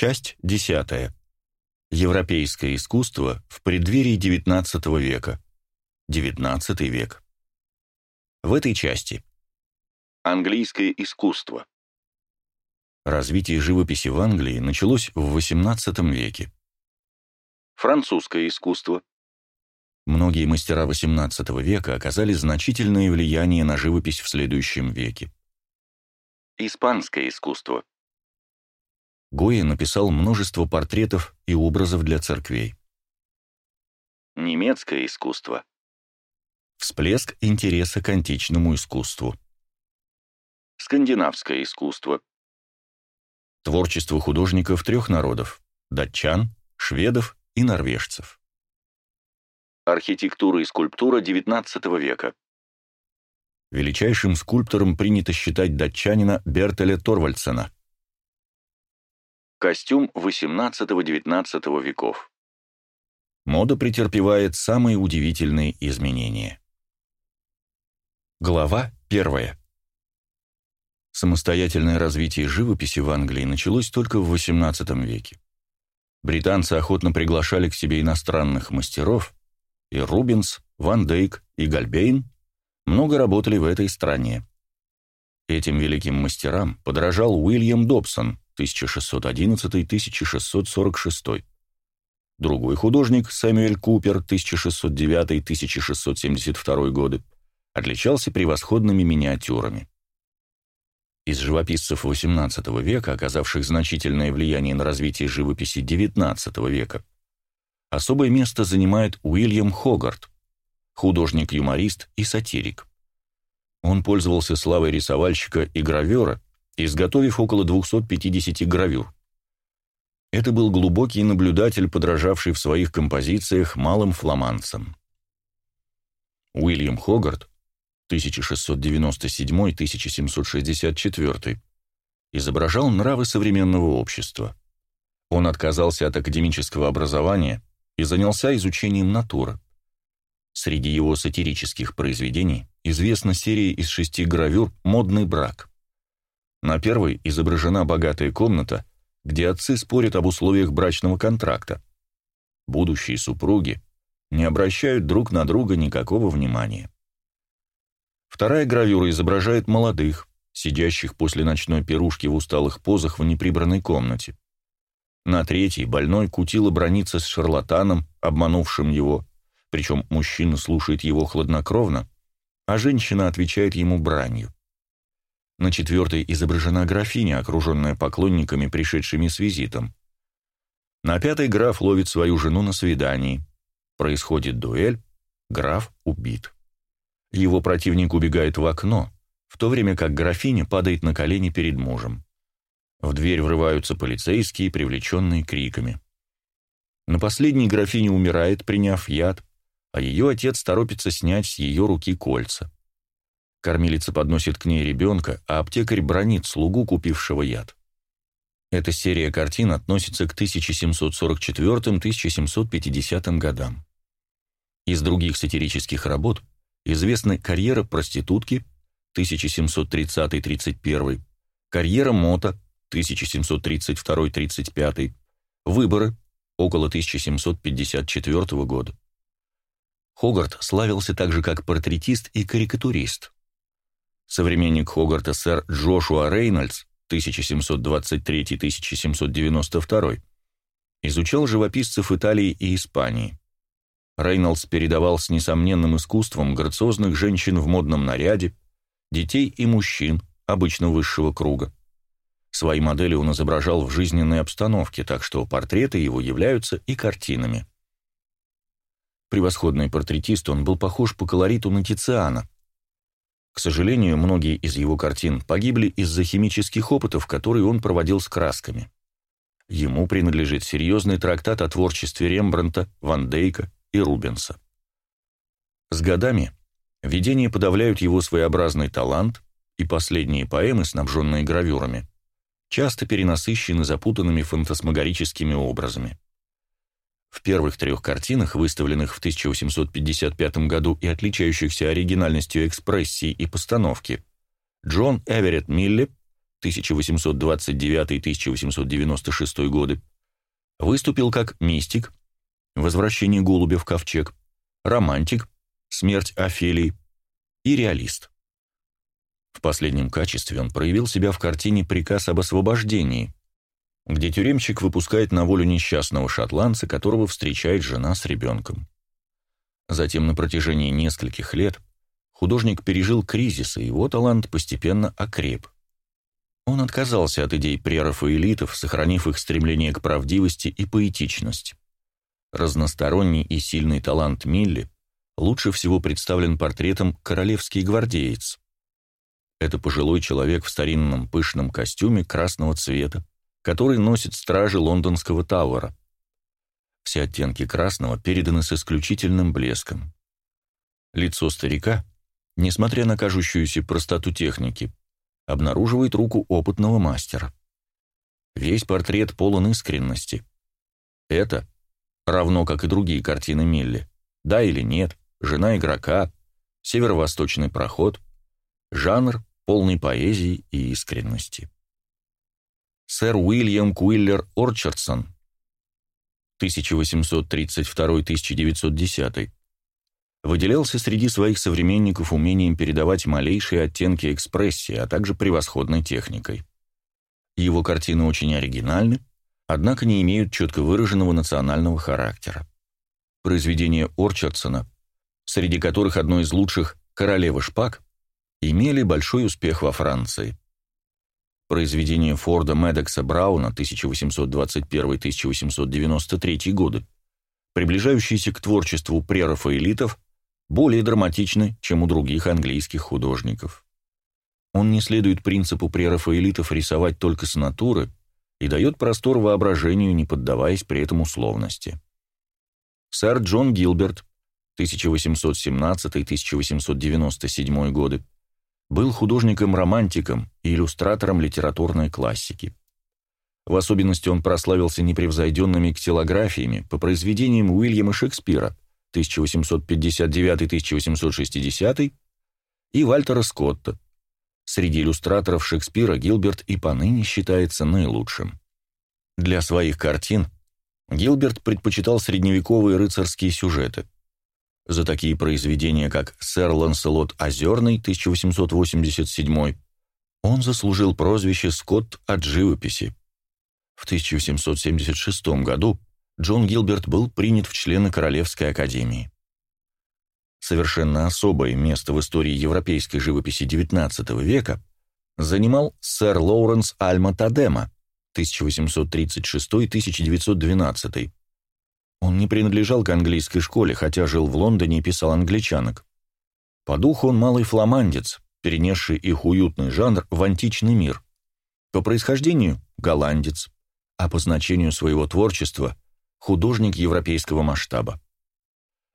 Часть 10. Европейское искусство в преддверии XIX века. XIX век. В этой части. Английское искусство. Развитие живописи в Англии началось в XVIII веке. Французское искусство. Многие мастера XVIII века оказали значительное влияние на живопись в следующем веке. Испанское искусство. Гоя написал множество портретов и образов для церквей. Немецкое искусство. Всплеск интереса к античному искусству. Скандинавское искусство. Творчество художников трех народов – датчан, шведов и норвежцев. Архитектура и скульптура XIX века. Величайшим скульптором принято считать датчанина Бертеля Торвальдсена – Костюм XVIII-XIX веков. Мода претерпевает самые удивительные изменения. Глава 1. Самостоятельное развитие живописи в Англии началось только в XVIII веке. Британцы охотно приглашали к себе иностранных мастеров, и Рубенс, Ван Дейк и Гальбейн много работали в этой стране. Этим великим мастерам подражал Уильям Добсон, 1611-1646. Другой художник, Сэмюэль Купер, 1609-1672 годы, отличался превосходными миниатюрами. Из живописцев XVIII века, оказавших значительное влияние на развитие живописи XIX века, особое место занимает Уильям Хогарт, художник-юморист и сатирик. Он пользовался славой рисовальщика и гравера изготовив около 250 гравюр. Это был глубокий наблюдатель, подражавший в своих композициях малым фламандцам. Уильям Хогарт, 1697-1764, изображал нравы современного общества. Он отказался от академического образования и занялся изучением натуры. Среди его сатирических произведений известна серия из шести гравюр «Модный брак». На первой изображена богатая комната, где отцы спорят об условиях брачного контракта. Будущие супруги не обращают друг на друга никакого внимания. Вторая гравюра изображает молодых, сидящих после ночной пирушки в усталых позах в неприбранной комнате. На третьей больной Кутила бронится с шарлатаном, обманувшим его, причем мужчина слушает его хладнокровно, а женщина отвечает ему бранью. На четвертой изображена графиня, окруженная поклонниками, пришедшими с визитом. На пятой граф ловит свою жену на свидании. Происходит дуэль, граф убит. Его противник убегает в окно, в то время как графиня падает на колени перед мужем. В дверь врываются полицейские, привлеченные криками. На последней графиня умирает, приняв яд, а ее отец торопится снять с ее руки кольца. Кормилица подносит к ней ребенка, а аптекарь бронит слугу, купившего яд. Эта серия картин относится к 1744-1750 годам. Из других сатирических работ известны «Карьера проститутки» 1730-31, «Карьера мота» 1732-35, «Выборы» около 1754 года. Хогарт славился также как портретист и карикатурист. Современник Хогарта сэр Джошуа Рейнольдс 1723-1792 изучал живописцев Италии и Испании. Рейнольдс передавал с несомненным искусством грациозных женщин в модном наряде, детей и мужчин, обычно высшего круга. Свои модели он изображал в жизненной обстановке, так что портреты его являются и картинами. Превосходный портретист, он был похож по колориту на Тициана, к сожалению, многие из его картин погибли из-за химических опытов, которые он проводил с красками. Ему принадлежит серьезный трактат о творчестве Рембрандта, Ван Дейка и Рубенса. С годами видения подавляют его своеобразный талант, и последние поэмы, снабженные гравюрами, часто перенасыщены запутанными фантасмагорическими образами. В первых трех картинах, выставленных в 1855 году и отличающихся оригинальностью экспрессии и постановки, Джон Эверетт Милли 1829-1896 годы, выступил как мистик, возвращение голубя в ковчег, романтик, смерть Офелии и реалист. В последнем качестве он проявил себя в картине «Приказ об освобождении», где тюремщик выпускает на волю несчастного шотландца, которого встречает жена с ребенком. Затем на протяжении нескольких лет художник пережил кризис, и его талант постепенно окреп. Он отказался от идей прерафаэлитов, сохранив их стремление к правдивости и поэтичности. Разносторонний и сильный талант Милли лучше всего представлен портретом «Королевский гвардеец». Это пожилой человек в старинном пышном костюме красного цвета, который носит стражи лондонского Тауэра. Все оттенки красного переданы с исключительным блеском. Лицо старика, несмотря на кажущуюся простоту техники, обнаруживает руку опытного мастера. Весь портрет полон искренности. Это, равно как и другие картины Милли, да или нет, жена игрока, северо-восточный проход, жанр полный поэзии и искренности. Сэр Уильям Куиллер Орчардсон 1832-1910 выделялся среди своих современников умением передавать малейшие оттенки экспрессии, а также превосходной техникой. Его картины очень оригинальны, однако не имеют четко выраженного национального характера. Произведения Орчардсона, среди которых одно из лучших «Королева шпаг», имели большой успех во Франции. Произведения Форда Медекса Брауна 1821-1893 годы, приближающиеся к творчеству прерафаэлитов, более драматичны, чем у других английских художников. Он не следует принципу прерафаэлитов рисовать только с натуры и дает простор воображению, не поддаваясь при этом условности. Сэр Джон Гилберт, 1817-1897 годы, был художником-романтиком и иллюстратором литературной классики. В особенности он прославился непревзойденными ксилографиями по произведениям Уильяма Шекспира – 1859-1860 и Вальтера Скотта. Среди иллюстраторов Шекспира Гилберт и поныне считается наилучшим. Для своих картин Гилберт предпочитал средневековые рыцарские сюжеты. За такие произведения, как «Сэр Ланселот Озерный» 1887 он заслужил прозвище «Скотт от живописи». В 1776 году Джон Гилберт был принят в члены Королевской академии. Совершенно особое место в истории европейской живописи XIX века занимал сэр Лоуренс Альма Тадема 1836-1912. Он не принадлежал к английской школе, хотя жил в Лондоне и писал англичанок. По духу он малый фламандец, перенесший их уютный жанр в античный мир. По происхождению – голландец, а по значению своего творчества – художник европейского масштаба.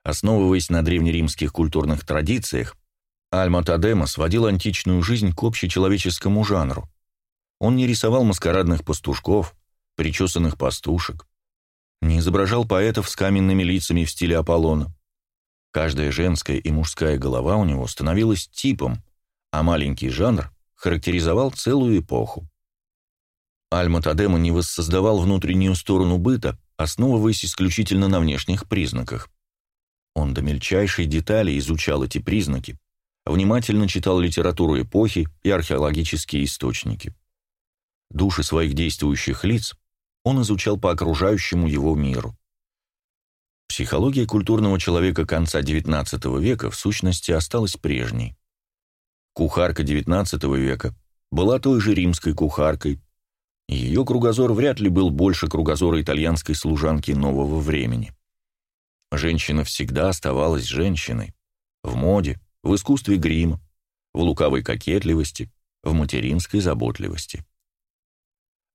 Основываясь на древнеримских культурных традициях, Альма Тадема сводил античную жизнь к общечеловеческому жанру. Он не рисовал маскарадных пастушков, причесанных пастушек, не изображал поэтов с каменными лицами в стиле Аполлона. Каждая женская и мужская голова у него становилась типом, а маленький жанр характеризовал целую эпоху. Альма Тадема не воссоздавал внутреннюю сторону быта, основываясь исключительно на внешних признаках. Он до мельчайшей детали изучал эти признаки, внимательно читал литературу эпохи и археологические источники. Души своих действующих лиц он изучал по окружающему его миру. Психология культурного человека конца XIX века в сущности осталась прежней. Кухарка XIX века была той же римской кухаркой, ее кругозор вряд ли был больше кругозора итальянской служанки нового времени. Женщина всегда оставалась женщиной. В моде, в искусстве грима, в лукавой кокетливости, в материнской заботливости.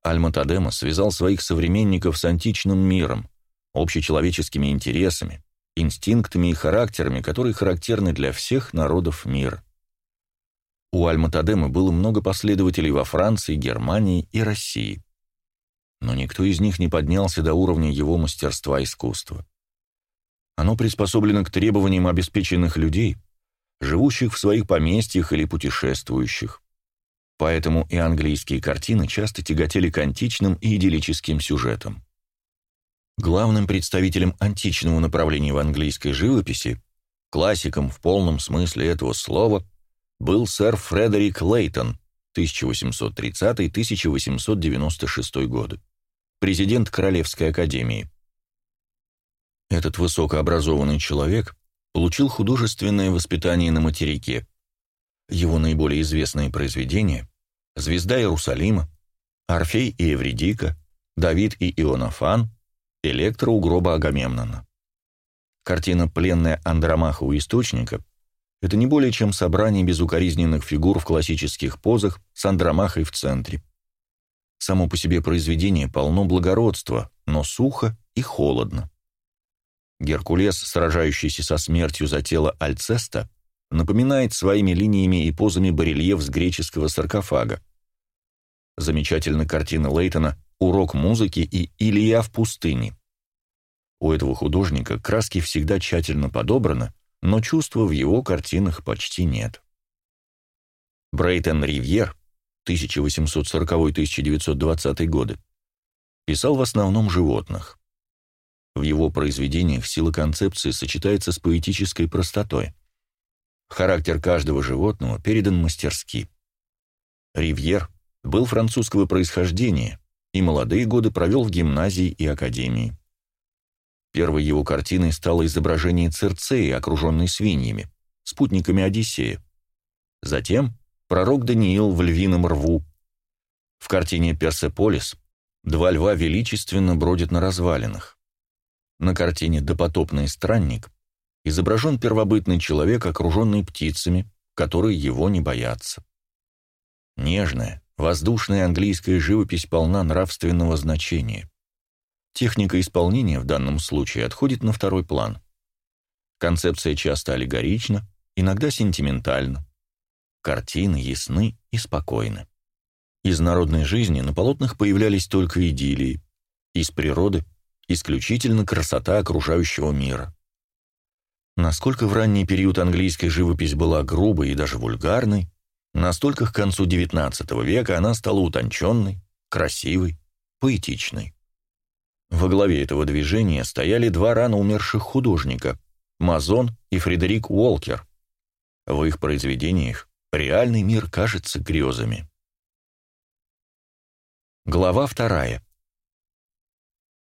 Альма Тадема связал своих современников с античным миром, общечеловеческими интересами, инстинктами и характерами, которые характерны для всех народов мира. У Аль-Матадема было много последователей во Франции, Германии и России. Но никто из них не поднялся до уровня его мастерства искусства. Оно приспособлено к требованиям обеспеченных людей, живущих в своих поместьях или путешествующих. Поэтому и английские картины часто тяготели к античным и идиллическим сюжетам. Главным представителем античного направления в английской живописи, классиком в полном смысле этого слова, был сэр Фредерик Лейтон 1830-1896 годы, президент Королевской академии. Этот высокообразованный человек получил художественное воспитание на материке. Его наиболее известные произведения «Звезда Иерусалима», «Орфей и Эвредика», «Давид и Ионафан», «Электро у гроба Агамемнона». Картина «Пленная Андромаха у источника» — это не более чем собрание безукоризненных фигур в классических позах с Андромахой в центре. Само по себе произведение полно благородства, но сухо и холодно. Геркулес, сражающийся со смертью за тело Альцеста, напоминает своими линиями и позами барельеф с греческого саркофага. Замечательна картина Лейтона «Урок музыки» и «Илья в пустыне». У этого художника краски всегда тщательно подобраны, но чувства в его картинах почти нет. Брейтон Ривьер 1840-1920 годы писал в основном животных. В его произведениях сила концепции сочетается с поэтической простотой. Характер каждого животного передан мастерски. Ривьер был французского происхождения и молодые годы провел в гимназии и академии. Первой его картиной стало изображение Церцеи, окруженной свиньями, спутниками Одиссея. Затем пророк Даниил в львином рву. В картине «Персеполис» два льва величественно бродят на развалинах. На картине «Допотопный странник» изображен первобытный человек, окруженный птицами, которые его не боятся. Нежная, воздушная английская живопись полна нравственного значения. Техника исполнения в данном случае отходит на второй план. Концепция часто аллегорична, иногда сентиментальна. Картины ясны и спокойны. Из народной жизни на полотнах появлялись только идиллии, из природы исключительно красота окружающего мира. Насколько в ранний период английская живопись была грубой и даже вульгарной, настолько к концу XIX века она стала утонченной, красивой, поэтичной. Во главе этого движения стояли два рано умерших художника – Мазон и Фредерик Уолкер. В их произведениях реальный мир кажется грезами. Глава вторая.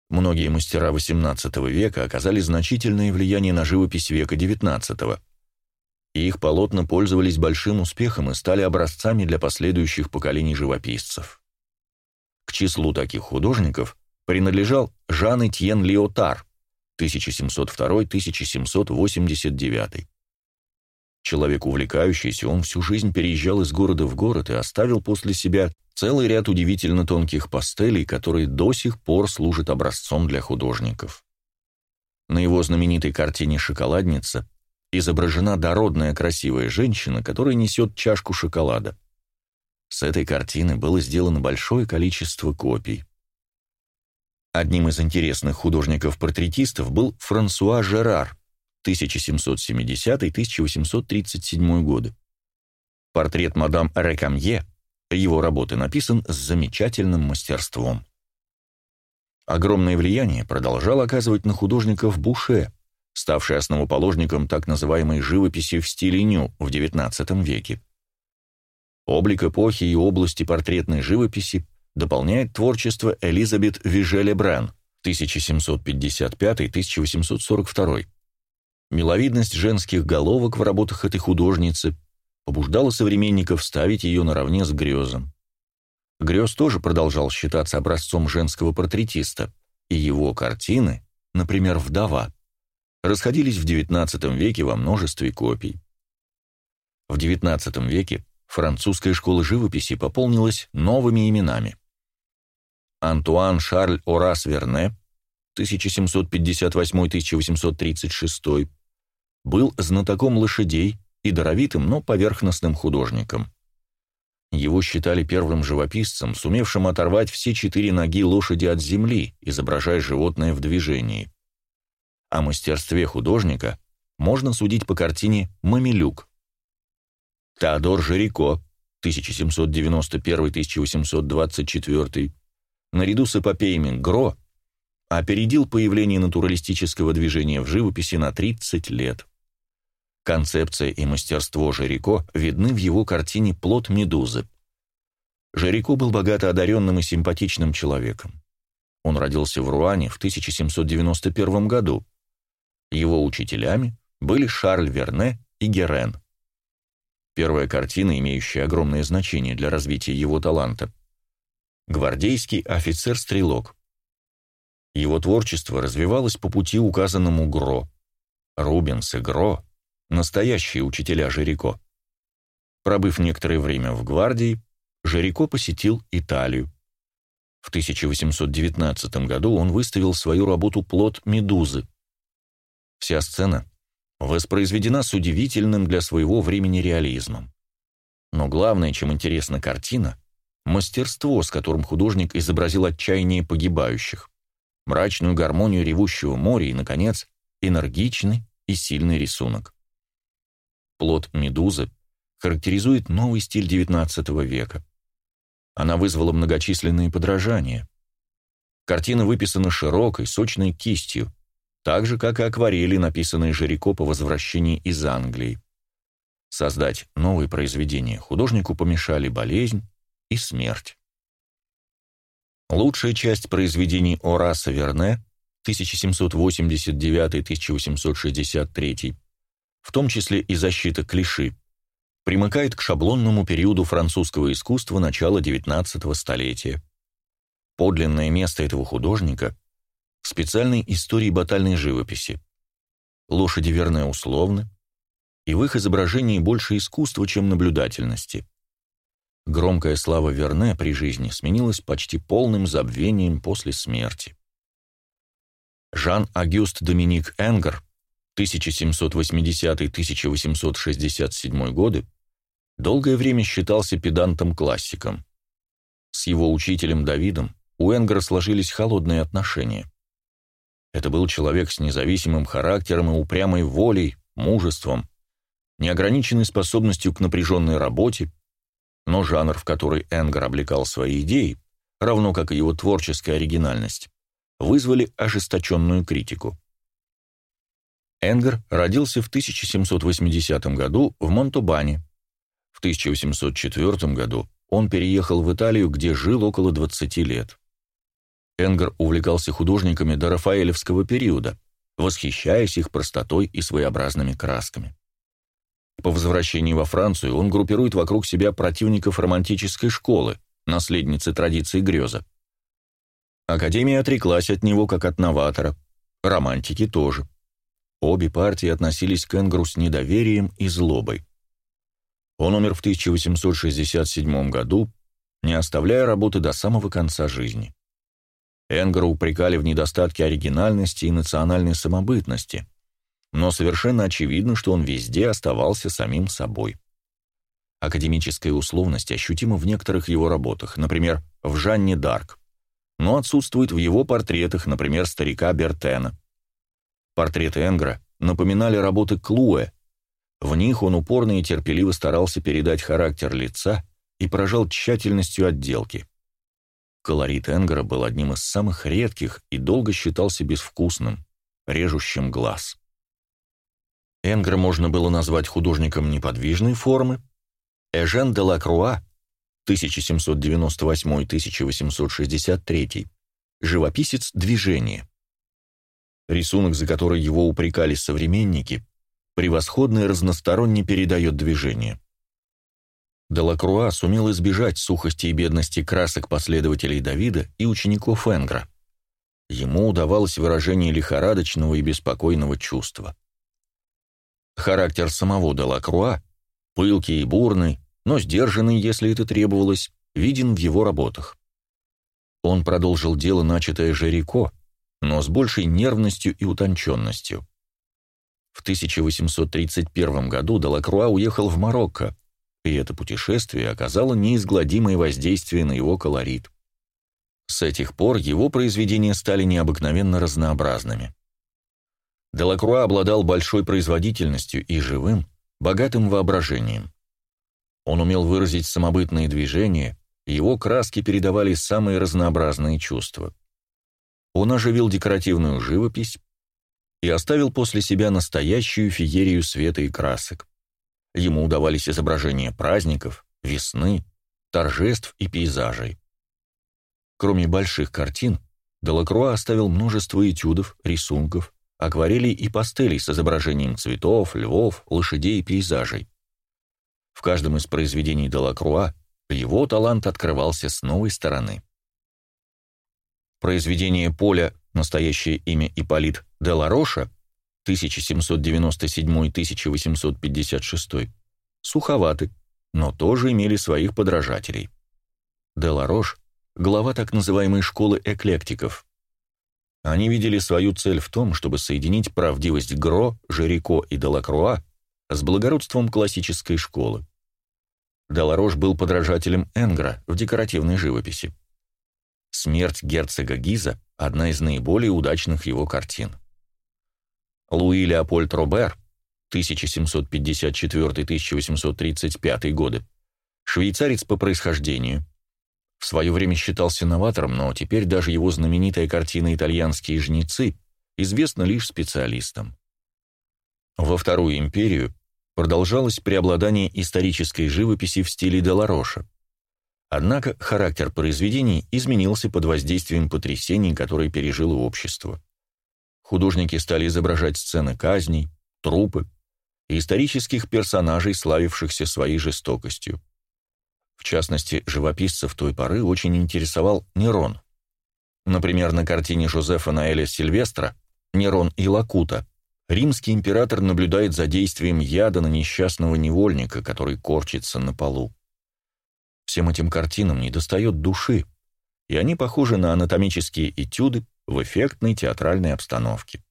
Многие мастера XVIII века оказали значительное влияние на живопись века XIX. И их полотна пользовались большим успехом и стали образцами для последующих поколений живописцев. К числу таких художников принадлежал Жан-Этьен Лиотар 1702-1789. Человек увлекающийся, он всю жизнь переезжал из города в город и оставил после себя целый ряд удивительно тонких пастелей, которые до сих пор служат образцом для художников. На его знаменитой картине «Шоколадница» изображена дородная красивая женщина, которая несет чашку шоколада. С этой картины было сделано большое количество копий. Одним из интересных художников-портретистов был Франсуа Жерар, 1770-1837 годы. Портрет мадам Рекамье, его работы написан с замечательным мастерством. Огромное влияние продолжал оказывать на художников Буше, ставший основоположником так называемой живописи в стиле ню в XIX веке. Облик эпохи и области портретной живописи дополняет творчество Элизабет Вижеле Брен 1755-1842 Миловидность женских головок в работах этой художницы побуждала современников ставить ее наравне с Грёзом. Грёз тоже продолжал считаться образцом женского портретиста, и его картины, например, «Вдова», расходились в XIX веке во множестве копий. В XIX веке французская школа живописи пополнилась новыми именами. Антуан Шарль Орас Верне 1758-1836 был знатоком лошадей и даровитым, но поверхностным художником. Его считали первым живописцем, сумевшим оторвать все четыре ноги лошади от земли, изображая животное в движении. О мастерстве художника можно судить по картине «Мамилюк». Теодор Жирико, 1791-1824, наряду с эпопеями Гро, опередил появление натуралистического движения в живописи на 30 лет. Концепция и мастерство Жирико видны в его картине «Плод медузы». Жирико был богато одаренным и симпатичным человеком. Он родился в Руане в 1791 году. Его учителями были Шарль Верне и Герен. Первая картина, имеющая огромное значение для развития его таланта. Гвардейский офицер-стрелок. Его творчество развивалось по пути, указанному Гро. Рубенс и Гро – настоящие учителя Жирико. Пробыв некоторое время в гвардии, Жирико посетил Италию. В 1819 году он выставил свою работу «Плод медузы». Вся сцена воспроизведена с удивительным для своего времени реализмом. Но главное, чем интересна картина, мастерство, с которым художник изобразил отчаяние погибающих, мрачную гармонию ревущего моря и, наконец, энергичный и сильный рисунок. Плод медузы характеризует новый стиль XIX века. Она вызвала многочисленные подражания. Картина выписана широкой, сочной кистью, так же, как и акварели, написанные Жирико по возвращении из Англии. Создать новые произведения художнику помешали болезнь и смерть. Лучшая часть произведений Ораса Верне 1789-1863, в том числе и защита клиши, примыкает к шаблонному периоду французского искусства начала XIX столетия. Подлинное место этого художника специальной истории батальной живописи. Лошади верны условны, и в их изображении больше искусства, чем наблюдательности. Громкая слава Верне при жизни сменилась почти полным забвением после смерти. Жан-Агюст Доминик Энгер 1780-1867 годы долгое время считался педантом-классиком. С его учителем Давидом у Энгера сложились холодные отношения. Это был человек с независимым характером и упрямой волей, мужеством, неограниченной способностью к напряженной работе, но жанр, в который Энгер облекал свои идеи, равно как и его творческая оригинальность, вызвали ожесточенную критику. Энгер родился в 1780 году в Монтобане. В 1804 году он переехал в Италию, где жил около 20 лет. Энгер увлекался художниками до рафаэлевского периода, восхищаясь их простотой и своеобразными красками. По возвращении во Францию он группирует вокруг себя противников романтической школы, наследницы традиции греза. Академия отреклась от него как от новатора, романтики тоже. Обе партии относились к Энгру с недоверием и злобой. Он умер в 1867 году, не оставляя работы до самого конца жизни. Энгера упрекали в недостатке оригинальности и национальной самобытности, но совершенно очевидно, что он везде оставался самим собой. Академическая условность ощутима в некоторых его работах, например, в «Жанне Дарк», но отсутствует в его портретах, например, старика Бертена. Портреты Энгра напоминали работы Клуэ. В них он упорно и терпеливо старался передать характер лица и поражал тщательностью отделки. Колорит Энгера был одним из самых редких и долго считался безвкусным, режущим глаз. Энгера можно было назвать художником неподвижной формы. Эжен де Лакруа 1798-1863, живописец движения. Рисунок, за который его упрекали современники, превосходно и разносторонне передает движение. Делакруа сумел избежать сухости и бедности красок последователей Давида и учеников Энгра. Ему удавалось выражение лихорадочного и беспокойного чувства. Характер самого Делакруа, пылкий и бурный, но сдержанный, если это требовалось, виден в его работах. Он продолжил дело, начатое Жирико, но с большей нервностью и утонченностью. В 1831 году Делакруа уехал в Марокко, и это путешествие оказало неизгладимое воздействие на его колорит. С этих пор его произведения стали необыкновенно разнообразными. Делакруа обладал большой производительностью и живым, богатым воображением. Он умел выразить самобытные движения, его краски передавали самые разнообразные чувства. Он оживил декоративную живопись и оставил после себя настоящую феерию света и красок. Ему удавались изображения праздников, весны, торжеств и пейзажей. Кроме больших картин, Делакруа оставил множество этюдов, рисунков, акварелей и пастелей с изображением цветов, львов, лошадей и пейзажей. В каждом из произведений Делакруа его талант открывался с новой стороны. Произведение Поля, настоящее имя Ипполит Делароша, 1797-1856, суховаты, но тоже имели своих подражателей. Деларош – глава так называемой школы эклектиков. Они видели свою цель в том, чтобы соединить правдивость Гро, Жерико и Делакруа с благородством классической школы. Деларош был подражателем Энгра в декоративной живописи. «Смерть герцога Гиза» — одна из наиболее удачных его картин. Луи Леопольд Робер 1754-1835 годы, швейцарец по происхождению. В свое время считался новатором, но теперь даже его знаменитая картина «Итальянские жнецы» известна лишь специалистам. Во Вторую империю продолжалось преобладание исторической живописи в стиле Делароша. Однако характер произведений изменился под воздействием потрясений, которые пережило общество. Художники стали изображать сцены казней, трупы, и исторических персонажей, славившихся своей жестокостью. В частности, живописцев той поры очень интересовал Нерон. Например, на картине Жозефа Наэля Сильвестра «Нерон и Лакута» римский император наблюдает за действием яда на несчастного невольника, который корчится на полу. Всем этим картинам недостает души, и они похожи на анатомические этюды в эффектной театральной обстановке.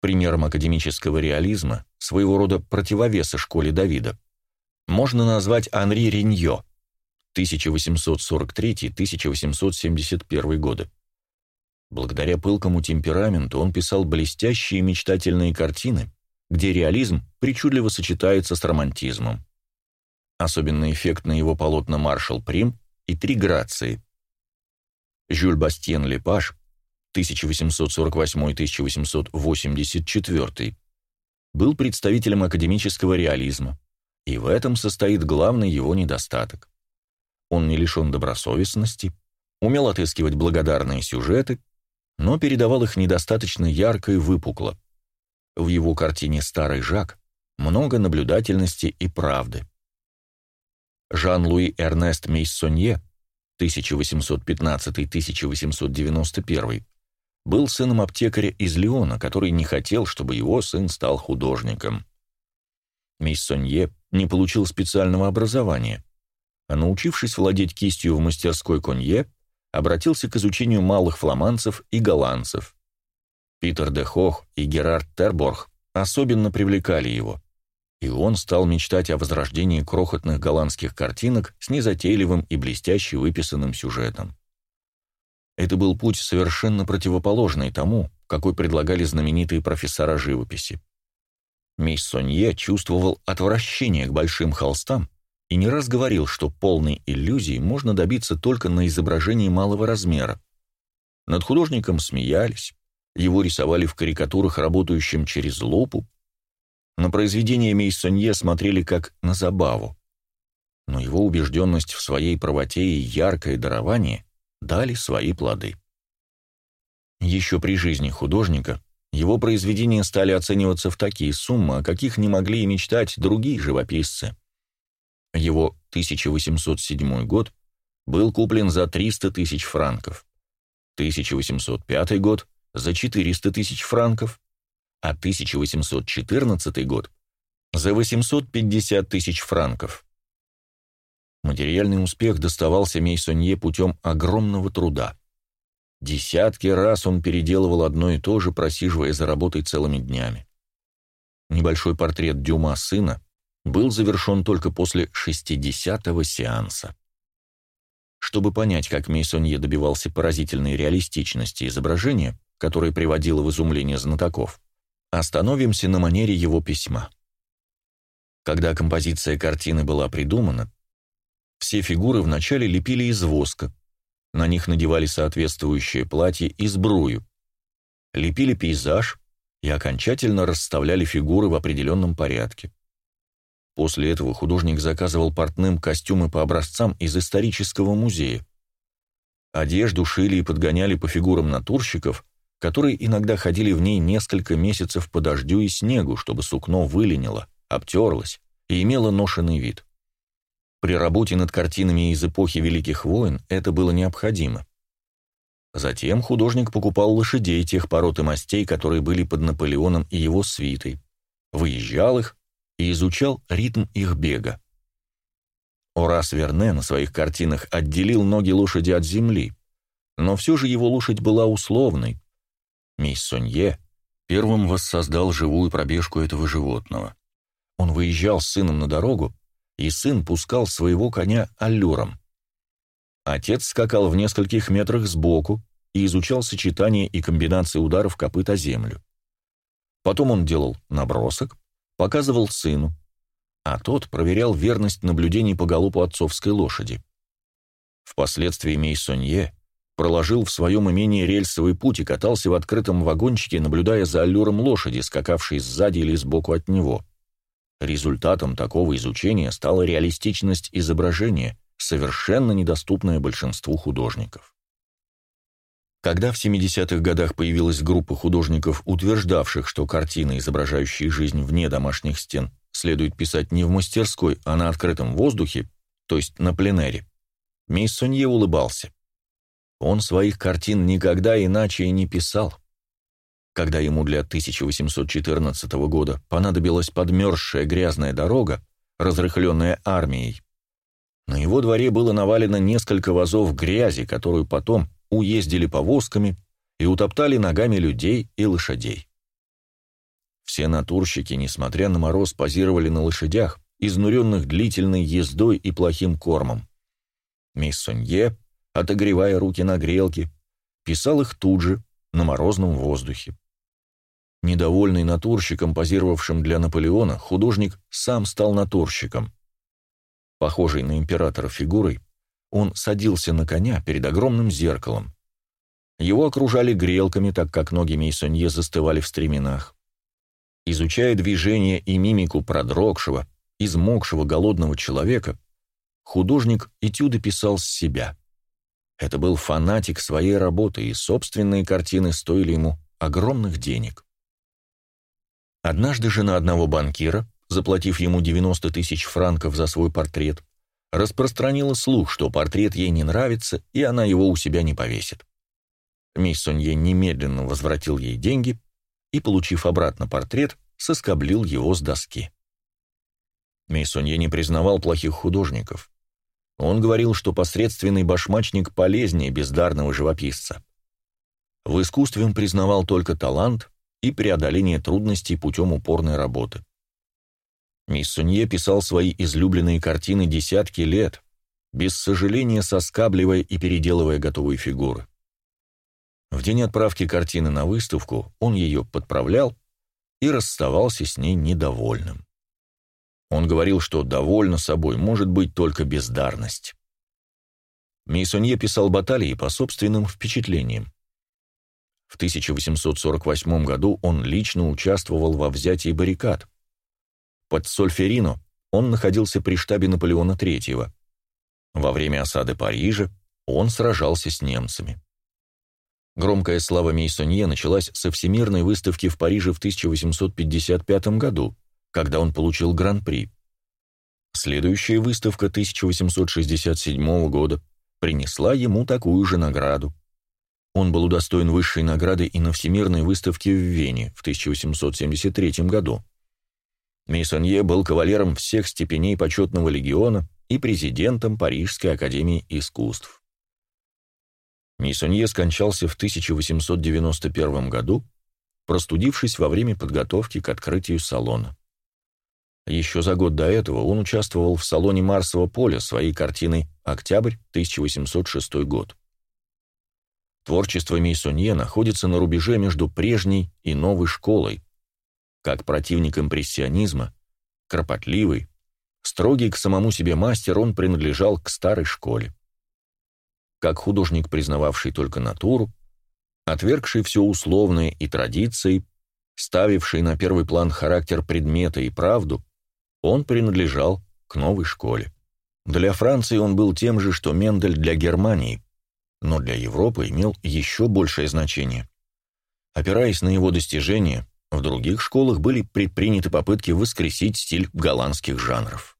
Примером академического реализма, своего рода противовеса школе Давида, можно назвать Анри Риньо 1843-1871 годы. Благодаря пылкому темпераменту он писал блестящие мечтательные картины, где реализм причудливо сочетается с романтизмом. Особенно эффектны его полотна «Маршал Прим» и «Три грации». Жюль Бастьен Лепаш 1848-1884, был представителем академического реализма, и в этом состоит главный его недостаток. Он не лишен добросовестности, умел отыскивать благодарные сюжеты, но передавал их недостаточно ярко и выпукло. В его картине «Старый Жак» много наблюдательности и правды. Жан-Луи Эрнест Мейссонье 1815-1891 был сыном аптекаря из Лиона, который не хотел, чтобы его сын стал художником. Мейссонье не получил специального образования, а научившись владеть кистью в мастерской Конье, обратился к изучению малых фламандцев и голландцев. Питер де Хох и Герард Терборг особенно привлекали его, и он стал мечтать о возрождении крохотных голландских картинок с незатейливым и блестяще выписанным сюжетом. Это был путь совершенно противоположный тому, какой предлагали знаменитые профессора живописи. Мейссонье чувствовал отвращение к большим холстам и не раз говорил, что полной иллюзии можно добиться только на изображении малого размера. Над художником смеялись, его рисовали в карикатурах, работающим через лупу. На произведения Мейссонье смотрели как на забаву. Но его убежденность в своей правоте и яркое дарование дали свои плоды. Еще при жизни художника его произведения стали оцениваться в такие суммы, о каких не могли и мечтать другие живописцы. Его 1807 год был куплен за 300 тысяч франков, 1805 год – за 400 тысяч франков, а 1814 год – за 850 тысяч франков. Материальный успех доставался Мейсонье путем огромного труда. Десятки раз он переделывал одно и то же, просиживая за работой целыми днями. Небольшой портрет Дюма сына был завершен только после 60-го сеанса. Чтобы понять, как Мейсонье добивался поразительной реалистичности изображения, которое приводило в изумление знатоков, остановимся на манере его письма. Когда композиция картины была придумана, все фигуры вначале лепили из воска, на них надевали соответствующее платье и сбрую, лепили пейзаж и окончательно расставляли фигуры в определенном порядке. После этого художник заказывал портным костюмы по образцам из исторического музея. Одежду шили и подгоняли по фигурам натурщиков, которые иногда ходили в ней несколько месяцев по дождю и снегу, чтобы сукно выленило, обтерлось и имело ношенный вид. При работе над картинами из эпохи Великих войн это было необходимо. Затем художник покупал лошадей тех пород и мастей, которые были под Наполеоном и его свитой, выезжал их и изучал ритм их бега. Орас Верне на своих картинах отделил ноги лошади от земли, но все же его лошадь была условной. Мейссонье первым воссоздал живую пробежку этого животного. Он выезжал с сыном на дорогу, и сын пускал своего коня аллюром. Отец скакал в нескольких метрах сбоку и изучал сочетание и комбинации ударов копыт о землю. Потом он делал набросок, показывал сыну, а тот проверял верность наблюдений по галопу отцовской лошади. Впоследствии Мейсонье проложил в своем имении рельсовый путь и катался в открытом вагончике, наблюдая за аллюром лошади, скакавшей сзади или сбоку от него. Результатом такого изучения стала реалистичность изображения, совершенно недоступная большинству художников. Когда в 70-х годах появилась группа художников, утверждавших, что картины, изображающие жизнь вне домашних стен, следует писать не в мастерской, а на открытом воздухе, то есть на пленэре, Мейссонье улыбался. Он своих картин никогда иначе и не писал. Когда ему для 1814 года понадобилась подмерзшая грязная дорога, разрыхленная армией, на его дворе было навалено несколько вазов грязи, которую потом уездили повозками и утоптали ногами людей и лошадей. Все натурщики, несмотря на мороз, позировали на лошадях, изнуренных длительной ездой и плохим кормом. Миссонье, отогревая руки на грелке, писал их тут же, на морозном воздухе. Недовольный натурщиком, позировавшим для Наполеона, художник сам стал натурщиком. Похожий на императора фигурой, он садился на коня перед огромным зеркалом. Его окружали грелками, так как ноги Мейсонье застывали в стременах. Изучая движение и мимику продрогшего, измокшего голодного человека, художник этюды писал с себя. Это был фанатик своей работы, и собственные картины стоили ему огромных денег. Однажды жена одного банкира, заплатив ему 90 тысяч франков за свой портрет, распространила слух, что портрет ей не нравится, и она его у себя не повесит. Миссонье немедленно возвратил ей деньги и, получив обратно портрет, соскоблил его с доски. Мейсонье не признавал плохих художников. Он говорил, что посредственный башмачник полезнее бездарного живописца. В искусстве он признавал только талант и преодоление трудностей путем упорной работы. Миссонье писал свои излюбленные картины десятки лет, без сожаления соскабливая и переделывая готовые фигуры. В день отправки картины на выставку он ее подправлял и расставался с ней недовольным. Он говорил, что довольна собой может быть только бездарность. Мейсонье писал баталии по собственным впечатлениям. В 1848 году он лично участвовал во взятии баррикад. Под Сольферино он находился при штабе Наполеона III. Во время осады Парижа он сражался с немцами. Громкая слава Мейсонье началась со Всемирной выставки в Париже в 1855 году, когда он получил Гран-при. Следующая выставка 1867 года принесла ему такую же награду. Он был удостоен высшей награды и на Всемирной выставке в Вене в 1873 году. Мейсонье был кавалером всех степеней почетного легиона и президентом Парижской академии искусств. Мейсонье скончался в 1891 году, простудившись во время подготовки к открытию салона. Еще за год до этого он участвовал в салоне Марсового поля своей картиной «Октябрь, 1806 год». Творчество Мейсонье находится на рубеже между прежней и новой школой. Как противник импрессионизма, Кропотливый, строгий к самому себе мастер, он принадлежал к старой школе. Как художник, признававший только натуру, отвергший все условное и традиции, ставивший на первый план характер предмета и правду, он принадлежал к новой школе. Для Франции он был тем же, что Мендель для Германии, но для Европы имел еще большее значение. Опираясь на его достижения, в других школах были предприняты попытки воскресить стиль голландских жанров.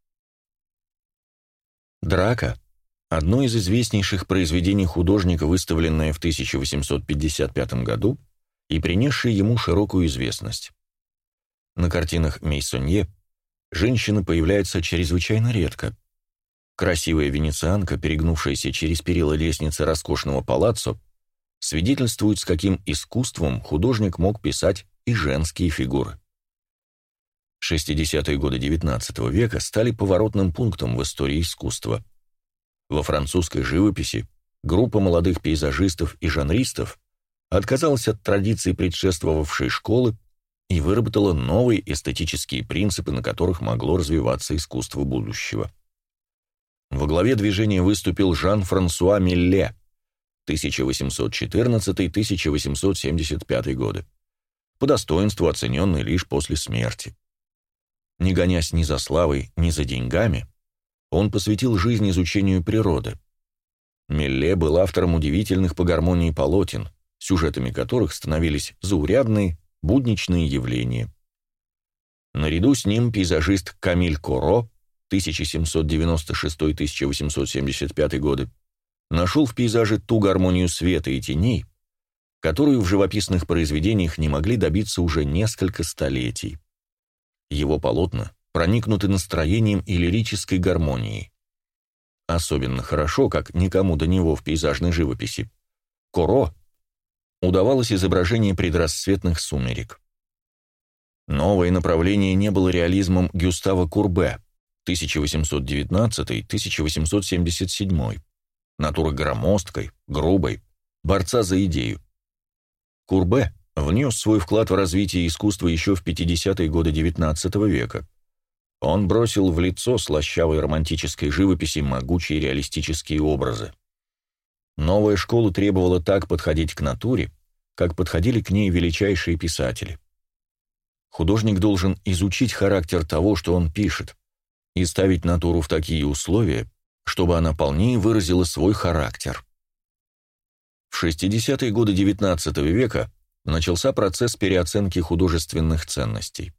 «Драка» — одно из известнейших произведений художника, выставленное в 1855 году и принесшее ему широкую известность. На картинах Мейсонье женщина появляется чрезвычайно редко. Красивая венецианка, перегнувшаяся через перила лестницы роскошного палаццо, свидетельствует, с каким искусством художник мог писать и женские фигуры. 60-е годы XIX века стали поворотным пунктом в истории искусства. Во французской живописи группа молодых пейзажистов и жанристов отказалась от традиций предшествовавшей школы и выработала новые эстетические принципы, на которых могло развиваться искусство будущего. Во главе движения выступил Жан-Франсуа Милле, 1814-1875 годы, по достоинству оцененный лишь после смерти. Не гонясь ни за славой, ни за деньгами, он посвятил жизнь изучению природы. Милле был автором удивительных по гармонии полотен, сюжетами которых становились заурядные, будничные явления. Наряду с ним пейзажист Камиль Коро 1796-1875 годы нашел в пейзаже ту гармонию света и теней, которую в живописных произведениях не могли добиться уже несколько столетий. Его полотна проникнуты настроением и лирической гармонией. Особенно хорошо, как никому до него в пейзажной живописи, Коро удавалось изображение предрассветных сумерек. Новое направление не было реализмом Гюстава Курбе 1819-1877, натура громоздкой, грубой, борца за идею. Курбе внес свой вклад в развитие искусства еще в 50-е годы XIX века. Он бросил в лицо слащавой романтической живописи могучие реалистические образы. Новая школа требовала так подходить к натуре, как подходили к ней величайшие писатели. Художник должен изучить характер того, что он пишет, и ставить натуру в такие условия, чтобы она полнее выразила свой характер. В 60-е годы XIX века начался процесс переоценки художественных ценностей.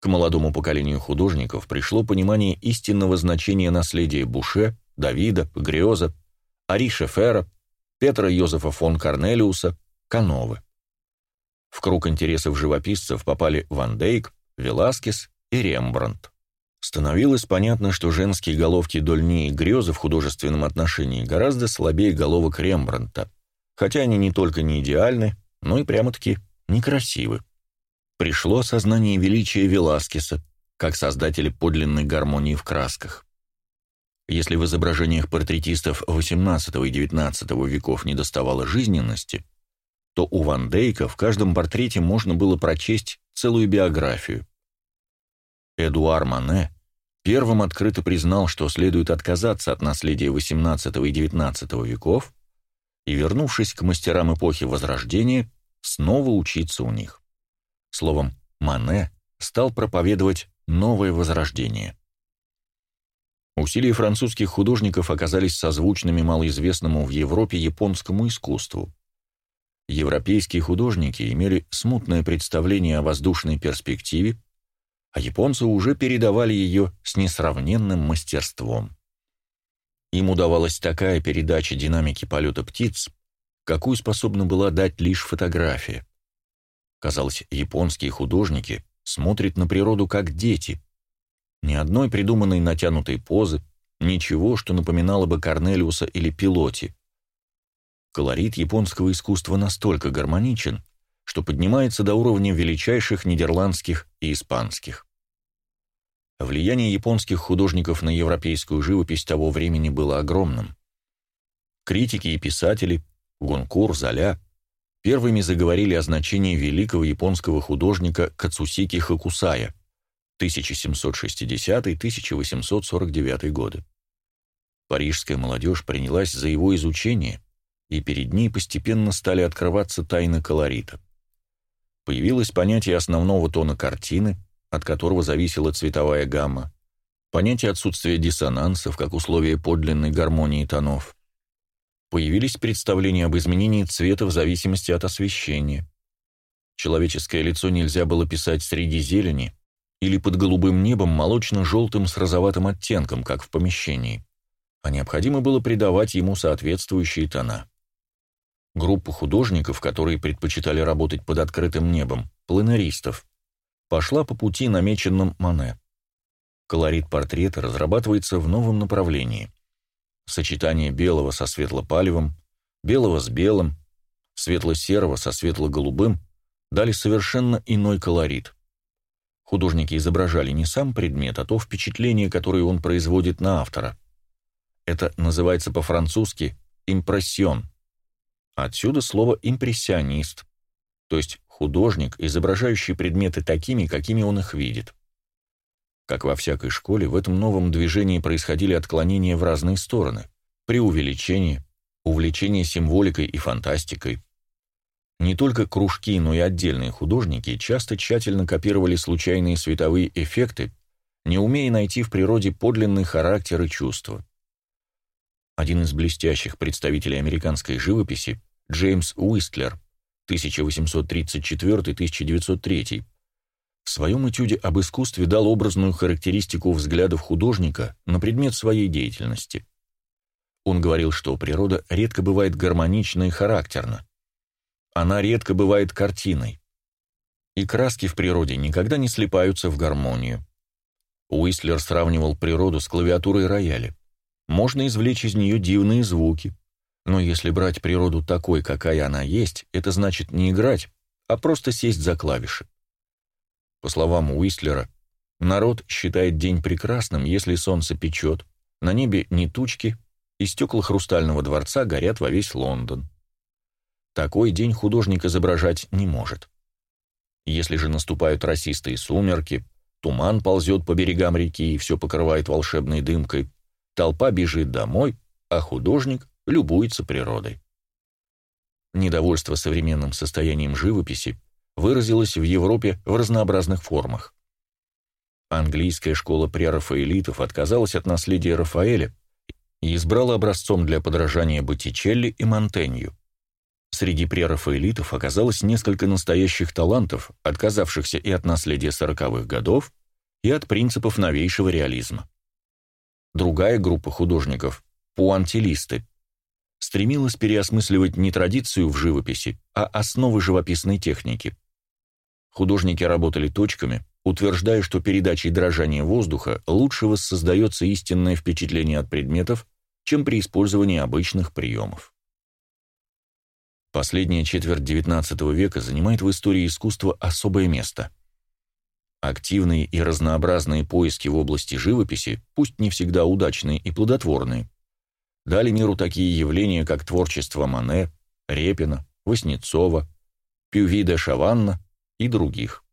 К молодому поколению художников пришло понимание истинного значения наследия Буше, Давида, Гриоза, Ари Шефера, Петра Йозефа фон Корнелиуса, Кановы. В круг интересов живописцев попали Ван Дейк, Веласкес и Рембрандт. Становилось понятно, что женские головки Дольни и Грёза в художественном отношении гораздо слабее головок Рембрандта, хотя они не только не идеальны, но и прямо-таки некрасивы. Пришло осознание величия Веласкеса, как создателя подлинной гармонии в красках. Если в изображениях портретистов XVIII и XIX веков не доставало жизненности, то у Ван Дейка в каждом портрете можно было прочесть целую биографию. Эдуар Мане первым открыто признал, что следует отказаться от наследия XVIII и XIX веков и, вернувшись к мастерам эпохи Возрождения, снова учиться у них. Словом, Мане стал проповедовать новое возрождение. Усилия французских художников оказались созвучными малоизвестному в Европе японскому искусству. Европейские художники имели смутное представление о воздушной перспективе, а японцы уже передавали ее с несравненным мастерством. Им удавалась такая передача динамики полета птиц, какую способна была дать лишь фотография. Казалось, японские художники смотрят на природу как дети. Ни одной придуманной натянутой позы, ничего, что напоминало бы Корнелиуса или Пилоти. Колорит японского искусства настолько гармоничен, что поднимается до уровня величайших нидерландских и испанских. Влияние японских художников на европейскую живопись того времени было огромным. Критики и писатели, Гонкур, Золя, первыми заговорили о значении великого японского художника Кацусики Хакусая 1760-1849 годы. Парижская молодежь принялась за его изучение, и перед ней постепенно стали открываться тайны колорита. Появилось понятие основного тона картины, от которого зависела цветовая гамма, понятие отсутствия диссонансов как условие подлинной гармонии тонов. Появились представления об изменении цвета в зависимости от освещения. Человеческое лицо нельзя было писать среди зелени или под голубым небом молочно-желтым с розоватым оттенком, как в помещении, а необходимо было придавать ему соответствующие тона. Группа художников, которые предпочитали работать под открытым небом, планеристов, пошла по пути, намеченным Мане. Колорит портрета разрабатывается в новом направлении. Сочетание белого со светло-палевым, белого с белым, светло-серого со светло-голубым дали совершенно иной колорит. Художники изображали не сам предмет, а то впечатление, которое он производит на автора. Это называется по-французски «импрессион». Отсюда слово «импрессионист», то есть художник, изображающий предметы такими, какими он их видит. Как во всякой школе, в этом новом движении происходили отклонения в разные стороны, преувеличение, увлечение символикой и фантастикой. Не только кружки, но и отдельные художники часто тщательно копировали случайные световые эффекты, не умея найти в природе подлинный характер и чувства. Один из блестящих представителей американской живописи Джеймс Уистлер, 1834-1903, в своем этюде об искусстве дал образную характеристику взглядов художника на предмет своей деятельности. Он говорил, что природа редко бывает гармонична и характерна. Она редко бывает картиной. И краски в природе никогда не слипаются в гармонию. Уистлер сравнивал природу с клавиатурой рояля. Можно извлечь из нее дивные звуки, но если брать природу такой, какая она есть, это значит не играть, а просто сесть за клавиши. По словам Уистлера, народ считает день прекрасным, если солнце печет, на небе не тучки, и стекла хрустального дворца горят во весь Лондон. Такой день художник изображать не может. Если же наступают расистые сумерки, туман ползет по берегам реки и все покрывает волшебной дымкой, толпа бежит домой, а художник любуется природой. Недовольство современным состоянием живописи выразилось в Европе в разнообразных формах. Английская школа прерафаэлитов отказалась от наследия Рафаэля и избрала образцом для подражания Боттичелли и Монтенью. Среди прерафаэлитов оказалось несколько настоящих талантов, отказавшихся и от наследия сороковых годов, и от принципов новейшего реализма. Другая группа художников – пуантилисты, стремилась переосмысливать не традицию в живописи, а основы живописной техники. Художники работали точками, утверждая, что передачей дрожания воздуха лучше воссоздается истинное впечатление от предметов, чем при использовании обычных приемов. Последняя четверть XIX века занимает в истории искусства особое место. Активные и разнообразные поиски в области живописи, пусть не всегда удачные и плодотворные, дали миру такие явления, как творчество Мане, Репина, Васнецова, Пювида Шаванна и других.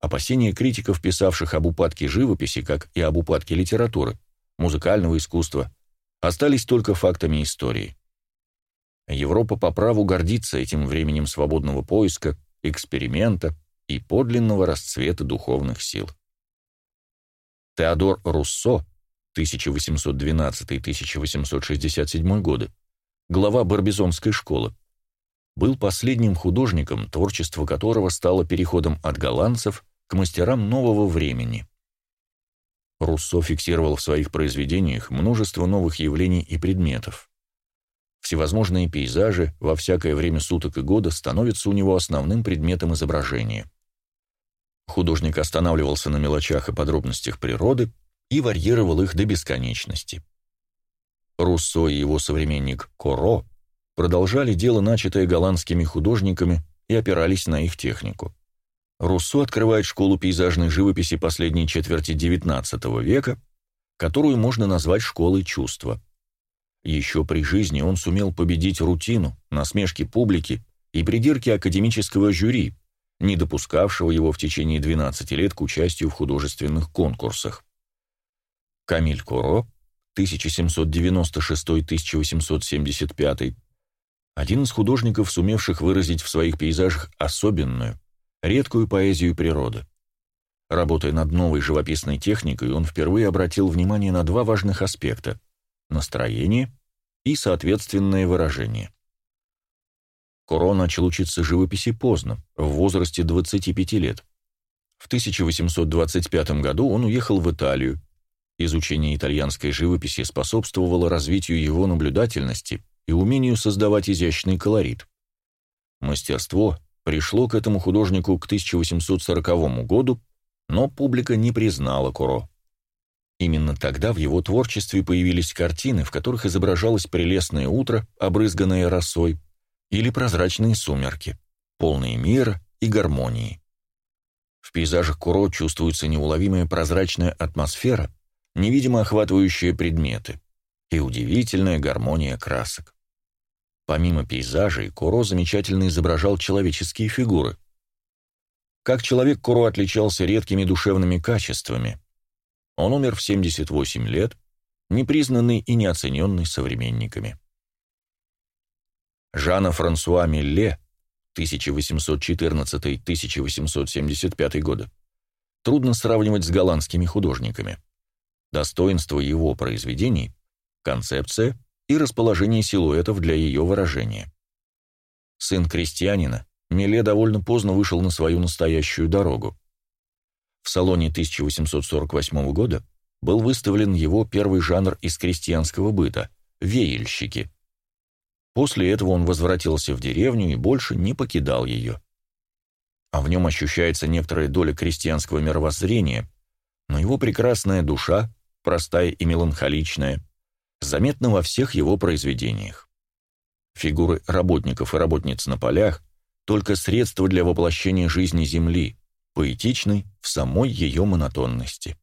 Опасения критиков, писавших об упадке живописи, как и об упадке литературы, музыкального искусства, остались только фактами истории. Европа по праву гордится этим временем свободного поиска, эксперимента и подлинного расцвета духовных сил. Теодор Руссо 1812-1867 годы, глава Барбизонской школы, был последним художником, творчество которого стало переходом от голландцев к мастерам нового времени. Руссо фиксировал в своих произведениях множество новых явлений и предметов. Всевозможные пейзажи во всякое время суток и года становятся у него основным предметом изображения. Художник останавливался на мелочах и подробностях природы, и варьировал их до бесконечности. Руссо и его современник Коро продолжали дело, начатое голландскими художниками, и опирались на их технику. Руссо открывает школу пейзажной живописи последней четверти XIX века, которую можно назвать школой чувства. Еще при жизни он сумел победить рутину, насмешки публики и придирки академического жюри, не допускавшего его в течение 12 лет к участию в художественных конкурсах. Камиль Куро, 1796-1875, один из художников, сумевших выразить в своих пейзажах особенную, редкую поэзию природы. Работая над новой живописной техникой, он впервые обратил внимание на два важных аспекта – настроение и соответственное выражение. Куро начал учиться живописи поздно, в возрасте 25 лет. В 1825 году он уехал в Италию. Изучение итальянской живописи способствовало развитию его наблюдательности и умению создавать изящный колорит. Мастерство пришло к этому художнику к 1840 году, но публика не признала Куро. Именно тогда в его творчестве появились картины, в которых изображалось прелестное утро, обрызганное росой, или прозрачные сумерки, полные мира и гармонии. В пейзажах Куро чувствуется неуловимая прозрачная атмосфера, невидимо охватывающая предметы, и удивительная гармония красок. Помимо пейзажей, Куро замечательно изображал человеческие фигуры. Как человек, Куро отличался редкими душевными качествами. Он умер в 78 лет, непризнанный и неоцененный современниками. Жана Франсуа Милле 1814-1875 годы трудно сравнивать с голландскими художниками. Достоинство его произведений – концепция и расположение силуэтов для ее выражения. Сын крестьянина, Меле довольно поздно вышел на свою настоящую дорогу. В салоне 1848 года был выставлен его первый жанр из крестьянского быта – веяльщики. После этого он возвратился в деревню и больше не покидал ее. А в нем ощущается некоторая доля крестьянского мировоззрения, но его прекрасная душа, простая и меланхоличная, заметно во всех его произведениях. Фигуры работников и работниц на полях – только средство для воплощения жизни Земли, поэтичной в самой ее монотонности.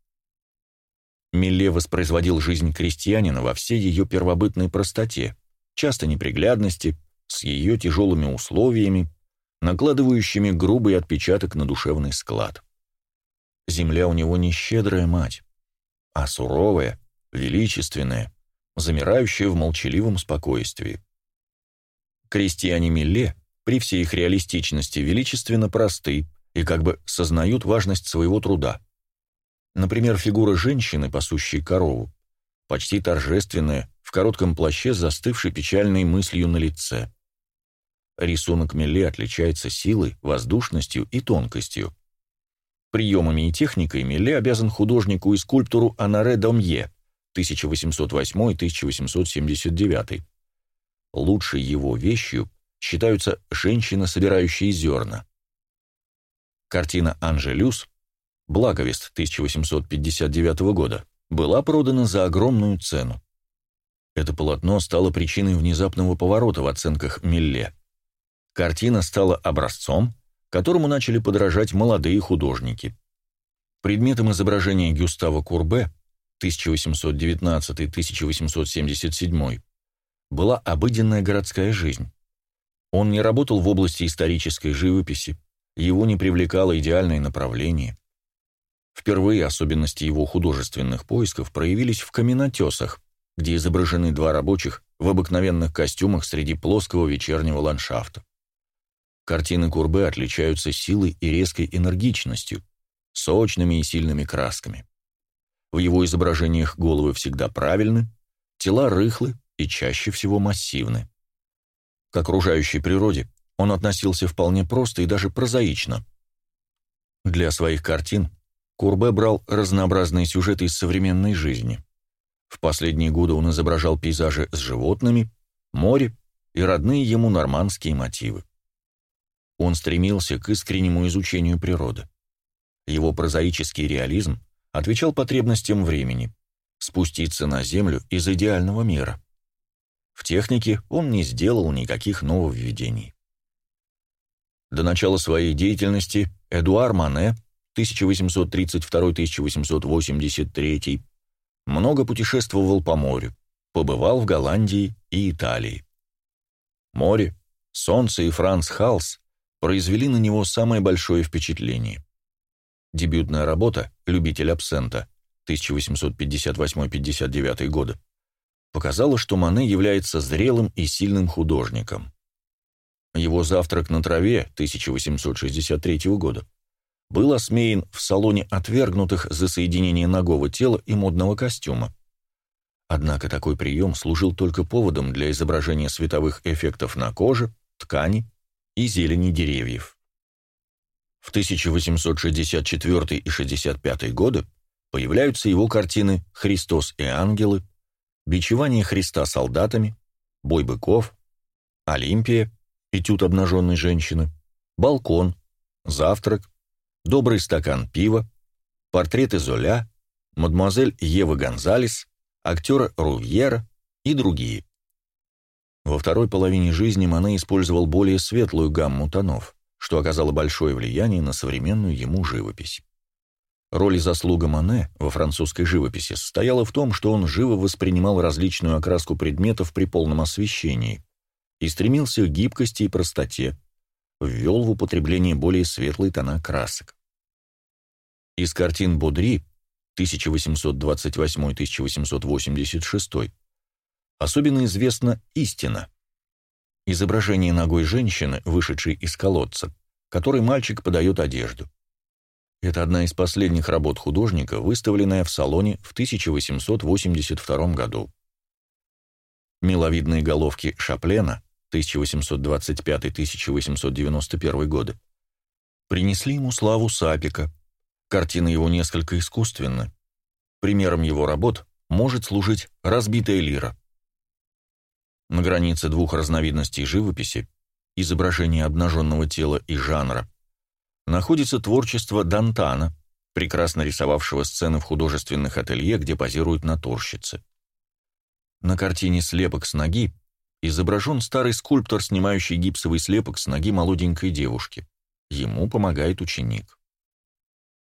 Милле воспроизводил жизнь крестьянина во всей ее первобытной простоте, часто неприглядности, с ее тяжелыми условиями, накладывающими грубый отпечаток на душевный склад. Земля у него не щедрая мать, а суровая, величественная, замирающая в молчаливом спокойствии. Крестьяне Милле при всей их реалистичности величественно просты и как бы сознают важность своего труда. Например, фигура женщины, пасущей корову, почти торжественная, в коротком плаще, застывшей печальной мыслью на лице. Рисунок Милле отличается силой, воздушностью и тонкостью. Приемами и техникой Милле обязан художнику и скульптору Анаре Домье, 1808-1879. Лучшей его вещью считаются «Женщина, собирающая зерна». Картина «Анжелюс» «Благовест» 1859 года была продана за огромную цену. Это полотно стало причиной внезапного поворота в оценках Милле. Картина стала образцом, которому начали подражать молодые художники. Предметом изображения Гюстава Курбе 1819-1877, была обыденная городская жизнь. Он не работал в области исторической живописи, его не привлекало идеальное направление. Впервые особенности его художественных поисков проявились в каменотесах, где изображены два рабочих в обыкновенных костюмах среди плоского вечернего ландшафта. Картины Курбе отличаются силой и резкой энергичностью, сочными и сильными красками. В его изображениях головы всегда правильны, тела рыхлы и чаще всего массивны. К окружающей природе он относился вполне просто и даже прозаично. Для своих картин Курбе брал разнообразные сюжеты из современной жизни. В последние годы он изображал пейзажи с животными, море и родные ему нормандские мотивы. Он стремился к искреннему изучению природы. Его прозаический реализм отвечал потребностям времени – спуститься на Землю из идеального мира. В технике он не сделал никаких нововведений. До начала своей деятельности Эдуар Мане 1832-1883 много путешествовал по морю, побывал в Голландии и Италии. Море, солнце и Франц Халс произвели на него самое большое впечатление. Дебютная работа «Любитель абсента» 1858-59 годы показала, что Мане является зрелым и сильным художником. Его «Завтрак на траве» 1863 года был осмеян в салоне отвергнутых за соединение ногого тела и модного костюма. Однако такой прием служил только поводом для изображения световых эффектов на коже, ткани и зелени деревьев. В 1864 и 65 годы появляются его картины «Христос и ангелы», «Бичевание Христа солдатами», «Бой быков», «Олимпия», «Этюд обнаженной женщины», «Балкон», «Завтрак», «Добрый стакан пива», «Портреты Золя», «Мадемуазель Ева Гонзалес», актера Рувьера и другие. Во второй половине жизни Мане использовал более светлую гамму тонов, что оказало большое влияние на современную ему живопись. Роль и заслуга Мане во французской живописи состояла в том, что он живо воспринимал различную окраску предметов при полном освещении и стремился к гибкости и простоте, ввел в употребление более светлые тона красок. Из картин Бодри 1828-1886, особенно известна «Истина» — изображение ногой женщины, вышедшей из колодца, которой мальчик подает одежду. Это одна из последних работ художника, выставленная в салоне в 1882 году. Миловидные головки Шаплена 1825-1891 годы принесли ему славу Сапика, Картина его несколько искусственна. Примером его работ может служить разбитая лира. На границе двух разновидностей живописи, изображения обнаженного тела и жанра, находится творчество Дантана, прекрасно рисовавшего сцены в художественных ателье, где позируют натурщицы. На картине «Слепок с ноги» изображен старый скульптор, снимающий гипсовый слепок с ноги молоденькой девушки. Ему помогает ученик.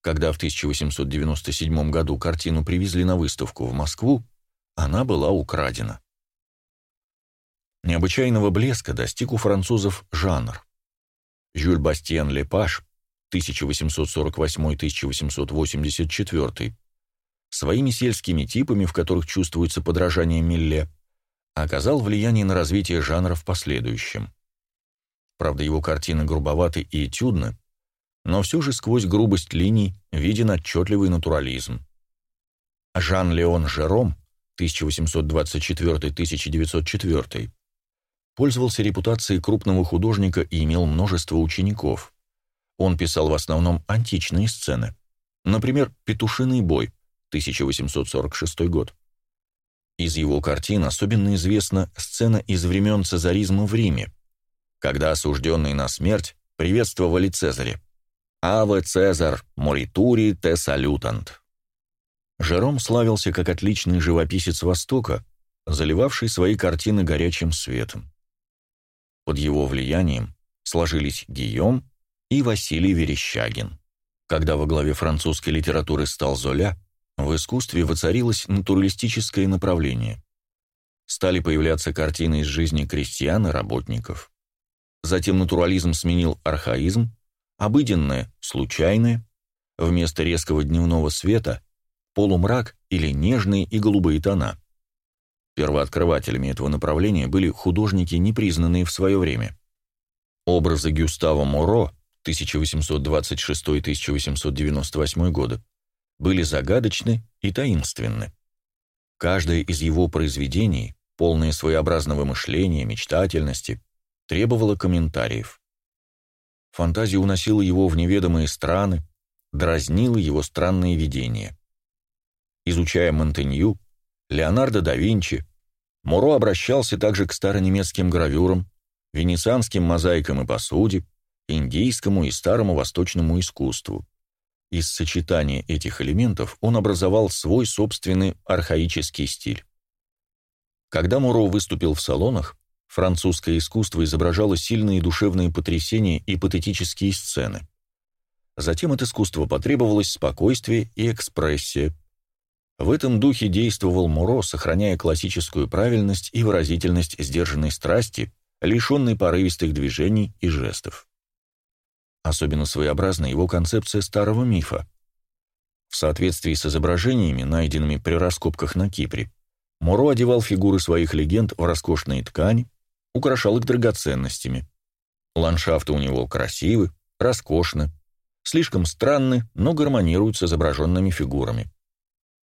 Когда в 1897 году картину привезли на выставку в Москву, она была украдена. Необычайного блеска достиг у французов жанр. Жюль Бастиен Лепаш 1848-1884 своими сельскими типами, в которых чувствуется подражание Милле, оказал влияние на развитие жанра в последующем. Правда, его картины грубоваты и этюдны, но все же сквозь грубость линий виден отчетливый натурализм. Жан-Леон Жером 1824-1904 пользовался репутацией крупного художника и имел множество учеников. Он писал в основном античные сцены. Например, «Петушиный бой» 1846 год. Из его картин особенно известна сцена из времен цезаризма в Риме, когда осужденные на смерть приветствовали Цезаря. «Аве Цезар, моритури те салютант». Жером славился как отличный живописец Востока, заливавший свои картины горячим светом. Под его влиянием сложились Гийом и Василий Верещагин. Когда во главе французской литературы стал Золя, в искусстве воцарилось натуралистическое направление. Стали появляться картины из жизни крестьян и работников. Затем натурализм сменил архаизм, обыденное, случайное, вместо резкого дневного света – полумрак или нежные и голубые тона. Первооткрывателями этого направления были художники, непризнанные в свое время. Образы Гюстава Моро 1826-1898 годы были загадочны и таинственны. Каждое из его произведений, полное своеобразного мышления, мечтательности, требовало комментариев. Фантазия уносила его в неведомые страны, дразнила его странные видения. Изучая Монтенью, Леонардо да Винчи, Моро обращался также к старонемецким гравюрам, венецианским мозаикам и посуде, индийскому и старому восточному искусству. Из сочетания этих элементов он образовал свой собственный архаический стиль. Когда Моро выступил в салонах, Французское искусство изображало сильные душевные потрясения и патетические сцены. Затем от искусства потребовалось спокойствие и экспрессия. В этом духе действовал Муро, сохраняя классическую правильность и выразительность сдержанной страсти, лишенной порывистых движений и жестов. Особенно своеобразна его концепция старого мифа. В соответствии с изображениями, найденными при раскопках на Кипре, Моро одевал фигуры своих легенд в роскошные ткани, украшал их драгоценностями. Ландшафты у него красивы, роскошны, слишком странны, но гармонируют с изображенными фигурами.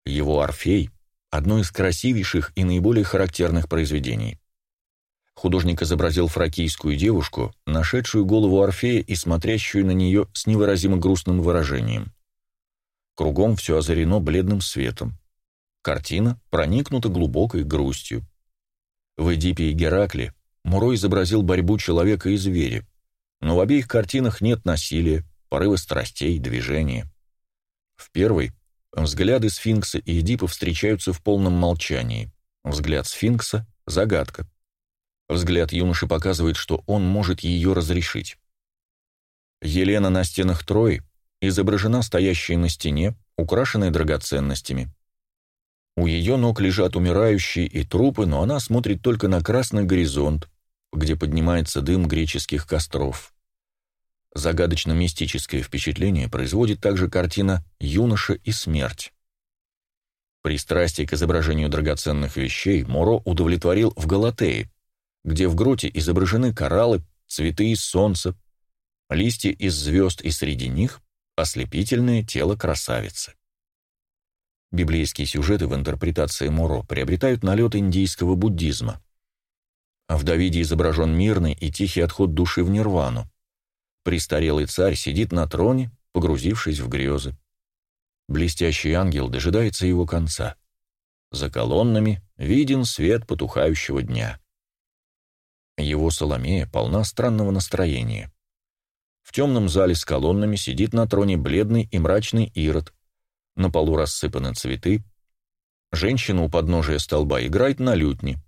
Его «Орфей» — одно из красивейших и наиболее характерных произведений. Художник изобразил фракийскую девушку, нашедшую голову Орфея и смотрящую на нее с невыразимо грустным выражением. Кругом все озарено бледным светом. Картина проникнута глубокой грустью. В Эдипе и Геракле Муро изобразил борьбу человека и зверя, но в обеих картинах нет насилия, порыва страстей, движения. В первой взгляды сфинкса и Эдипа встречаются в полном молчании. Взгляд сфинкса — загадка. Взгляд юноши показывает, что он может ее разрешить. Елена на стенах Трои изображена стоящей на стене, украшенной драгоценностями. У ее ног лежат умирающие и трупы, но она смотрит только на красный горизонт, где поднимается дым греческих костров. Загадочно-мистическое впечатление производит также картина «Юноша и смерть». Пристрастие к изображению драгоценных вещей Моро удовлетворил в Галатее, где в гроте изображены кораллы, цветы из солнца, листья из звезд и среди них ослепительное тело красавицы. Библейские сюжеты в интерпретации Моро приобретают налет индийского буддизма. В Давиде изображен мирный и тихий отход души в нирвану. Престарелый царь сидит на троне, погрузившись в грезы. Блестящий ангел дожидается его конца. За колоннами виден свет потухающего дня. Его Соломея полна странного настроения. В темном зале с колоннами сидит на троне бледный и мрачный Ирод. На полу рассыпаны цветы. Женщина у подножия столба играет на лютне.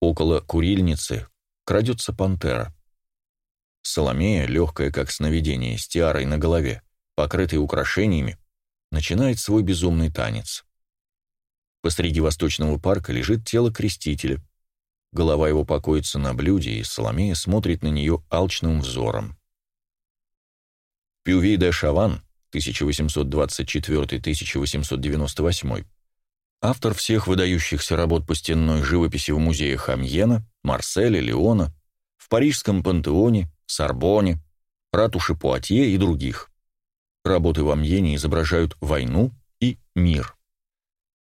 Около курильницы крадется пантера. Соломея, легкая как сновидение, с тиарой на голове, покрытой украшениями, начинает свой безумный танец. Посреди восточного парка лежит тело крестителя — Голова его покоится на блюде, и Соломея смотрит на нее алчным взором. Пюви де Шаван, 1824-1898, автор всех выдающихся работ по стенной живописи в музеях Амьена, Марселя, Леона, в Парижском пантеоне, Сорбоне, ратуше Пуатье и других. Работы в Амьене изображают войну и мир.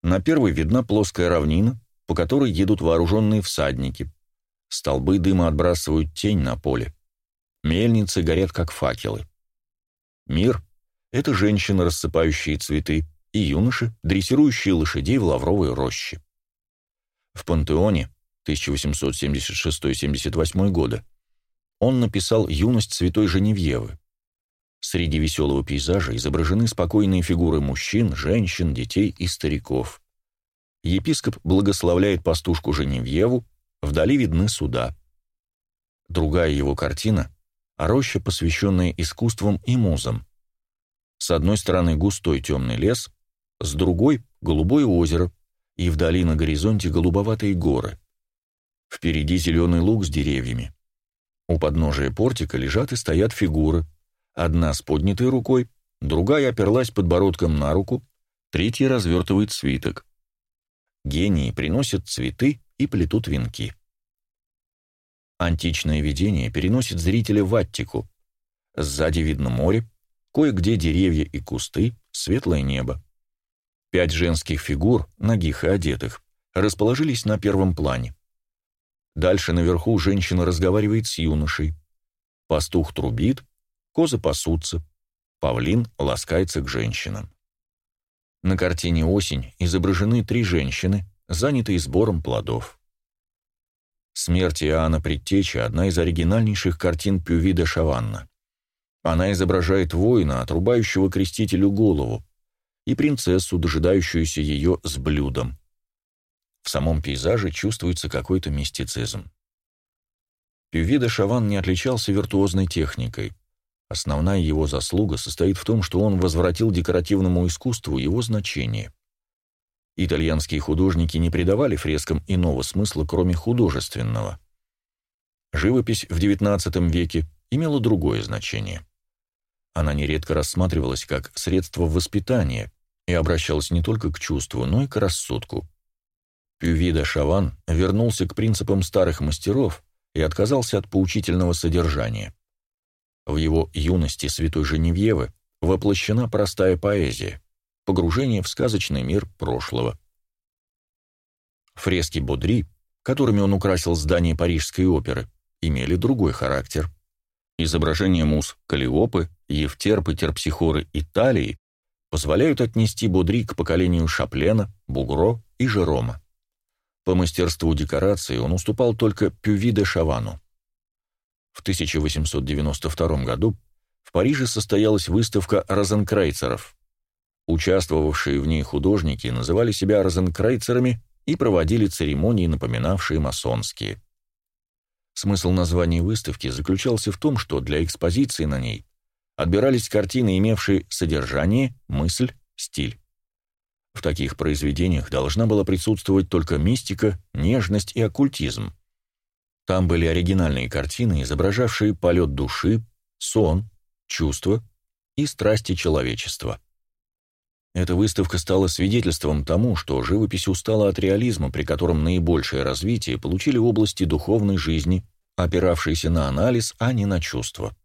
На первой видна плоская равнина, по которой едут вооруженные всадники. Столбы дыма отбрасывают тень на поле. Мельницы горят, как факелы. Мир — это женщины, рассыпающие цветы, и юноши, дрессирующие лошадей в лавровой роще. В «Пантеоне» 1876-78 года он написал «Юность святой Женевьевы». Среди веселого пейзажа изображены спокойные фигуры мужчин, женщин, детей и стариков. Епископ благословляет пастушку Женевьеву, вдали видны суда. Другая его картина — роща, посвященная искусствам и музам. С одной стороны густой темный лес, с другой — голубое озеро, и вдали на горизонте голубоватые горы. Впереди зеленый луг с деревьями. У подножия портика лежат и стоят фигуры. Одна с поднятой рукой, другая оперлась подбородком на руку, третья развертывает свиток. Гении приносят цветы и плетут венки. Античное видение переносит зрителя в Аттику. Сзади видно море, кое-где деревья и кусты, светлое небо. Пять женских фигур, ногих и одетых, расположились на первом плане. Дальше наверху женщина разговаривает с юношей. Пастух трубит, козы пасутся, павлин ласкается к женщинам. На картине «Осень» изображены три женщины, занятые сбором плодов. Смерть Иоанна Предтеча – одна из оригинальнейших картин Пювида Шаванна. Она изображает воина, отрубающего крестителю голову, и принцессу, дожидающуюся ее с блюдом. В самом пейзаже чувствуется какой-то мистицизм. Пювида Шаван не отличался виртуозной техникой. Основная его заслуга состоит в том, что он возвратил декоративному искусству его значение. Итальянские художники не придавали фрескам иного смысла, кроме художественного. Живопись в XIX веке имела другое значение. Она нередко рассматривалась как средство воспитания и обращалась не только к чувству, но и к рассудку. Пювида Шаван вернулся к принципам старых мастеров и отказался от поучительного содержания. В его юности святой Женевьевы воплощена простая поэзия, погружение в сказочный мир прошлого. Фрески Бодри, которыми он украсил здание Парижской оперы, имели другой характер. Изображения мус Калиопы, Евтерпы, Терпсихоры и Талии позволяют отнести Бодри к поколению Шаплена, Бугро и Жерома. По мастерству декорации он уступал только Пюви де Шавану. В 1892 году в Париже состоялась выставка розенкрайцеров. Участвовавшие в ней художники называли себя розенкрайцерами и проводили церемонии, напоминавшие масонские. Смысл названия выставки заключался в том, что для экспозиции на ней отбирались картины, имевшие содержание, мысль, стиль. В таких произведениях должна была присутствовать только мистика, нежность и оккультизм. Там были оригинальные картины, изображавшие полет души, сон, чувства и страсти человечества. Эта выставка стала свидетельством тому, что живопись устала от реализма, при котором наибольшее развитие получили области духовной жизни, опиравшиеся на анализ, а не на чувства.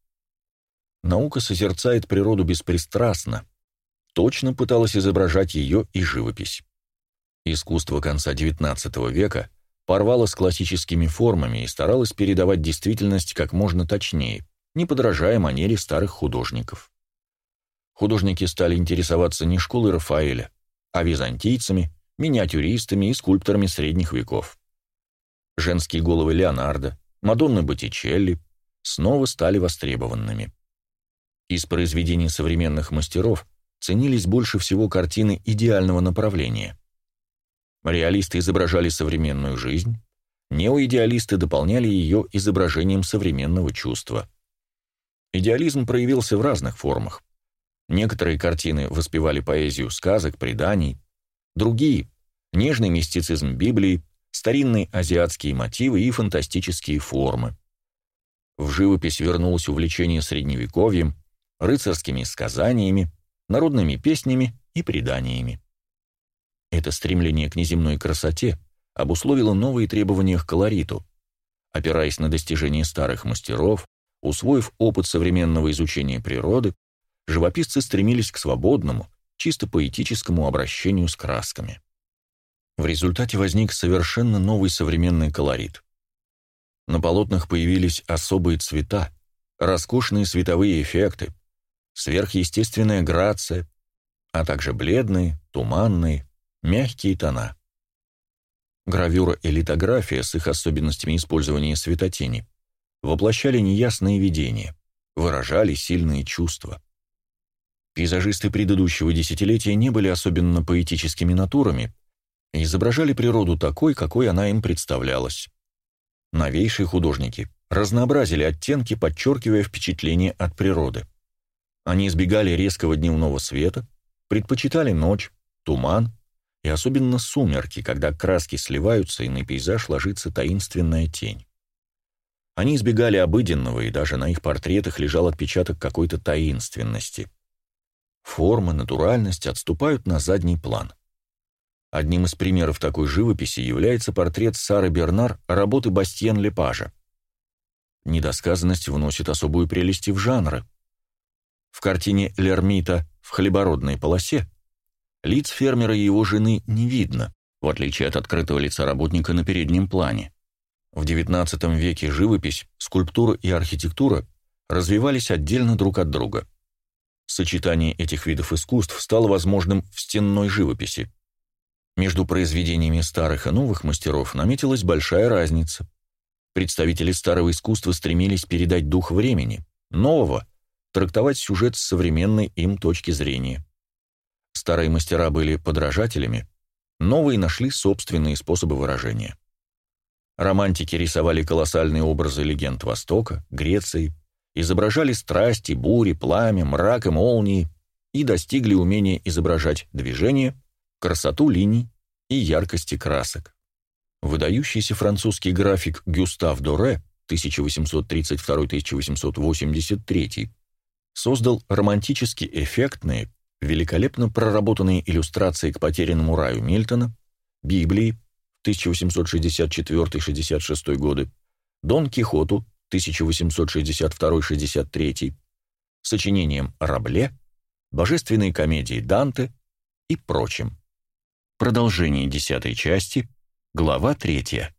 Наука созерцает природу беспристрастно, точно пыталась изображать ее и живопись. Искусство конца XIX века порвало с классическими формами и старалось передавать действительность как можно точнее, не подражая манере старых художников художники стали интересоваться не школой Рафаэля, а византийцами, миниатюристами и скульпторами средних веков. Женские головы Леонардо, Мадонны Боттичелли снова стали востребованными. Из произведений современных мастеров ценились больше всего картины идеального направления. Реалисты изображали современную жизнь, неоидеалисты дополняли ее изображением современного чувства. Идеализм проявился в разных формах. Некоторые картины воспевали поэзию сказок, преданий, другие — нежный мистицизм Библии, старинные азиатские мотивы и фантастические формы. В живопись вернулось увлечение средневековьем, рыцарскими сказаниями, народными песнями и преданиями. Это стремление к неземной красоте обусловило новые требования к колориту. Опираясь на достижения старых мастеров, усвоив опыт современного изучения природы, живописцы стремились к свободному, чисто поэтическому обращению с красками. В результате возник совершенно новый современный колорит. На полотнах появились особые цвета, роскошные световые эффекты, сверхъестественная грация, а также бледные, туманные, мягкие тона. Гравюра и литография с их особенностями использования светотени воплощали неясные видения, выражали сильные чувства. Пейзажисты предыдущего десятилетия не были особенно поэтическими натурами и изображали природу такой, какой она им представлялась. Новейшие художники разнообразили оттенки, подчеркивая впечатление от природы. Они избегали резкого дневного света, предпочитали ночь, туман и особенно сумерки, когда краски сливаются и на пейзаж ложится таинственная тень. Они избегали обыденного, и даже на их портретах лежал отпечаток какой-то таинственности. Форма, натуральность отступают на задний план. Одним из примеров такой живописи является портрет Сары Бернар работы Бастьен Лепажа. Недосказанность вносит особую прелесть в жанры. В картине Лермита «В хлебородной полосе» лиц фермера и его жены не видно, в отличие от открытого лица работника на переднем плане. В XIX веке живопись, скульптура и архитектура развивались отдельно друг от друга. Сочетание этих видов искусств стало возможным в стенной живописи. Между произведениями старых и новых мастеров наметилась большая разница. Представители старого искусства стремились передать дух времени, нового — трактовать сюжет с современной им точки зрения. Старые мастера были подражателями, новые нашли собственные способы выражения. Романтики рисовали колоссальные образы легенд Востока, Греции, изображали страсти, бури, пламя, мрак и молнии и достигли умения изображать движение, красоту линий и яркости красок. Выдающийся французский график Гюстав Доре 1832-1883 создал романтически эффектные, великолепно проработанные иллюстрации к потерянному раю Мильтона, Библии 1864-66 годы, Дон Кихоту 1862-63, сочинением Рабле, божественной комедии Данте и прочим. Продолжение десятой части, глава третья.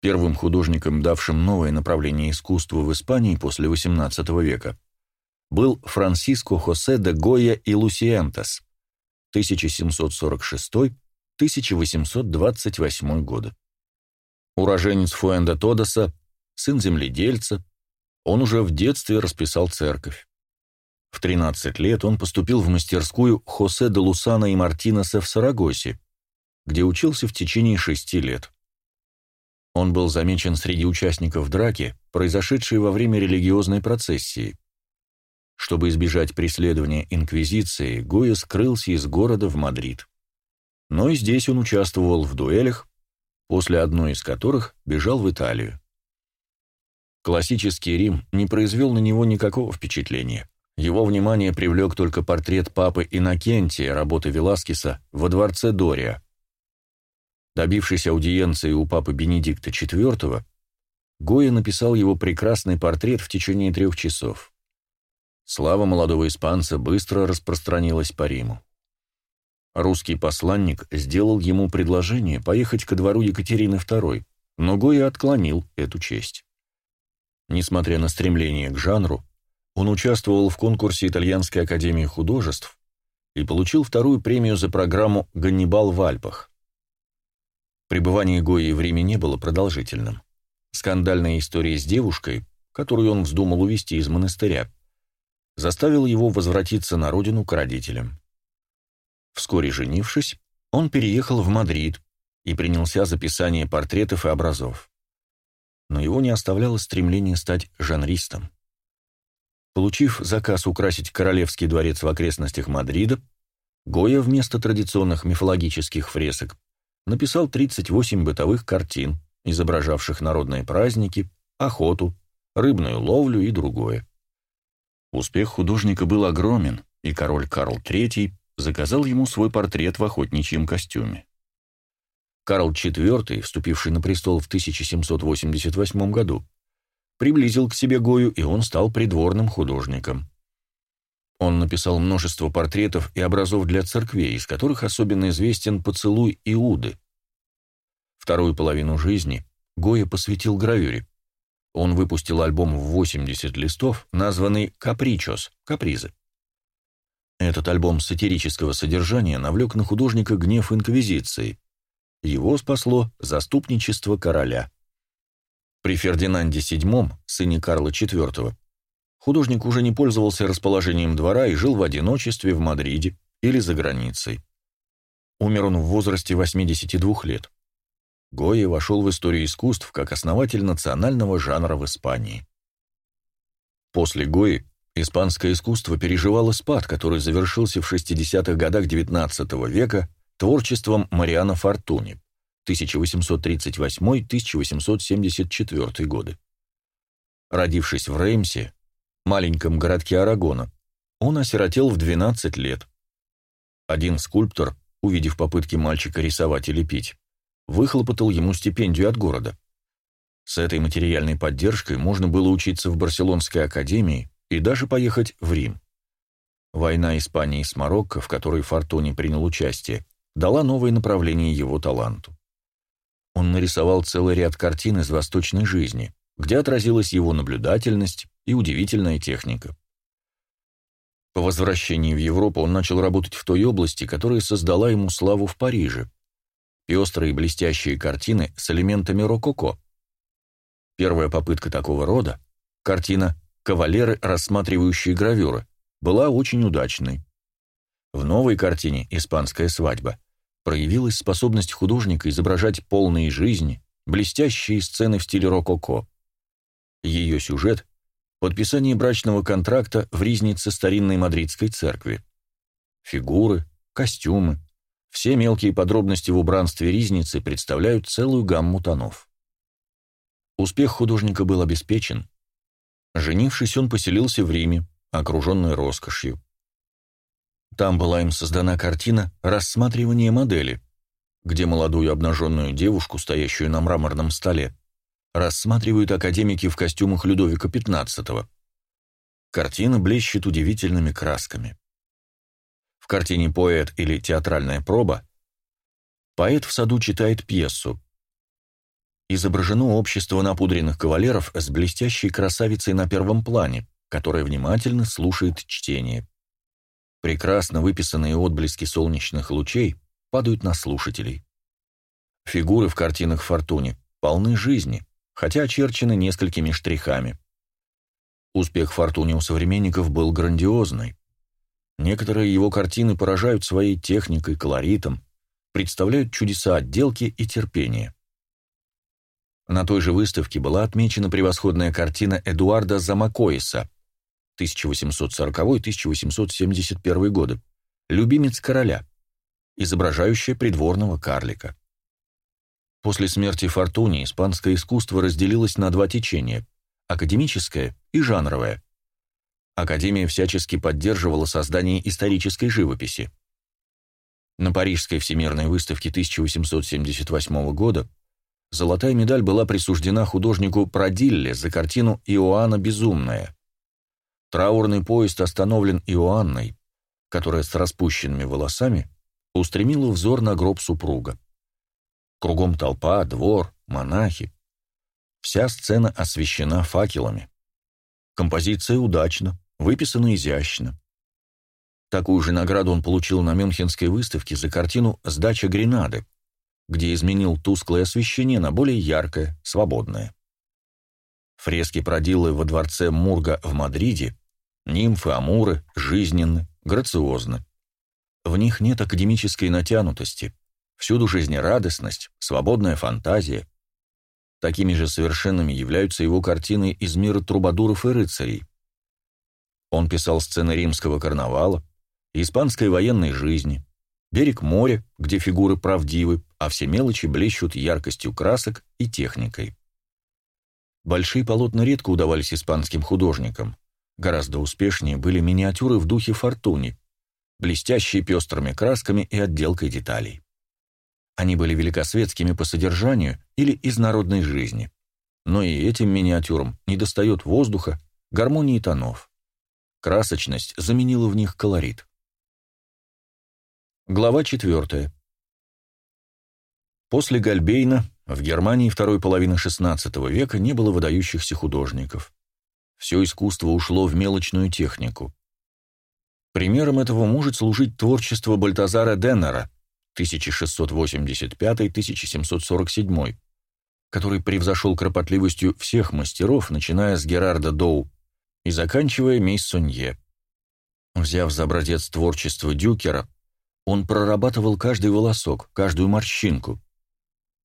Первым художником, давшим новое направление искусству в Испании после XVIII века, был Франсиско Хосе де Гойя и Лусиентес, 1746-1828 годы. Уроженец Фуэнда Тодоса, сын земледельца, он уже в детстве расписал церковь. В 13 лет он поступил в мастерскую Хосе де Лусана и Мартинеса в Сарагосе, где учился в течение шести лет. Он был замечен среди участников драки, произошедшей во время религиозной процессии. Чтобы избежать преследования Инквизиции, Гуя скрылся из города в Мадрид. Но и здесь он участвовал в дуэлях, после одной из которых бежал в Италию. Классический Рим не произвел на него никакого впечатления. Его внимание привлек только портрет папы Иннокентия работы Веласкеса во дворце Дория. Добившись аудиенции у папы Бенедикта IV, Гоя написал его прекрасный портрет в течение трех часов. Слава молодого испанца быстро распространилась по Риму. Русский посланник сделал ему предложение поехать ко двору Екатерины II, но Гоя отклонил эту честь. Несмотря на стремление к жанру, он участвовал в конкурсе Итальянской академии художеств и получил вторую премию за программу «Ганнибал в Альпах». Пребывание Гои в Риме не было продолжительным. Скандальная история с девушкой, которую он вздумал увезти из монастыря, заставила его возвратиться на родину к родителям. Вскоре женившись, он переехал в Мадрид и принялся за писание портретов и образов. Но его не оставляло стремление стать жанристом. Получив заказ украсить королевский дворец в окрестностях Мадрида, Гоя вместо традиционных мифологических фресок написал 38 бытовых картин, изображавших народные праздники, охоту, рыбную ловлю и другое. Успех художника был огромен, и король Карл III заказал ему свой портрет в охотничьем костюме. Карл IV, вступивший на престол в 1788 году, приблизил к себе Гою, и он стал придворным художником. Он написал множество портретов и образов для церквей, из которых особенно известен «Поцелуй Иуды». Вторую половину жизни Гоя посвятил гравюре. Он выпустил альбом в 80 листов, названный «Капричос» — «Капризы». Этот альбом сатирического содержания навлек на художника гнев инквизиции. Его спасло заступничество короля. При Фердинанде VII, сыне Карла IV, художник уже не пользовался расположением двора и жил в одиночестве в Мадриде или за границей. Умер он в возрасте 82 лет. Гойя вошел в историю искусств как основатель национального жанра в Испании. После Гои испанское искусство переживало спад, который завершился в 60-х годах XIX века творчеством Мариана Фортуни 1838-1874 годы. Родившись в Реймсе, маленьком городке Арагона, он осиротел в 12 лет. Один скульптор, увидев попытки мальчика рисовать и лепить, выхлопотал ему стипендию от города. С этой материальной поддержкой можно было учиться в Барселонской академии и даже поехать в Рим. Война Испании с Марокко, в которой Фортуни принял участие, дала новое направление его таланту. Он нарисовал целый ряд картин из восточной жизни, где отразилась его наблюдательность и удивительная техника. По возвращении в Европу он начал работать в той области, которая создала ему славу в Париже, пестрые блестящие картины с элементами рококо. Первая попытка такого рода, картина «Кавалеры, рассматривающие гравюры», была очень удачной. В новой картине «Испанская свадьба» проявилась способность художника изображать полные жизни, блестящие сцены в стиле рококо. Ее сюжет — подписание брачного контракта в ризнице старинной мадридской церкви. Фигуры, костюмы, все мелкие подробности в убранстве ризницы представляют целую гамму тонов. Успех художника был обеспечен. Женившись, он поселился в Риме, окруженный роскошью. Там была им создана картина «Рассматривание модели», где молодую обнаженную девушку, стоящую на мраморном столе, рассматривают академики в костюмах Людовика XV. Картина блещет удивительными красками. В картине «Поэт» или «Театральная проба» поэт в саду читает пьесу. Изображено общество напудренных кавалеров с блестящей красавицей на первом плане, которая внимательно слушает чтение. Прекрасно выписанные отблески солнечных лучей падают на слушателей. Фигуры в картинах Фортуни полны жизни, хотя очерчены несколькими штрихами. Успех Фортуни у современников был грандиозный. Некоторые его картины поражают своей техникой, колоритом, представляют чудеса отделки и терпения. На той же выставке была отмечена превосходная картина Эдуарда Замакоиса 1840-1871 годы, любимец короля, изображающая придворного карлика. После смерти Фортуни испанское искусство разделилось на два течения – академическое и жанровое. Академия всячески поддерживала создание исторической живописи. На Парижской всемирной выставке 1878 года золотая медаль была присуждена художнику Продилле за картину «Иоанна Безумная». Траурный поезд остановлен Иоанной, которая с распущенными волосами устремила взор на гроб супруга. Кругом толпа, двор, монахи. Вся сцена освещена факелами. Композиция удачна, выписана изящно. Такую же награду он получил на Мюнхенской выставке за картину «Сдача Гренады», где изменил тусклое освещение на более яркое, свободное. Фрески продилы во дворце Мурга в Мадриде Нимфы, амуры, жизненны, грациозны. В них нет академической натянутости, всюду жизнерадостность, свободная фантазия. Такими же совершенными являются его картины из мира трубадуров и рыцарей. Он писал сцены римского карнавала, испанской военной жизни, берег моря, где фигуры правдивы, а все мелочи блещут яркостью красок и техникой. Большие полотна редко удавались испанским художникам. Гораздо успешнее были миниатюры в духе фортуни, блестящие пестрыми красками и отделкой деталей. Они были великосветскими по содержанию или из народной жизни. Но и этим миниатюрам недостает воздуха, гармонии тонов. Красочность заменила в них колорит. Глава 4. После Гальбейна в Германии второй половины XVI века не было выдающихся художников все искусство ушло в мелочную технику. Примером этого может служить творчество Бальтазара Деннера 1685-1747, который превзошел кропотливостью всех мастеров, начиная с Герарда Доу и заканчивая Мейс Сонье. Взяв за образец творчества Дюкера, он прорабатывал каждый волосок, каждую морщинку.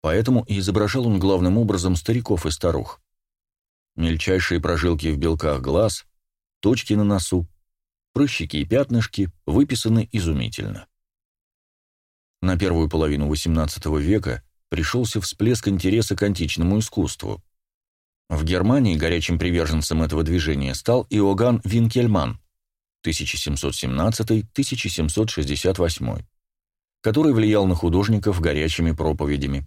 Поэтому и изображал он главным образом стариков и старух мельчайшие прожилки в белках глаз, точки на носу, прыщики и пятнышки выписаны изумительно. На первую половину XVIII века пришелся всплеск интереса к античному искусству. В Германии горячим приверженцем этого движения стал Иоганн Винкельман 1717-1768, который влиял на художников горячими проповедями.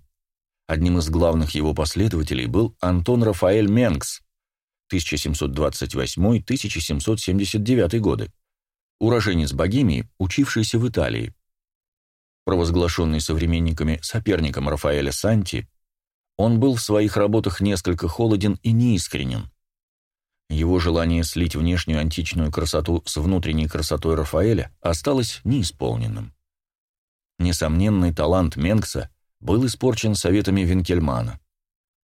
Одним из главных его последователей был Антон Рафаэль Менгс 1728-1779 годы, уроженец Богемии, учившийся в Италии. Провозглашенный современниками соперником Рафаэля Санти, он был в своих работах несколько холоден и неискренен. Его желание слить внешнюю античную красоту с внутренней красотой Рафаэля осталось неисполненным. Несомненный талант Менгса был испорчен советами Винкельмана.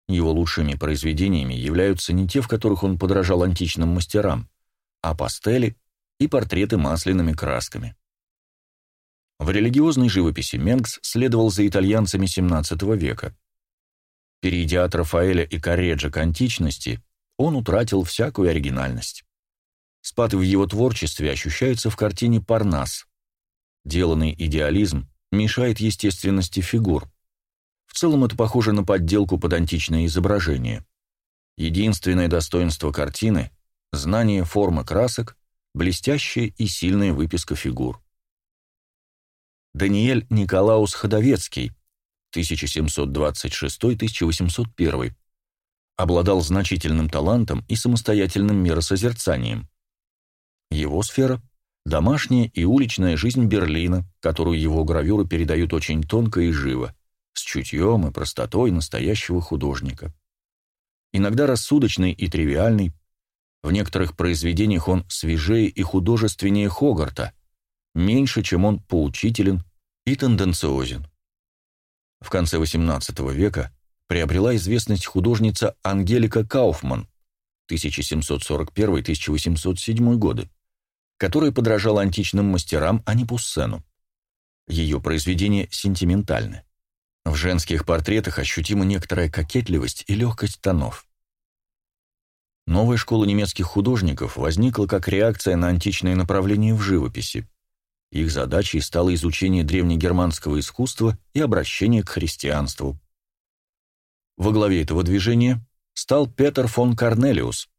Его лучшими произведениями являются не те, в которых он подражал античным мастерам, а пастели и портреты масляными красками. В религиозной живописи Менгс следовал за итальянцами XVII века. Перейдя от Рафаэля и Корреджа к античности, он утратил всякую оригинальность. Спад в его творчестве ощущается в картине «Парнас». Деланный идеализм мешает естественности фигур. В целом это похоже на подделку под античное изображение. Единственное достоинство картины – знание формы красок, блестящая и сильная выписка фигур. Даниэль Николаус Ходовецкий, 1726-1801, обладал значительным талантом и самостоятельным миросозерцанием. Его сфера – домашняя и уличная жизнь Берлина, которую его гравюры передают очень тонко и живо, с чутьем и простотой настоящего художника. Иногда рассудочный и тривиальный, в некоторых произведениях он свежее и художественнее Хогарта, меньше, чем он поучителен и тенденциозен. В конце XVIII века приобрела известность художница Ангелика Кауфман 1741-1807 годы, которая подражала античным мастерам, а не Пуссену. Ее произведения сентиментальны. В женских портретах ощутима некоторая кокетливость и легкость тонов. Новая школа немецких художников возникла как реакция на античное направление в живописи. Их задачей стало изучение древнегерманского искусства и обращение к христианству. Во главе этого движения стал Петер фон Корнелиус,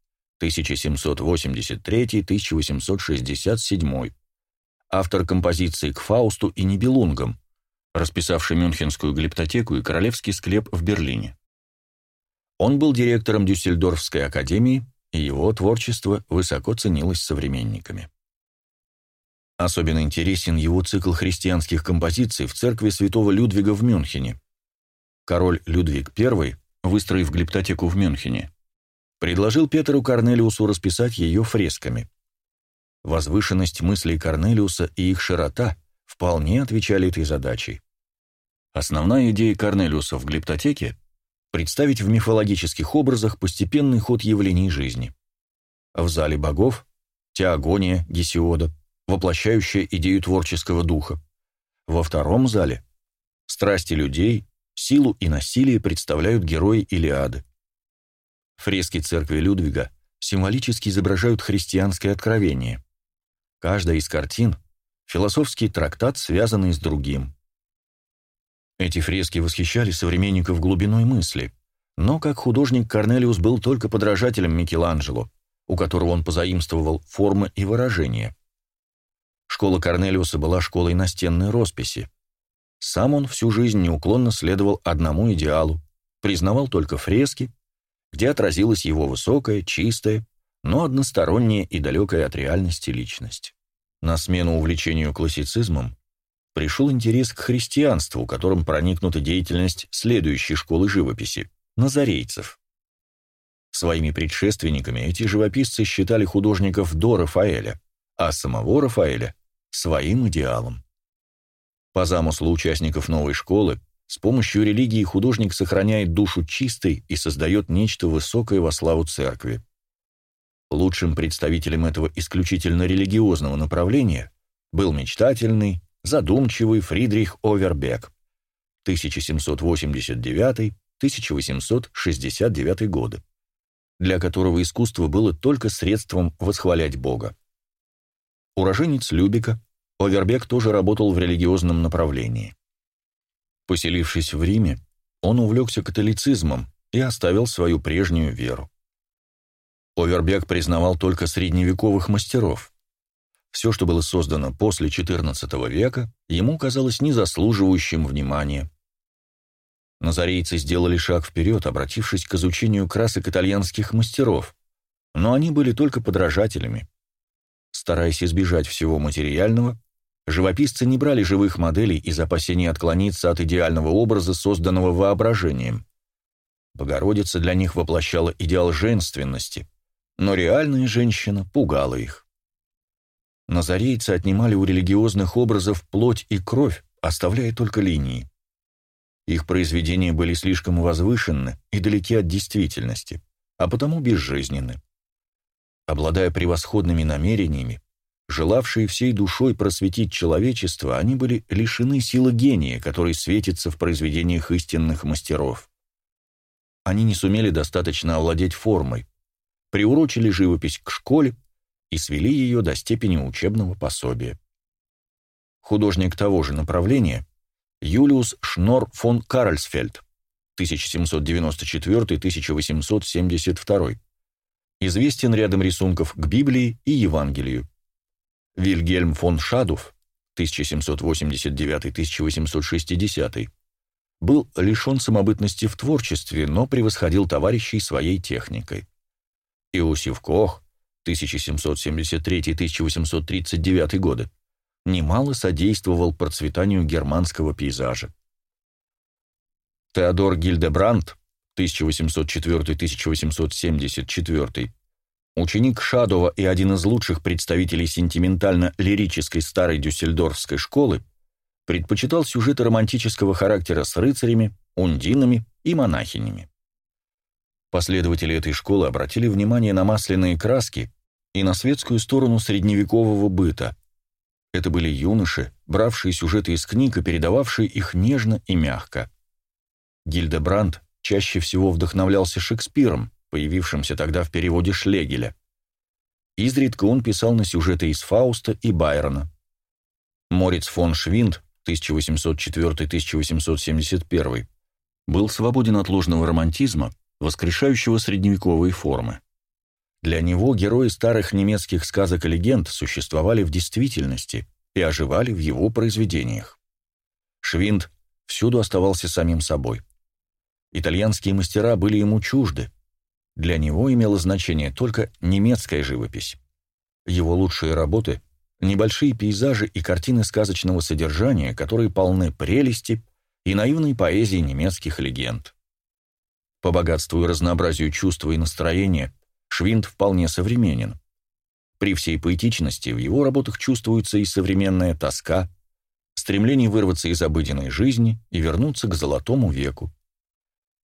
1783-1867, автор композиции к Фаусту и Нибелунгам, расписавший Мюнхенскую глиптотеку и Королевский склеп в Берлине. Он был директором Дюссельдорфской академии, и его творчество высоко ценилось современниками. Особенно интересен его цикл христианских композиций в церкви святого Людвига в Мюнхене, король Людвиг I, выстроив глиптотеку в Мюнхене, предложил Петру Корнелиусу расписать ее фресками. Возвышенность мыслей Корнелиуса и их широта вполне отвечали этой задаче. Основная идея Корнелиуса в глиптотеке – представить в мифологических образах постепенный ход явлений жизни. В зале богов – Теогония Гесиода, воплощающая идею творческого духа. Во втором зале – страсти людей, Силу и насилие представляют герои Илиады. Фрески церкви Людвига символически изображают христианское откровение. Каждая из картин – философский трактат, связанный с другим. Эти фрески восхищали современников глубиной мысли, но как художник Корнелиус был только подражателем Микеланджело, у которого он позаимствовал формы и выражения. Школа Корнелиуса была школой настенной росписи. Сам он всю жизнь неуклонно следовал одному идеалу, признавал только фрески, где отразилась его высокая, чистая, но односторонняя и далекая от реальности личность. На смену увлечению классицизмом пришел интерес к христианству, которым проникнута деятельность следующей школы живописи – назарейцев. Своими предшественниками эти живописцы считали художников до Рафаэля, а самого Рафаэля – своим идеалом. По замыслу участников новой школы, с помощью религии художник сохраняет душу чистой и создает нечто высокое во славу церкви. Лучшим представителем этого исключительно религиозного направления был мечтательный, задумчивый Фридрих Овербек 1789-1869 годы, для которого искусство было только средством восхвалять Бога. Уроженец Любика, Овербек тоже работал в религиозном направлении. Поселившись в Риме, он увлекся католицизмом и оставил свою прежнюю веру. Овербек признавал только средневековых мастеров. Все, что было создано после XIV века, ему казалось незаслуживающим внимания. Назарейцы сделали шаг вперед, обратившись к изучению красок итальянских мастеров, но они были только подражателями. Стараясь избежать всего материального, Живописцы не брали живых моделей из опасения отклониться от идеального образа, созданного воображением. Богородица для них воплощала идеал женственности, но реальная женщина пугала их. Назарейцы отнимали у религиозных образов плоть и кровь, оставляя только линии. Их произведения были слишком возвышенны и далеки от действительности, а потому безжизненны. Обладая превосходными намерениями, Желавшие всей душой просветить человечество, они были лишены силы гения, который светится в произведениях истинных мастеров. Они не сумели достаточно овладеть формой, приурочили живопись к школе и свели ее до степени учебного пособия. Художник того же направления Юлиус Шнор фон Карльсфельд 1794-1872, известен рядом рисунков к Библии и Евангелию. Вильгельм фон Шадув 1789-1860 был лишен самобытности в творчестве, но превосходил товарищей своей техникой. Иосиф Кох 1773-1839 годы немало содействовал процветанию германского пейзажа. Теодор Гильдебрандт 1804-1874, ученик Шадова и один из лучших представителей сентиментально-лирической старой дюссельдорфской школы, предпочитал сюжеты романтического характера с рыцарями, ундинами и монахинями. Последователи этой школы обратили внимание на масляные краски и на светскую сторону средневекового быта. Это были юноши, бравшие сюжеты из книг и передававшие их нежно и мягко. Гильдебранд чаще всего вдохновлялся Шекспиром, появившимся тогда в переводе Шлегеля. Изредка он писал на сюжеты из Фауста и Байрона. Мориц фон Швинд 1804-1871 был свободен от ложного романтизма, воскрешающего средневековые формы. Для него герои старых немецких сказок и легенд существовали в действительности и оживали в его произведениях. Швинд всюду оставался самим собой. Итальянские мастера были ему чужды. Для него имело значение только немецкая живопись. Его лучшие работы — небольшие пейзажи и картины сказочного содержания, которые полны прелести и наивной поэзии немецких легенд. По богатству и разнообразию чувства и настроения Швинд вполне современен. При всей поэтичности в его работах чувствуется и современная тоска, стремление вырваться из обыденной жизни и вернуться к золотому веку.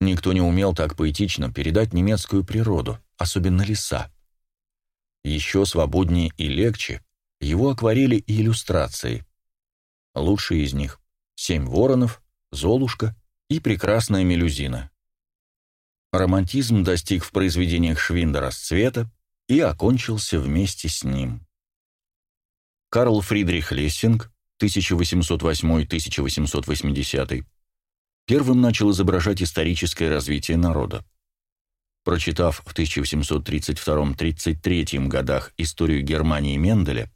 Никто не умел так поэтично передать немецкую природу, особенно леса. Еще свободнее и легче его акварели и иллюстрации. Лучшие из них — «Семь воронов», «Золушка» и «Прекрасная мелюзина». Романтизм достиг в произведениях Швинда расцвета и окончился вместе с ним. Карл Фридрих Лессинг, 1808-1880, первым начал изображать историческое развитие народа. Прочитав в 1832-33 годах историю Германии Менделя,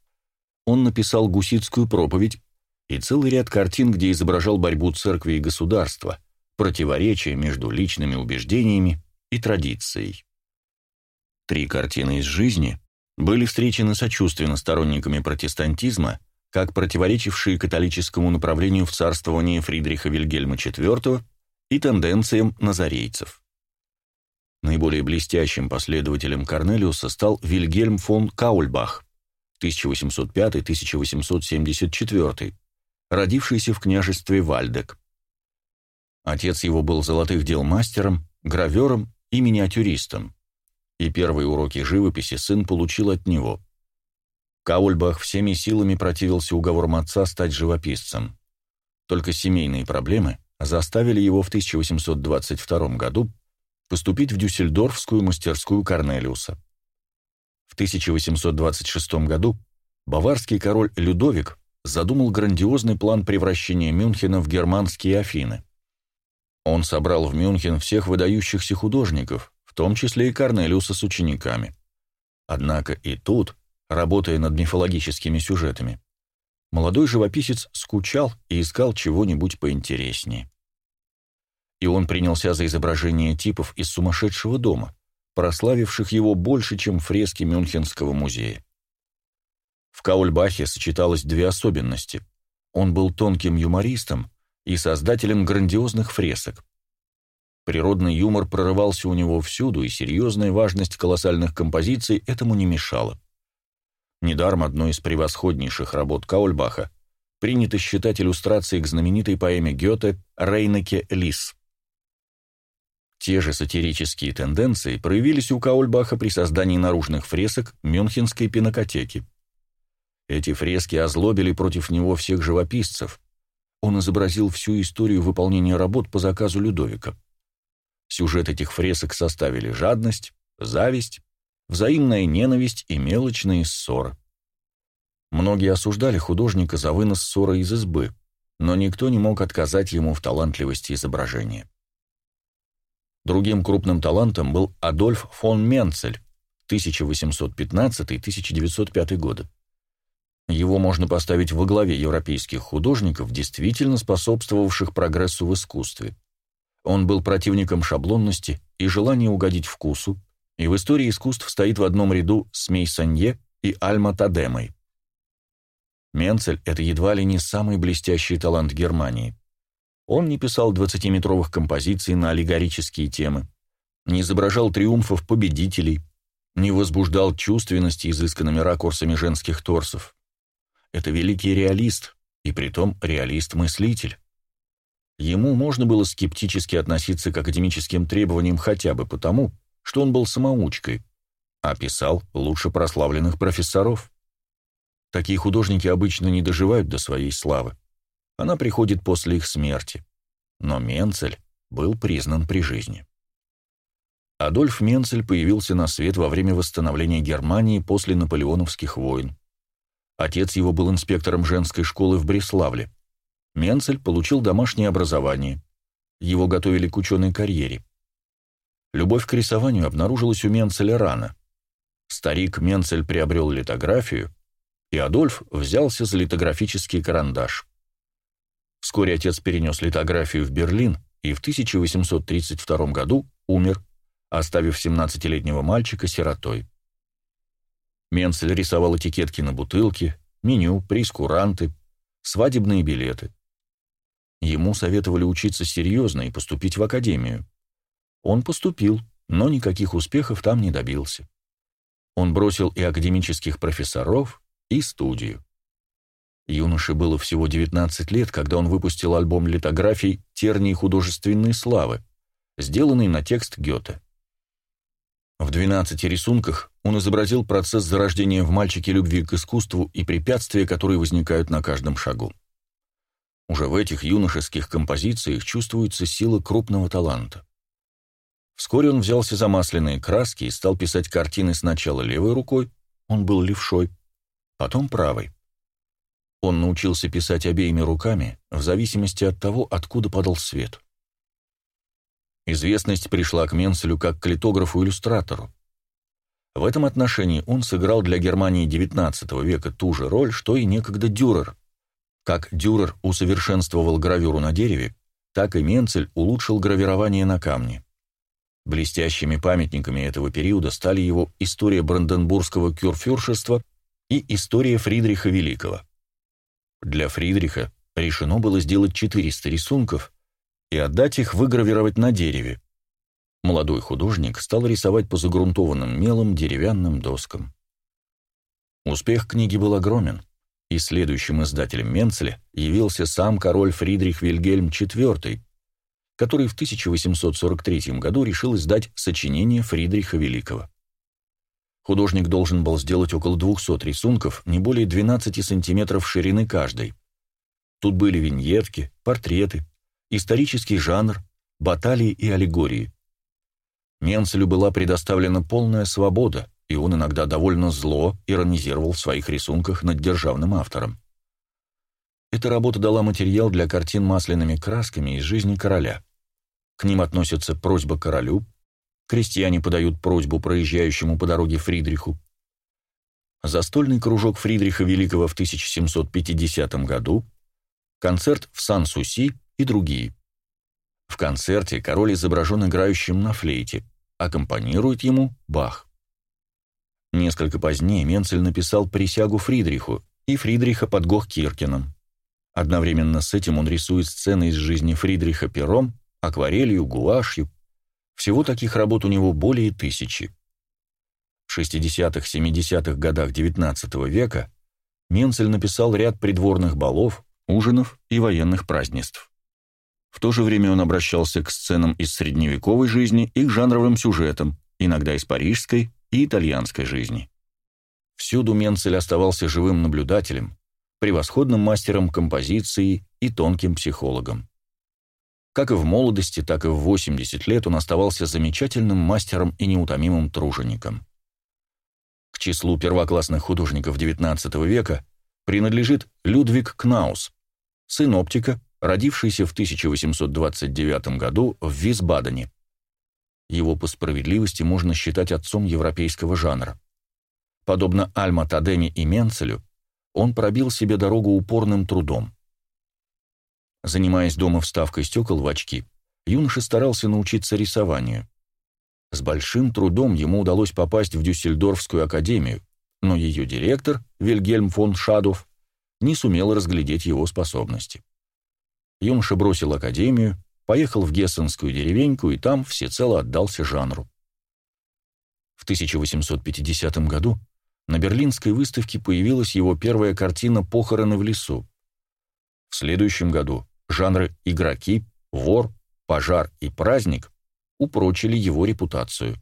он написал «Гуситскую проповедь» и целый ряд картин, где изображал борьбу церкви и государства, противоречие между личными убеждениями и традицией. Три картины из жизни были встречены сочувственно сторонниками протестантизма как противоречившие католическому направлению в царствовании Фридриха Вильгельма IV и тенденциям назарейцев. Наиболее блестящим последователем Корнелиуса стал Вильгельм фон Каульбах 1805-1874, родившийся в княжестве Вальдек. Отец его был золотых дел мастером, гравером и миниатюристом, и первые уроки живописи сын получил от него. Каульбах всеми силами противился уговорам отца стать живописцем. Только семейные проблемы заставили его в 1822 году поступить в Дюссельдорфскую мастерскую Корнелиуса. В 1826 году баварский король Людовик задумал грандиозный план превращения Мюнхена в германские Афины. Он собрал в Мюнхен всех выдающихся художников, в том числе и Корнелиуса с учениками. Однако и тут работая над мифологическими сюжетами, молодой живописец скучал и искал чего-нибудь поинтереснее. И он принялся за изображение типов из сумасшедшего дома, прославивших его больше, чем фрески Мюнхенского музея. В Каульбахе сочеталось две особенности. Он был тонким юмористом и создателем грандиозных фресок. Природный юмор прорывался у него всюду, и серьезная важность колоссальных композиций этому не мешала. Недаром одной из превосходнейших работ Каульбаха принято считать иллюстрацией к знаменитой поэме Гёте «Рейнеке Лис». Те же сатирические тенденции проявились у Каульбаха при создании наружных фресок Мюнхенской пинокотеки. Эти фрески озлобили против него всех живописцев. Он изобразил всю историю выполнения работ по заказу Людовика. Сюжет этих фресок составили жадность, зависть, взаимная ненависть и мелочные ссоры. Многие осуждали художника за вынос ссоры из избы, но никто не мог отказать ему в талантливости изображения. Другим крупным талантом был Адольф фон Менцель 1815-1905 годы. Его можно поставить во главе европейских художников, действительно способствовавших прогрессу в искусстве. Он был противником шаблонности и желания угодить вкусу, и в истории искусств стоит в одном ряду с Мейсанье и Альма Тадемой. Менцель – это едва ли не самый блестящий талант Германии. Он не писал двадцатиметровых композиций на аллегорические темы, не изображал триумфов победителей, не возбуждал чувственности изысканными ракурсами женских торсов. Это великий реалист, и притом реалист-мыслитель. Ему можно было скептически относиться к академическим требованиям хотя бы потому, что он был самоучкой, а писал лучше прославленных профессоров. Такие художники обычно не доживают до своей славы. Она приходит после их смерти. Но Менцель был признан при жизни. Адольф Менцель появился на свет во время восстановления Германии после наполеоновских войн. Отец его был инспектором женской школы в Бреславле. Менцель получил домашнее образование. Его готовили к ученой карьере. Любовь к рисованию обнаружилась у Менцеля рано. Старик Менцель приобрел литографию, и Адольф взялся за литографический карандаш. Вскоре отец перенес литографию в Берлин и в 1832 году умер, оставив 17-летнего мальчика сиротой. Менцель рисовал этикетки на бутылки, меню, прескуранты, свадебные билеты. Ему советовали учиться серьезно и поступить в академию. Он поступил, но никаких успехов там не добился. Он бросил и академических профессоров, и студию. Юноше было всего 19 лет, когда он выпустил альбом литографий «Тернии художественной славы», сделанный на текст Гёте. В 12 рисунках он изобразил процесс зарождения в мальчике любви к искусству и препятствия, которые возникают на каждом шагу. Уже в этих юношеских композициях чувствуется сила крупного таланта. Вскоре он взялся за масляные краски и стал писать картины сначала левой рукой, он был левшой, потом правой. Он научился писать обеими руками, в зависимости от того, откуда падал свет. Известность пришла к Менцелю как к литографу-иллюстратору. В этом отношении он сыграл для Германии XIX века ту же роль, что и некогда Дюрер. Как Дюрер усовершенствовал гравюру на дереве, так и Менцель улучшил гравирование на камне. Блестящими памятниками этого периода стали его «История Бранденбургского кюрфюршества» и «История Фридриха Великого». Для Фридриха решено было сделать 400 рисунков и отдать их выгравировать на дереве. Молодой художник стал рисовать по загрунтованным мелом деревянным доскам. Успех книги был огромен, и следующим издателем Менцеля явился сам король Фридрих Вильгельм IV, который в 1843 году решил издать сочинение Фридриха Великого. Художник должен был сделать около 200 рисунков, не более 12 сантиметров ширины каждой. Тут были виньетки, портреты, исторический жанр, баталии и аллегории. Менцелю была предоставлена полная свобода, и он иногда довольно зло иронизировал в своих рисунках над державным автором. Эта работа дала материал для картин масляными красками из жизни короля. К ним относятся «Просьба королю», Крестьяне подают просьбу проезжающему по дороге Фридриху. Застольный кружок Фридриха Великого в 1750 году, концерт в Сан-Суси и другие. В концерте король изображен играющим на флейте, аккомпанирует ему Бах. Несколько позднее Менцель написал присягу Фридриху и Фридриха под Гохкиркеном. Одновременно с этим он рисует сцены из жизни Фридриха пером, акварелью, гуашью, всего таких работ у него более тысячи. В 60-70-х годах XIX века Менцель написал ряд придворных балов, ужинов и военных празднеств. В то же время он обращался к сценам из средневековой жизни и к жанровым сюжетам, иногда из парижской и итальянской жизни. Всюду Менцель оставался живым наблюдателем, превосходным мастером композиции и тонким психологом. Как и в молодости, так и в 80 лет он оставался замечательным мастером и неутомимым тружеником. К числу первоклассных художников XIX века принадлежит Людвиг Кнаус, сын оптика, родившийся в 1829 году в Висбадене. Его по справедливости можно считать отцом европейского жанра. Подобно Альма Тадеми и Менцелю, он пробил себе дорогу упорным трудом. Занимаясь дома вставкой стекол в очки, юноша старался научиться рисованию. С большим трудом ему удалось попасть в Дюссельдорфскую академию, но ее директор, Вильгельм фон Шадов, не сумел разглядеть его способности. Юноша бросил академию, поехал в Гессенскую деревеньку и там всецело отдался жанру. В 1850 году на Берлинской выставке появилась его первая картина «Похороны в лесу». В следующем году жанры «игроки», «вор», «пожар» и «праздник» упрочили его репутацию.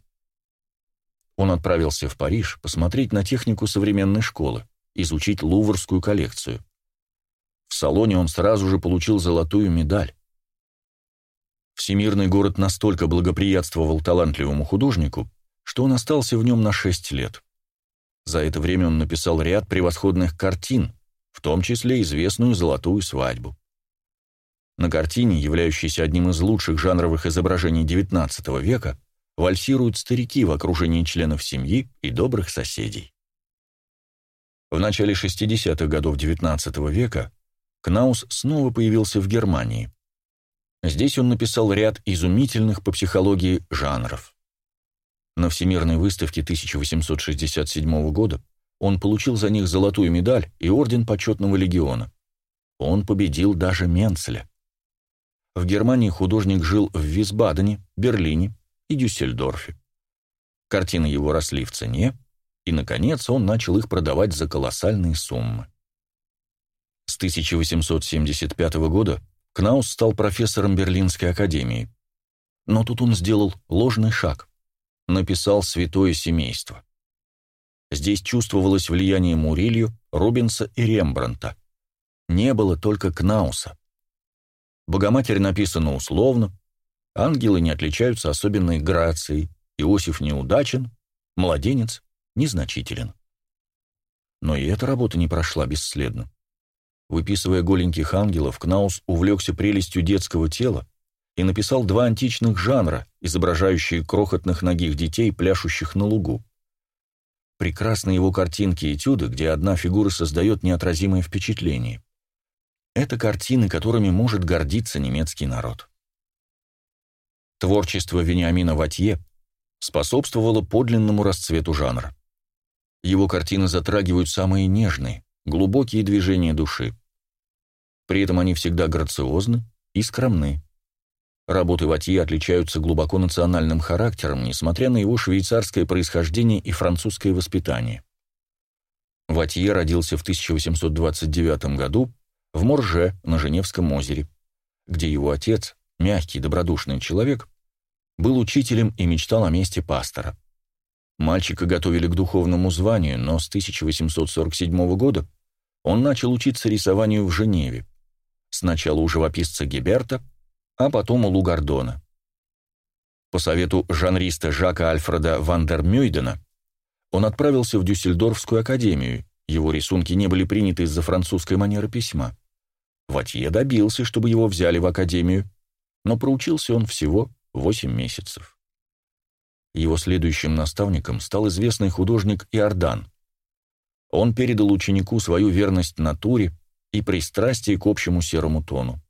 Он отправился в Париж посмотреть на технику современной школы, изучить луврскую коллекцию. В салоне он сразу же получил золотую медаль. Всемирный город настолько благоприятствовал талантливому художнику, что он остался в нем на шесть лет. За это время он написал ряд превосходных картин, в том числе известную «Золотую свадьбу». На картине, являющейся одним из лучших жанровых изображений XIX века, вальсируют старики в окружении членов семьи и добрых соседей. В начале 60-х годов XIX века Кнаус снова появился в Германии. Здесь он написал ряд изумительных по психологии жанров. На Всемирной выставке 1867 года он получил за них золотую медаль и орден почетного легиона. Он победил даже Менцеля. В Германии художник жил в Висбадене, Берлине и Дюссельдорфе. Картины его росли в цене, и, наконец, он начал их продавать за колоссальные суммы. С 1875 года Кнаус стал профессором Берлинской академии. Но тут он сделал ложный шаг. Написал «Святое семейство». Здесь чувствовалось влияние Мурильо, Рубенса и Рембранта. Не было только Кнауса. Богоматерь написана условно, ангелы не отличаются особенной грацией, Иосиф неудачен, младенец незначителен. Но и эта работа не прошла бесследно. Выписывая голеньких ангелов, Кнаус увлекся прелестью детского тела и написал два античных жанра, изображающие крохотных ногих детей, пляшущих на лугу. Прекрасны его картинки-этюды, где одна фигура создает неотразимое впечатление. Это картины, которыми может гордиться немецкий народ. Творчество Вениамина Ватье способствовало подлинному расцвету жанра. Его картины затрагивают самые нежные, глубокие движения души. При этом они всегда грациозны и скромны. Работы Ватье отличаются глубоко национальным характером, несмотря на его швейцарское происхождение и французское воспитание. Ватье родился в 1829 году в Морже на Женевском озере, где его отец, мягкий, добродушный человек, был учителем и мечтал о месте пастора. Мальчика готовили к духовному званию, но с 1847 года он начал учиться рисованию в Женеве. Сначала у живописца Геберта, а потом у Лугардона. По совету жанриста Жака Альфреда Вандермюйдена он отправился в Дюссельдорфскую академию, его рисунки не были приняты из-за французской манеры письма. Ватье добился, чтобы его взяли в академию, но проучился он всего 8 месяцев. Его следующим наставником стал известный художник Иордан. Он передал ученику свою верность натуре и пристрастие к общему серому тону.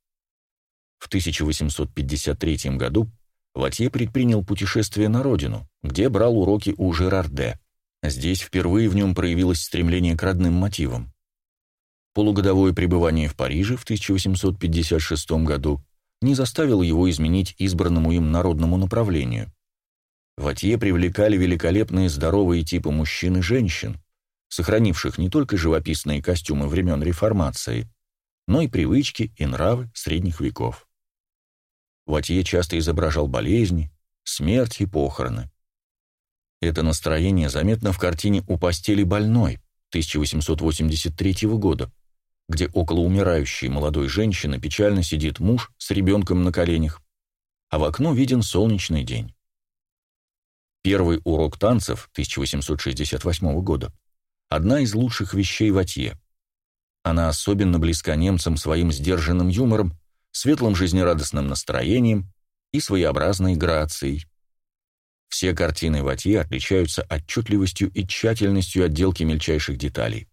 В 1853 году Ватье предпринял путешествие на родину, где брал уроки у Жерарде. Здесь впервые в нем проявилось стремление к родным мотивам. Полугодовое пребывание в Париже в 1856 году не заставило его изменить избранному им народному направлению. Ватье привлекали великолепные здоровые типы мужчин и женщин, сохранивших не только живописные костюмы времен Реформации, но и привычки и нравы средних веков. Ватье часто изображал болезни, смерть и похороны. Это настроение заметно в картине «У постели больной» 1883 года, где около умирающей молодой женщины печально сидит муж с ребенком на коленях, а в окно виден солнечный день. Первый урок танцев 1868 года – одна из лучших вещей Ватье. Она особенно близка немцам своим сдержанным юмором, светлым жизнерадостным настроением и своеобразной грацией. Все картины Ватье отличаются отчетливостью и тщательностью отделки мельчайших деталей.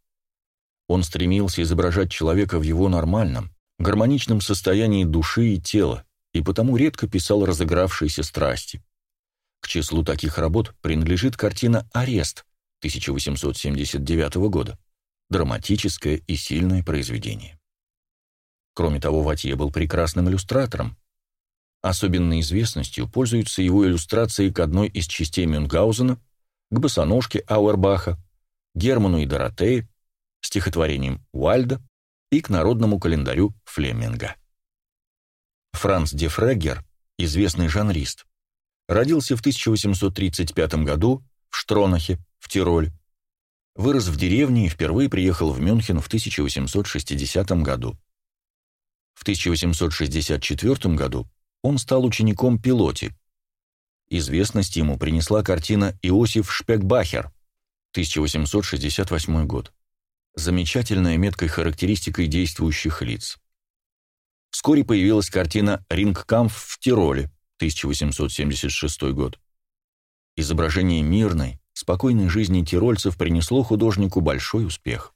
Он стремился изображать человека в его нормальном, гармоничном состоянии души и тела, и потому редко писал разыгравшиеся страсти. К числу таких работ принадлежит картина «Арест» 1879 года, драматическое и сильное произведение. Кроме того, Ватье был прекрасным иллюстратором. Особенной известностью пользуются его иллюстрации к одной из частей Мюнгаузена, к босоножке Ауэрбаха, Герману и Доротее, стихотворениям Уальда и к народному календарю Флеминга. Франц де Фрегер, известный жанрист, родился в 1835 году в Штронахе, в Тироль. Вырос в деревне и впервые приехал в Мюнхен в 1860 году. В 1864 году он стал учеником Пилоти. Известность ему принесла картина «Иосиф Шпекбахер» 1868 год. Замечательная меткой характеристикой действующих лиц. Вскоре появилась картина «Рингкамф в Тироле» 1876 год. Изображение мирной, спокойной жизни тирольцев принесло художнику большой успех.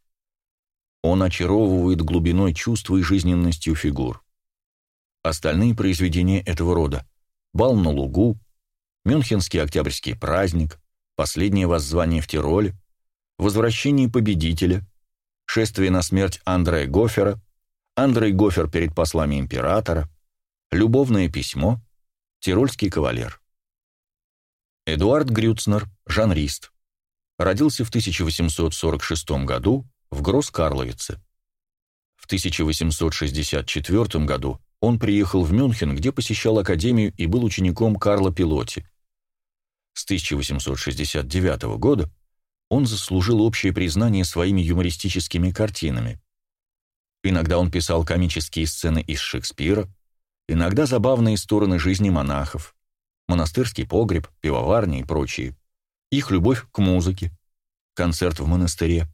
Он очаровывает глубиной чувства и жизненностью фигур. Остальные произведения этого рода «Бал на лугу», «Мюнхенский октябрьский праздник», «Последнее воззвание в Тироле», «Возвращение победителя», «Шествие на смерть Андрея Гофера», «Андрей Гофер перед послами императора», «Любовное письмо», «Тирольский кавалер». Эдуард Грюцнер, жанрист. Родился в 1846 году в Гросс-Карловице. В 1864 году он приехал в Мюнхен, где посещал академию и был учеником Карла Пилоти. С 1869 года он заслужил общее признание своими юмористическими картинами. Иногда он писал комические сцены из Шекспира, иногда забавные стороны жизни монахов, монастырский погреб, пивоварня и прочие, их любовь к музыке, концерт в монастыре,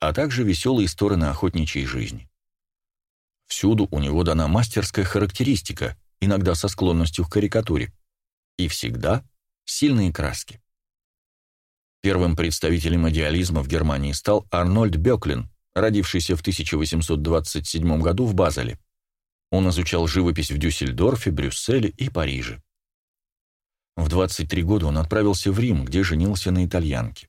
а также веселые стороны охотничьей жизни. Всюду у него дана мастерская характеристика, иногда со склонностью к карикатуре, и всегда сильные краски. Первым представителем идеализма в Германии стал Арнольд Бёклин, родившийся в 1827 году в Базеле. Он изучал живопись в Дюссельдорфе, Брюсселе и Париже. В 23 года он отправился в Рим, где женился на итальянке.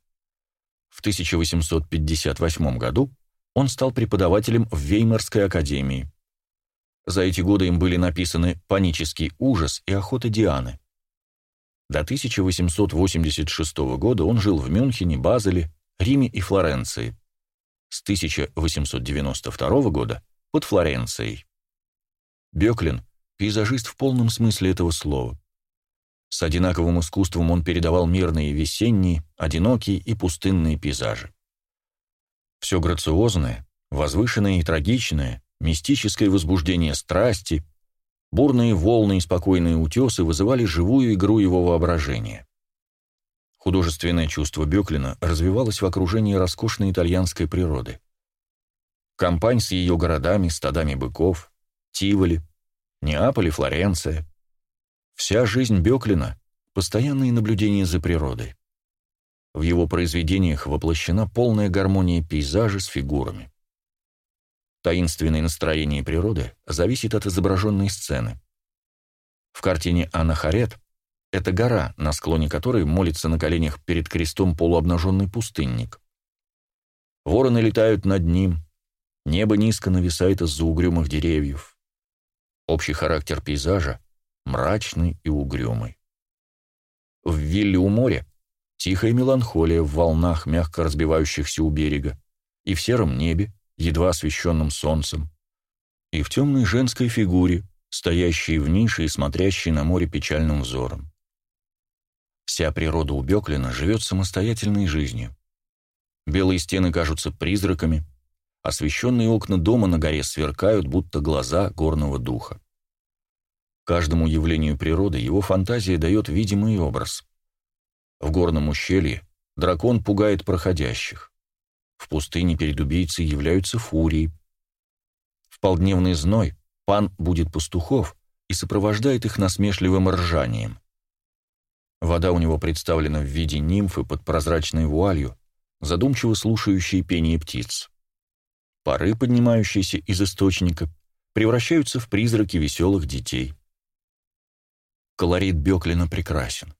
В 1858 году он стал преподавателем в Веймарской академии. За эти годы им были написаны «Панический ужас» и «Охота Дианы». До 1886 года он жил в Мюнхене, Базеле, Риме и Флоренции. С 1892 года под Флоренцией. Бёклин – пейзажист в полном смысле этого слова. С одинаковым искусством он передавал мирные весенние, одинокие и пустынные пейзажи. Все грациозное, возвышенное и трагичное, мистическое возбуждение страсти, бурные волны и спокойные утесы вызывали живую игру его воображения. Художественное чувство Бёклина развивалось в окружении роскошной итальянской природы. Компань с ее городами, стадами быков, Тиволи, Неаполь и Флоренция — Вся жизнь Беклина — постоянные наблюдения за природой. В его произведениях воплощена полная гармония пейзажа с фигурами. Таинственное настроение природы зависит от изображенной сцены. В картине «Анахарет» — это гора, на склоне которой молится на коленях перед крестом полуобнаженный пустынник. Вороны летают над ним, небо низко нависает из-за угрюмых деревьев. Общий характер пейзажа мрачный и угрюмый. В вилле у моря тихая меланхолия в волнах, мягко разбивающихся у берега, и в сером небе, едва освещенном солнцем, и в темной женской фигуре, стоящей в нише и смотрящей на море печальным взором. Вся природа у Беклина живет самостоятельной жизнью. Белые стены кажутся призраками, освещенные окна дома на горе сверкают, будто глаза горного духа. Каждому явлению природы его фантазия дает видимый образ. В горном ущелье дракон пугает проходящих. В пустыне перед убийцей являются фурии. В полдневный зной пан будет пастухов и сопровождает их насмешливым ржанием. Вода у него представлена в виде нимфы под прозрачной вуалью, задумчиво слушающей пение птиц. Пары, поднимающиеся из источника, превращаются в призраки веселых детей. Колорит Беклина прекрасен.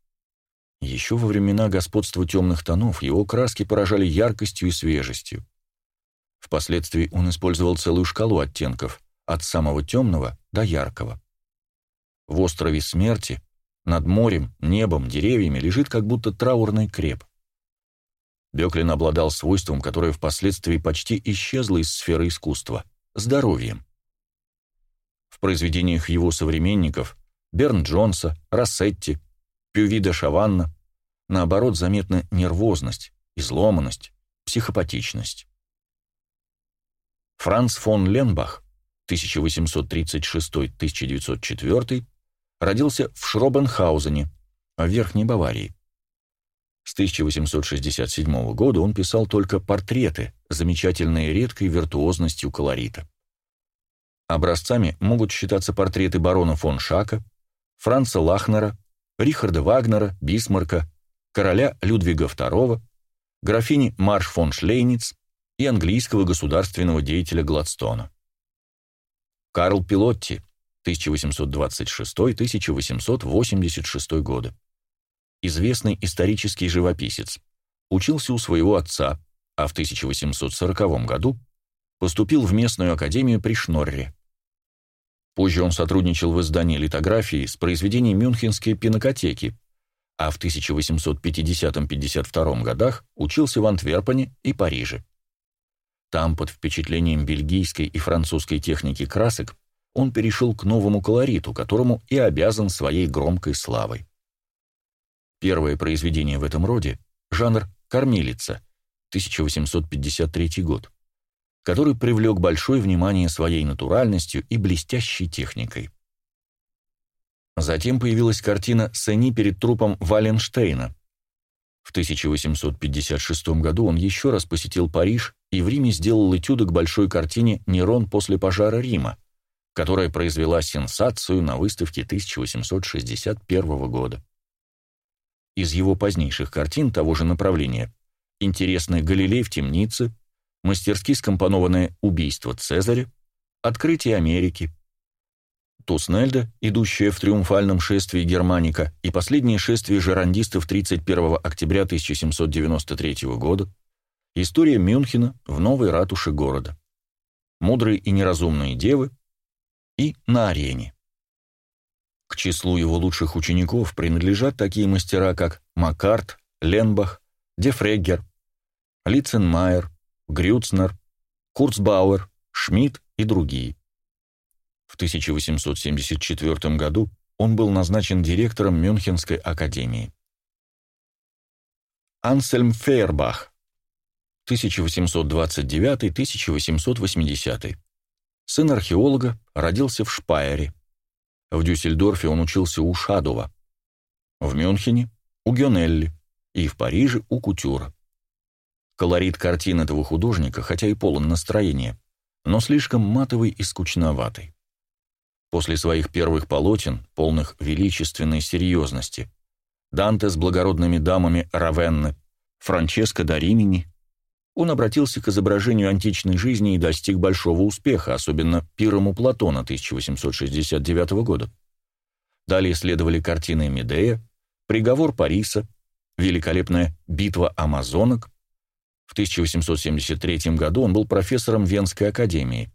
Еще во времена господства темных тонов его краски поражали яркостью и свежестью. Впоследствии он использовал целую шкалу оттенков, от самого темного до яркого. В острове смерти, над морем, небом, деревьями лежит как будто траурный креп. Беклин обладал свойством, которое впоследствии почти исчезло из сферы искусства – здоровьем. В произведениях его современников Берн Джонса, Рассетти, Пювида Шаванна, наоборот, заметна нервозность, изломанность, психопатичность. Франц фон Ленбах 1836-1904 родился в Шробенхаузене, в Верхней Баварии. С 1867 года он писал только портреты, замечательные редкой виртуозностью колорита. Образцами могут считаться портреты барона фон Шака, Франца Лахнера, Рихарда Вагнера, Бисмарка, короля Людвига II, графини Марш фон Шлейниц и английского государственного деятеля Гладстона. Карл Пилотти, 1826-1886 годы. Известный исторический живописец. Учился у своего отца, а в 1840 году поступил в местную академию при Шнорре. Позже он сотрудничал в издании литографии с произведений Мюнхенской пинокотеки, а в 1850-52 годах учился в Антверпене и Париже. Там, под впечатлением бельгийской и французской техники красок, он перешел к новому колориту, которому и обязан своей громкой славой. Первое произведение в этом роде – жанр «Кормилица», 1853 год который привлек большое внимание своей натуральностью и блестящей техникой. Затем появилась картина «Сени перед трупом Валенштейна». В 1856 году он еще раз посетил Париж и в Риме сделал этюды к большой картине «Нерон после пожара Рима», которая произвела сенсацию на выставке 1861 года. Из его позднейших картин того же направления интересны «Галилей в темнице», мастерски скомпонованное «Убийство Цезаря», «Открытие Америки», Туснельда, идущая в триумфальном шествии Германика, и последнее шествие жерандистов 31 октября 1793 года, история Мюнхена в новой ратуше города, мудрые и неразумные девы и на арене. К числу его лучших учеников принадлежат такие мастера, как Маккарт, Ленбах, Дефреггер, Литценмайер, Грюцнер, Курцбауэр, Шмидт и другие. В 1874 году он был назначен директором Мюнхенской академии. Ансельм Фейербах, 1829-1880. Сын археолога, родился в Шпайере. В Дюссельдорфе он учился у Шадова. В Мюнхене – у Гёнелли и в Париже – у Кутюра. Колорит картин этого художника, хотя и полон настроения, но слишком матовый и скучноватый. После своих первых полотен, полных величественной серьезности, Данте с благородными дамами Равенны, Франческо да Римини, он обратился к изображению античной жизни и достиг большого успеха, особенно пиром у Платона 1869 года. Далее следовали картины Медея, «Приговор Париса», великолепная «Битва амазонок», в 1873 году он был профессором Венской академии.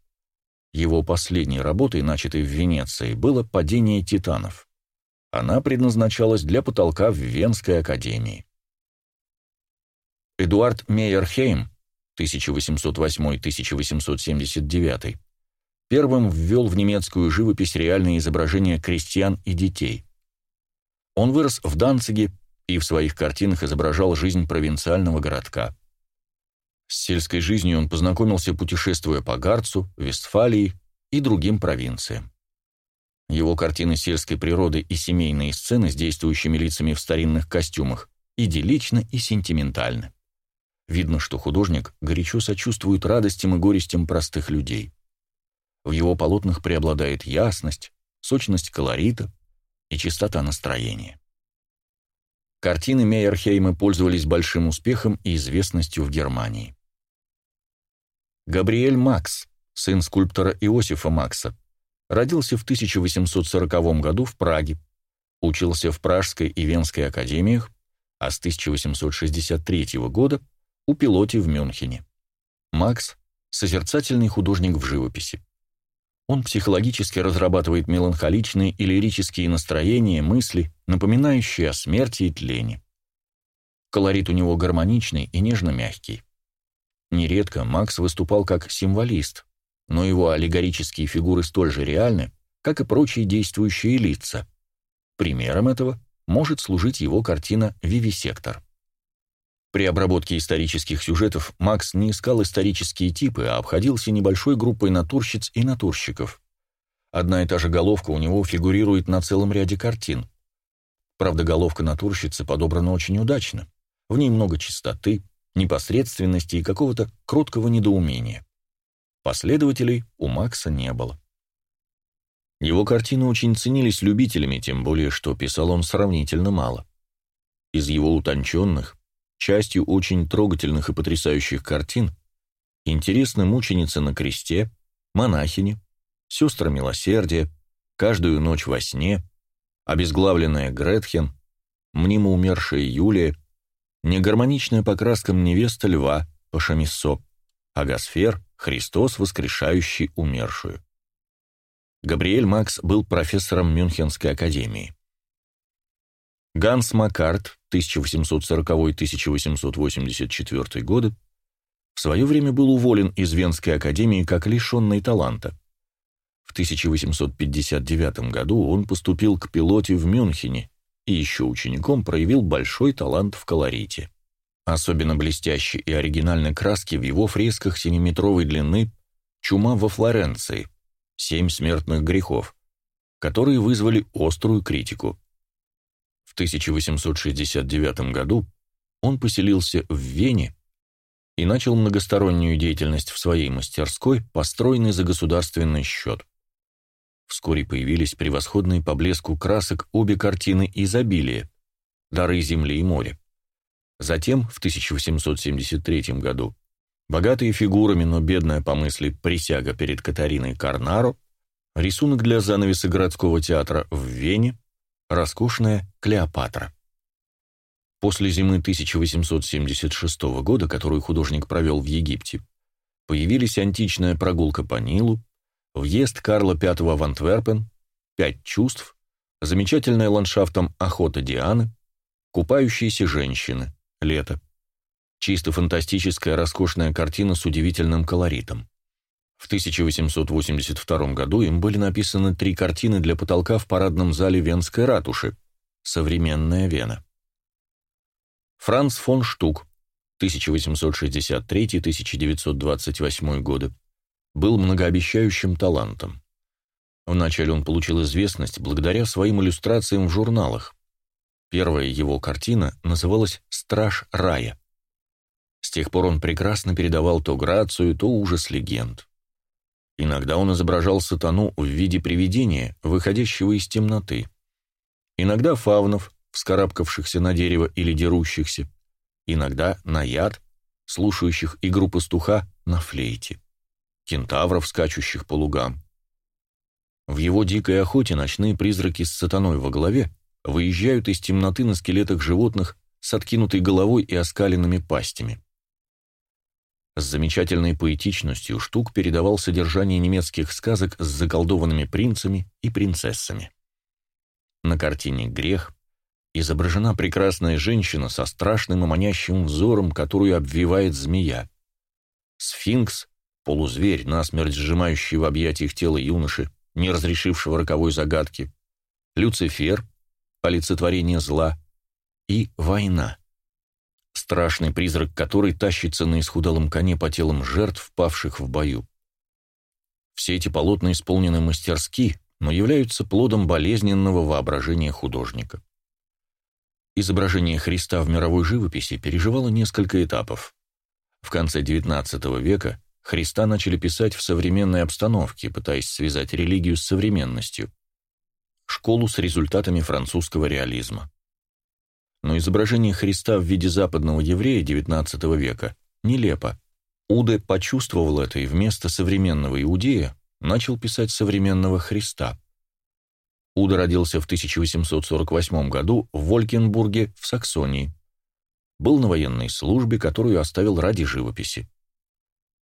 Его последней работой, начатой в Венеции, было «Падение титанов». Она предназначалась для потолка в Венской академии. Эдуард Мейерхейм, 1808-1879, первым ввел в немецкую живопись реальные изображения крестьян и детей. Он вырос в Данциге и в своих картинах изображал жизнь провинциального городка. С сельской жизнью он познакомился, путешествуя по Гарцу, Вестфалии и другим провинциям. Его картины сельской природы и семейные сцены с действующими лицами в старинных костюмах идилличны и сентиментальны. Видно, что художник горячо сочувствует радостям и горестям простых людей. В его полотнах преобладает ясность, сочность колорита и чистота настроения. Картины Мейерхейма пользовались большим успехом и известностью в Германии. Габриэль Макс, сын скульптора Иосифа Макса, родился в 1840 году в Праге, учился в Пражской и Венской академиях, а с 1863 года у пилоте в Мюнхене. Макс – созерцательный художник в живописи. Он психологически разрабатывает меланхоличные и лирические настроения, мысли, напоминающие о смерти и тлении. Колорит у него гармоничный и нежно-мягкий. Нередко Макс выступал как символист, но его аллегорические фигуры столь же реальны, как и прочие действующие лица. Примером этого может служить его картина «Вивисектор». При обработке исторических сюжетов Макс не искал исторические типы, а обходился небольшой группой натурщиц и натурщиков. Одна и та же головка у него фигурирует на целом ряде картин. Правда, головка натурщицы подобрана очень удачно. В ней много чистоты, непосредственности и какого-то кроткого недоумения. Последователей у Макса не было. Его картины очень ценились любителями, тем более, что писал он сравнительно мало. Из его утонченных, Частью очень трогательных и потрясающих картин интересны мученица на кресте, монахини, сестра милосердия, каждую ночь во сне, обезглавленная Гретхен, мнимо умершая Юлия, негармоничная по краскам невеста льва Пашамиссо, Агасфер, Христос, воскрешающий умершую. Габриэль Макс был профессором Мюнхенской академии. Ганс Маккарт, 1840-1884 годы, в свое время был уволен из Венской академии как лишенный таланта. В 1859 году он поступил к пилоте в Мюнхене и еще учеником проявил большой талант в колорите. Особенно блестящие и оригинальные краски в его фресках 7-метровой длины «Чума во Флоренции», «Семь смертных грехов», которые вызвали острую критику. В 1869 году он поселился в Вене и начал многостороннюю деятельность в своей мастерской, построенной за государственный счет. Вскоре появились превосходные по блеску красок обе картины изобилия «Дары земли и моря». Затем, в 1873 году, богатые фигурами, но бедная по мысли присяга перед Катариной Карнаро, рисунок для занавеса городского театра в Вене, роскошная Клеопатра. После зимы 1876 года, которую художник провел в Египте, появились античная прогулка по Нилу, въезд Карла V в Антверпен, «Пять чувств», замечательная ландшафтом охота Дианы, купающиеся женщины, лето. Чисто фантастическая роскошная картина с удивительным колоритом. В 1882 году им были написаны три картины для потолка в парадном зале Венской ратуши «Современная Вена». Франц фон Штук, 1863-1928 годы, был многообещающим талантом. Вначале он получил известность благодаря своим иллюстрациям в журналах. Первая его картина называлась «Страж рая». С тех пор он прекрасно передавал то грацию, то ужас легенд. Иногда он изображал сатану в виде привидения, выходящего из темноты. Иногда фавнов, вскарабкавшихся на дерево или дерущихся. Иногда наяд, слушающих игру пастуха на флейте. Кентавров, скачущих по лугам. В его дикой охоте ночные призраки с сатаной во главе выезжают из темноты на скелетах животных с откинутой головой и оскаленными пастями. С замечательной поэтичностью Штук передавал содержание немецких сказок с заколдованными принцами и принцессами. На картине «Грех» изображена прекрасная женщина со страшным и манящим взором, которую обвивает змея. Сфинкс, полузверь, насмерть сжимающий в объятиях тело юноши, не разрешившего роковой загадки, Люцифер, олицетворение зла, и война страшный призрак которой тащится на исхудалом коне по телам жертв, павших в бою. Все эти полотна исполнены мастерски, но являются плодом болезненного воображения художника. Изображение Христа в мировой живописи переживало несколько этапов. В конце XIX века Христа начали писать в современной обстановке, пытаясь связать религию с современностью. Школу с результатами французского реализма. но изображение Христа в виде западного еврея XIX века нелепо. Уде почувствовал это и вместо современного иудея начал писать современного Христа. Уда родился в 1848 году в Волькенбурге в Саксонии. Был на военной службе, которую оставил ради живописи.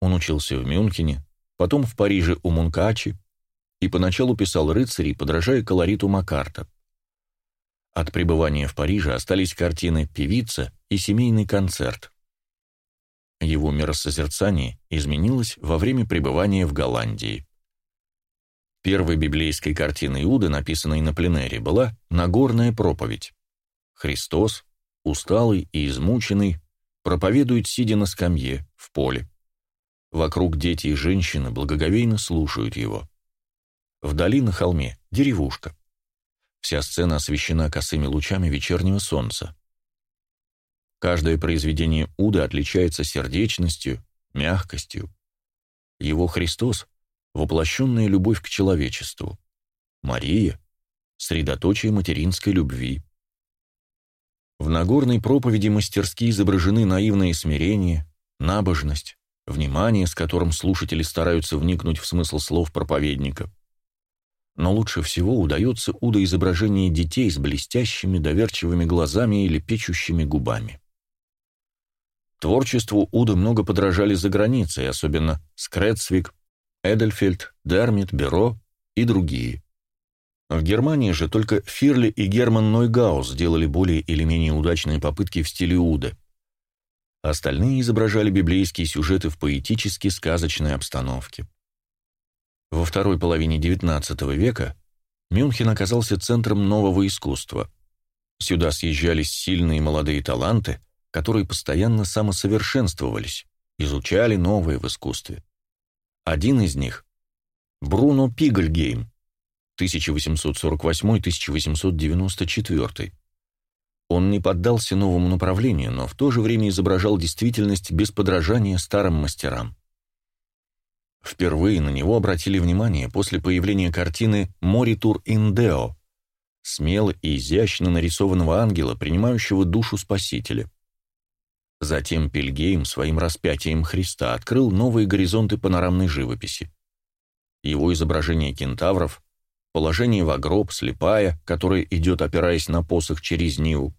Он учился в Мюнхене, потом в Париже у Мункачи и поначалу писал рыцарей, подражая колориту Макарта. От пребывания в Париже остались картины «Певица» и «Семейный концерт». Его миросозерцание изменилось во время пребывания в Голландии. Первой библейской картиной Иуды, написанной на пленэре, была «Нагорная проповедь». Христос, усталый и измученный, проповедует, сидя на скамье, в поле. Вокруг дети и женщины благоговейно слушают его. Вдали на холме деревушка. Вся сцена освещена косыми лучами вечернего солнца. Каждое произведение Уды отличается сердечностью, мягкостью. Его Христос — воплощенная любовь к человечеству. Мария — средоточие материнской любви. В Нагорной проповеди мастерски изображены наивное смирение, набожность, внимание, с которым слушатели стараются вникнуть в смысл слов проповедника. Но лучше всего удается удоизображение детей с блестящими доверчивыми глазами или печущими губами. Творчеству Уда много подражали за границей, особенно Скрецвик, Эдельфельд, Дермит, Беро и другие. В Германии же только Фирли и Герман Нойгаус сделали более или менее удачные попытки в стиле Уда – Остальные изображали библейские сюжеты в поэтически сказочной обстановке. Во второй половине XIX века Мюнхен оказался центром нового искусства. Сюда съезжались сильные молодые таланты, которые постоянно самосовершенствовались, изучали новое в искусстве. Один из них — Бруно Пигельгейм, 1848-1894, он не поддался новому направлению, но в то же время изображал действительность без подражания старым мастерам. Впервые на него обратили внимание после появления картины «Моритур Индео», смело и изящно нарисованного ангела, принимающего душу Спасителя. Затем Пильгейм своим распятием Христа открыл новые горизонты панорамной живописи. Его изображение кентавров, положение в гроб, слепая, которая идет, опираясь на посох через Ниву,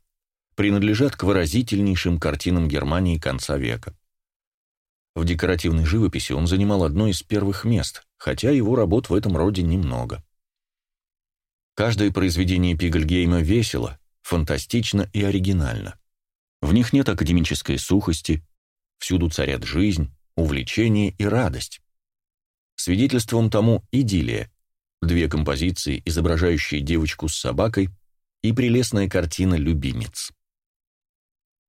принадлежат к выразительнейшим картинам Германии конца века. В декоративной живописи он занимал одно из первых мест, хотя его работ в этом роде немного. Каждое произведение Пигельгейма весело, фантастично и оригинально. В них нет академической сухости, всюду царят жизнь, увлечение и радость. Свидетельством тому идиллия, две композиции, изображающие девочку с собакой, и прелестная картина «Любимец».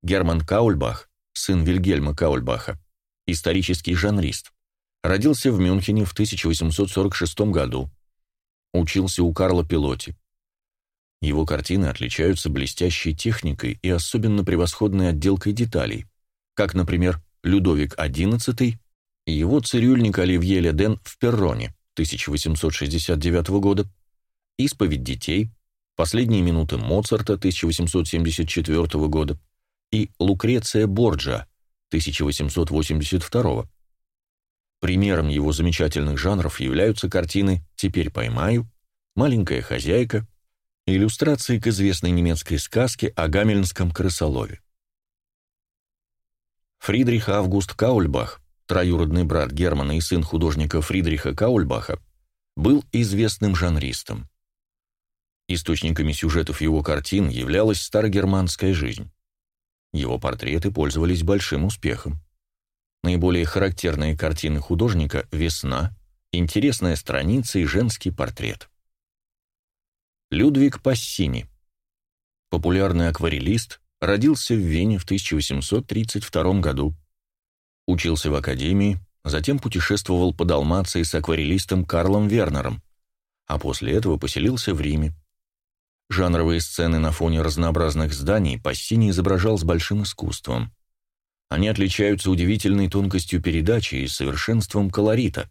Герман Каульбах, сын Вильгельма Каульбаха, исторический жанрист, родился в Мюнхене в 1846 году. Учился у Карла Пилоти. Его картины отличаются блестящей техникой и особенно превосходной отделкой деталей, как, например, «Людовик XI» и его цирюльник Оливье Леден в Перроне 1869 года, «Исповедь детей», «Последние минуты Моцарта» 1874 года и Лукреция Борджа 1882 Примером его замечательных жанров являются картины «Теперь поймаю», «Маленькая хозяйка», иллюстрации к известной немецкой сказке о гамельнском крысолове. Фридрих Август Каульбах, троюродный брат Германа и сын художника Фридриха Каульбаха, был известным жанристом. Источниками сюжетов его картин являлась старогерманская жизнь. Его портреты пользовались большим успехом. Наиболее характерные картины художника «Весна», «Интересная страница» и «Женский портрет». Людвиг Пассини. Популярный акварелист, родился в Вене в 1832 году. Учился в академии, затем путешествовал по Далмации с акварелистом Карлом Вернером, а после этого поселился в Риме. Жанровые сцены на фоне разнообразных зданий Пассини изображал с большим искусством. Они отличаются удивительной тонкостью передачи и совершенством колорита.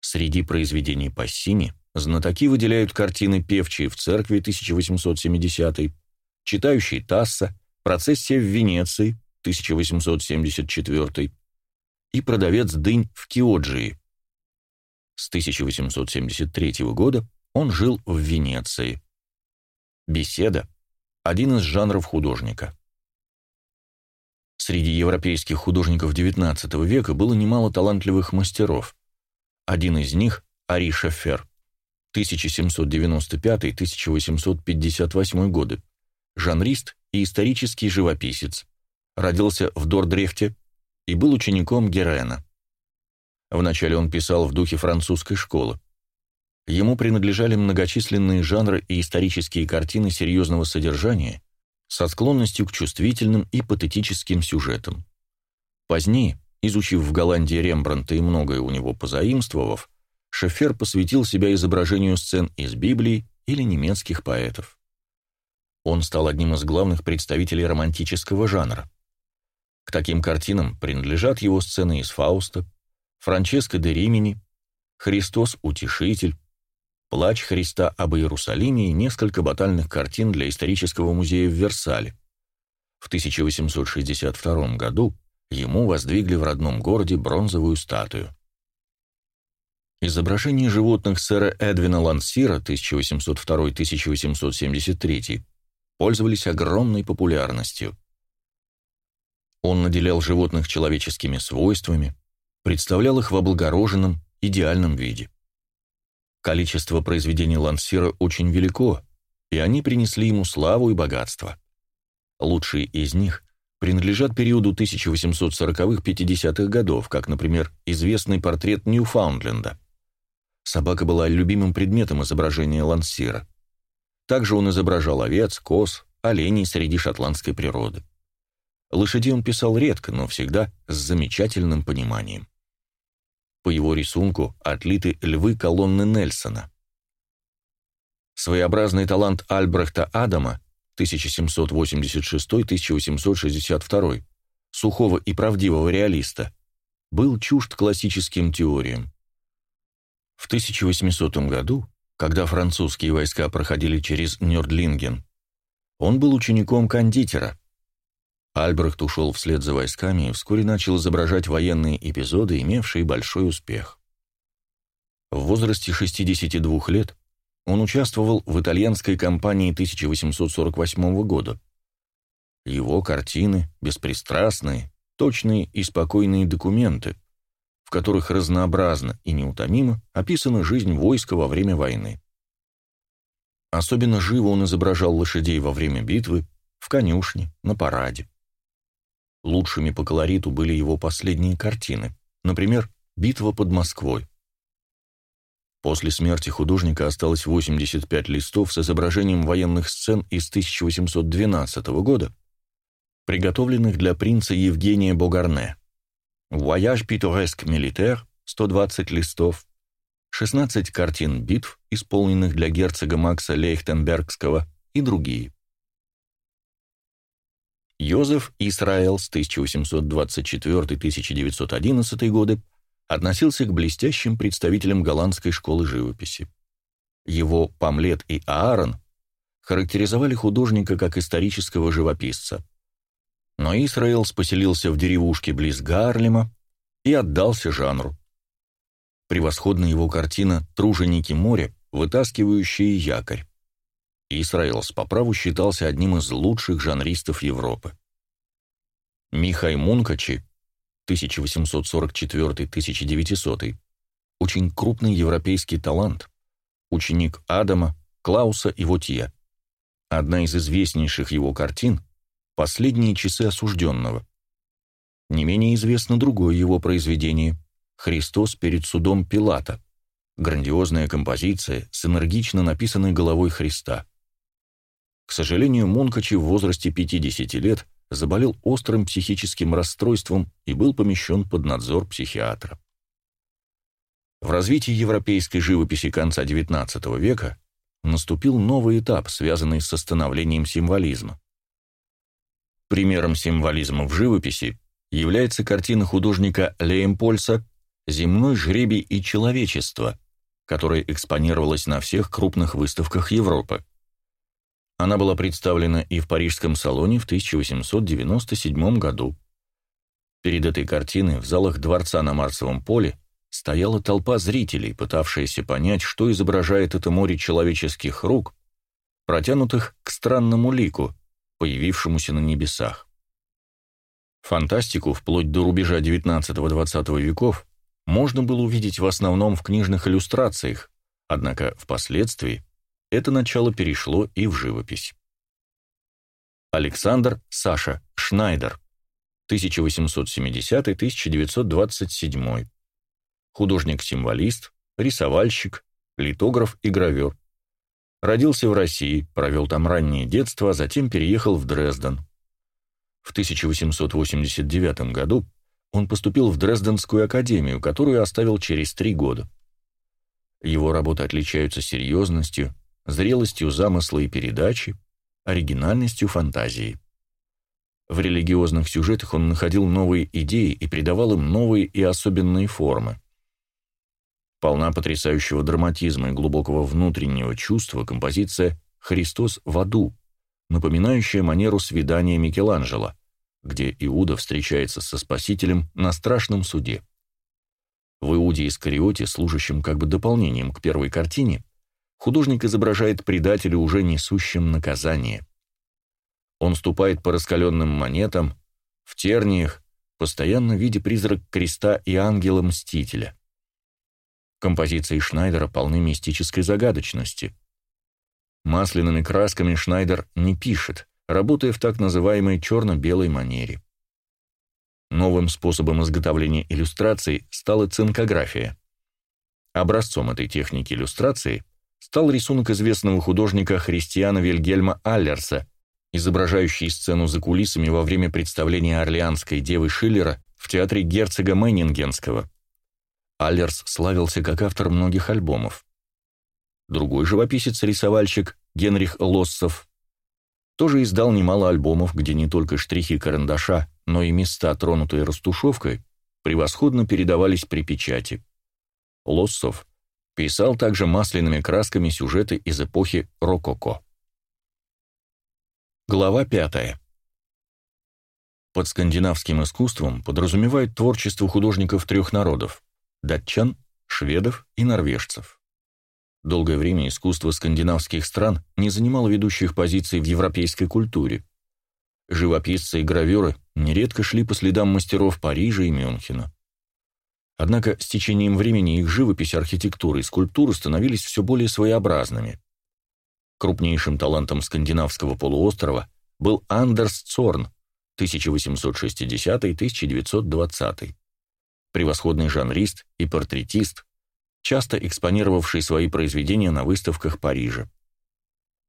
Среди произведений Пассини знатоки выделяют картины «Певчие в церкви» 1870 читающий Тасса, процессия в Венеции, 1874, и продавец дынь в Киоджии. С 1873 года он жил в Венеции. Беседа – один из жанров художника. Среди европейских художников XIX века было немало талантливых мастеров. Один из них – Ари Шефер, 1795-1858 годы, жанрист и исторический живописец, родился в Дордрефте и был учеником Герена. Вначале он писал в духе французской школы. Ему принадлежали многочисленные жанры и исторические картины серьезного содержания со склонностью к чувствительным и патетическим сюжетам. Позднее, изучив в Голландии Рембрандта и многое у него позаимствовав, Шефер посвятил себя изображению сцен из Библии или немецких поэтов. Он стал одним из главных представителей романтического жанра. К таким картинам принадлежат его сцены из Фауста, Франческо де Римини, Христос Утешитель, Плач Христа об Иерусалиме и несколько батальных картин для исторического музея в Версале. В 1862 году ему воздвигли в родном городе бронзовую статую. Изображения животных сэра Эдвина Лансира 1802-1873 пользовались огромной популярностью. Он наделял животных человеческими свойствами, представлял их в облагороженном, идеальном виде. Количество произведений Лансира очень велико, и они принесли ему славу и богатство. Лучшие из них принадлежат периоду 1840-50-х годов, как, например, известный портрет Ньюфаундленда. Собака была любимым предметом изображения Лансира. Также он изображал овец, коз, оленей среди шотландской природы. Лошадей он писал редко, но всегда с замечательным пониманием. По его рисунку отлиты львы колонны Нельсона. Своеобразный талант Альбрехта Адама 1786-1862, сухого и правдивого реалиста, был чужд классическим теориям. В 1800 году, когда французские войска проходили через Нёрдлинген, он был учеником кондитера – Альбрехт ушел вслед за войсками и вскоре начал изображать военные эпизоды, имевшие большой успех. В возрасте 62 лет он участвовал в итальянской кампании 1848 года. Его картины – беспристрастные, точные и спокойные документы, в которых разнообразно и неутомимо описана жизнь войска во время войны. Особенно живо он изображал лошадей во время битвы, в конюшне, на параде. Лучшими по колориту были его последние картины, например, «Битва под Москвой». После смерти художника осталось 85 листов с изображением военных сцен из 1812 года, приготовленных для принца Евгения Богарне. «Voyage pittoresque militaire» 120 листов, 16 картин битв, исполненных для герцога Макса Лейхтенбергского и другие. Йозеф Исраэл с 1824-1911 годы относился к блестящим представителям голландской школы живописи. Его «Памлет» и «Аарон» характеризовали художника как исторического живописца. Но Исраэлс поселился в деревушке близ Гарлема и отдался жанру. Превосходна его картина «Труженики моря, вытаскивающие якорь». Исраэлс по праву считался одним из лучших жанристов Европы. Михай Мункачи, 1844-1900, очень крупный европейский талант, ученик Адама, Клауса и Вотье. Одна из известнейших его картин «Последние часы осужденного». Не менее известно другое его произведение «Христос перед судом Пилата», грандиозная композиция с энергично написанной головой Христа. К сожалению, Монкачи в возрасте 50 лет заболел острым психическим расстройством и был помещен под надзор психиатра. В развитии европейской живописи конца XIX века наступил новый этап, связанный со становлением символизма. Примером символизма в живописи является картина художника Леймпольса «Земной жребий и человечество», которая экспонировалась на всех крупных выставках Европы. Она была представлена и в Парижском салоне в 1897 году. Перед этой картиной в залах дворца на Марсовом поле стояла толпа зрителей, пытавшаяся понять, что изображает это море человеческих рук, протянутых к странному лику, появившемуся на небесах. Фантастику вплоть до рубежа XIX-XX веков можно было увидеть в основном в книжных иллюстрациях, однако впоследствии это начало перешло и в живопись. Александр Саша Шнайдер, 1870-1927, художник-символист, рисовальщик, литограф и гравер. Родился в России, провел там раннее детство, а затем переехал в Дрезден. В 1889 году он поступил в Дрезденскую академию, которую оставил через три года. Его работы отличаются серьезностью, зрелостью замысла и передачи, оригинальностью фантазии. В религиозных сюжетах он находил новые идеи и придавал им новые и особенные формы. Полна потрясающего драматизма и глубокого внутреннего чувства композиция «Христос в аду», напоминающая манеру свидания Микеланджело, где Иуда встречается со Спасителем на страшном суде. В Иуде Искариоте, служащем как бы дополнением к первой картине, художник изображает предателя, уже несущим наказание. Он ступает по раскаленным монетам, в терниях, постоянно видя призрак креста и ангела-мстителя. Композиции Шнайдера полны мистической загадочности. Масляными красками Шнайдер не пишет, работая в так называемой черно-белой манере. Новым способом изготовления иллюстраций стала цинкография. Образцом этой техники иллюстрации стал рисунок известного художника Христиана Вильгельма Аллерса, изображающий сцену за кулисами во время представления Орлеанской девы Шиллера в театре герцога Мейнингенского. Аллерс славился как автор многих альбомов. Другой живописец-рисовальщик Генрих Лоссов тоже издал немало альбомов, где не только штрихи карандаша, но и места, тронутые растушевкой, превосходно передавались при печати. Лоссов писал также масляными красками сюжеты из эпохи рококо. Глава пятая. Под скандинавским искусством подразумевает творчество художников трех народов – датчан, шведов и норвежцев. Долгое время искусство скандинавских стран не занимало ведущих позиций в европейской культуре. Живописцы и гравёры нередко шли по следам мастеров Парижа и Мюнхена. Однако с течением времени их живопись, архитектура и скульптура становились все более своеобразными. Крупнейшим талантом скандинавского полуострова был Андерс Цорн 1860-1920, превосходный жанрист и портретист, часто экспонировавший свои произведения на выставках Парижа.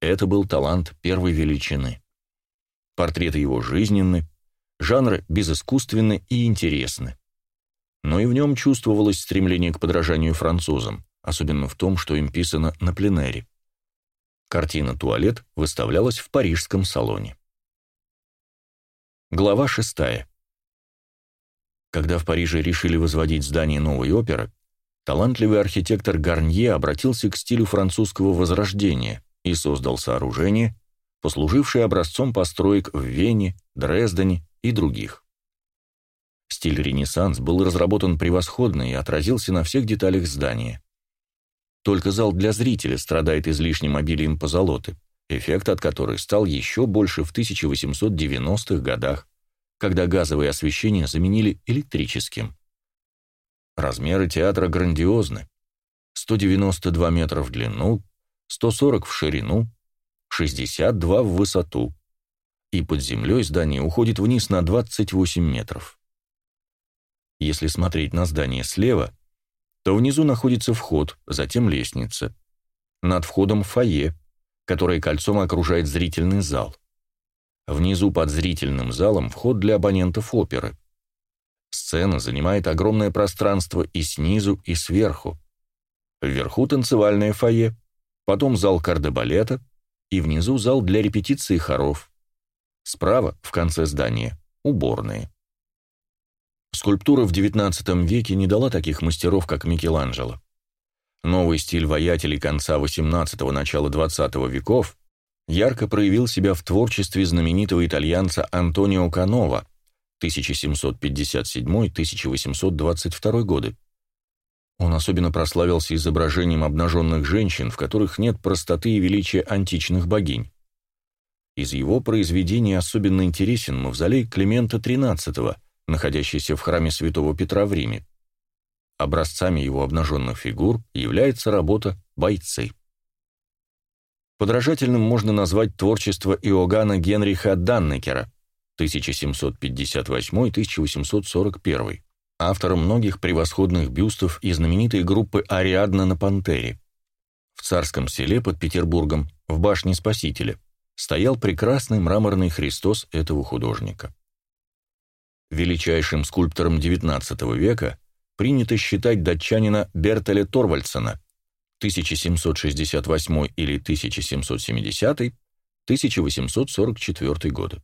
Это был талант первой величины. Портреты его жизненны, жанры безыскусственны и интересны. Но и в нем чувствовалось стремление к подражанию французам, особенно в том, что им писано на пленэре. Картина «Туалет» выставлялась в парижском салоне. Глава шестая. Когда в Париже решили возводить здание новой оперы, талантливый архитектор Гарнье обратился к стилю французского возрождения и создал сооружение, послужившее образцом построек в Вене, Дрездене и других. Стиль Ренессанс был разработан превосходно и отразился на всех деталях здания. Только зал для зрителя страдает излишним обилием позолоты, эффект от которой стал еще больше в 1890-х годах, когда газовое освещение заменили электрическим. Размеры театра грандиозны. 192 метра в длину, 140 в ширину, 62 в высоту. И под землей здание уходит вниз на 28 метров. Если смотреть на здание слева, то внизу находится вход, затем лестница. Над входом фойе, которое кольцом окружает зрительный зал. Внизу под зрительным залом вход для абонентов оперы. Сцена занимает огромное пространство и снизу, и сверху. Вверху танцевальное фойе, потом зал кардебалета и внизу зал для репетиции хоров. Справа, в конце здания, уборные. Скульптура в XIX веке не дала таких мастеров, как Микеланджело. Новый стиль воятелей конца XVIII – начала XX веков ярко проявил себя в творчестве знаменитого итальянца Антонио Канова 1757-1822 годы. Он особенно прославился изображением обнаженных женщин, в которых нет простоты и величия античных богинь. Из его произведений особенно интересен мавзолей Климента XIII, находящийся в храме Святого Петра в Риме. Образцами его обнаженных фигур является работа «Бойцы». Подражательным можно назвать творчество Иоганна Генриха Даннекера 1758-1841, автором многих превосходных бюстов и знаменитой группы «Ариадна на Пантере». В царском селе под Петербургом, в башне Спасителя, стоял прекрасный мраморный Христос этого художника. Величайшим скульптором XIX века принято считать датчанина Бертеля Торвальдсена 1768 или 1770, 1844 годы.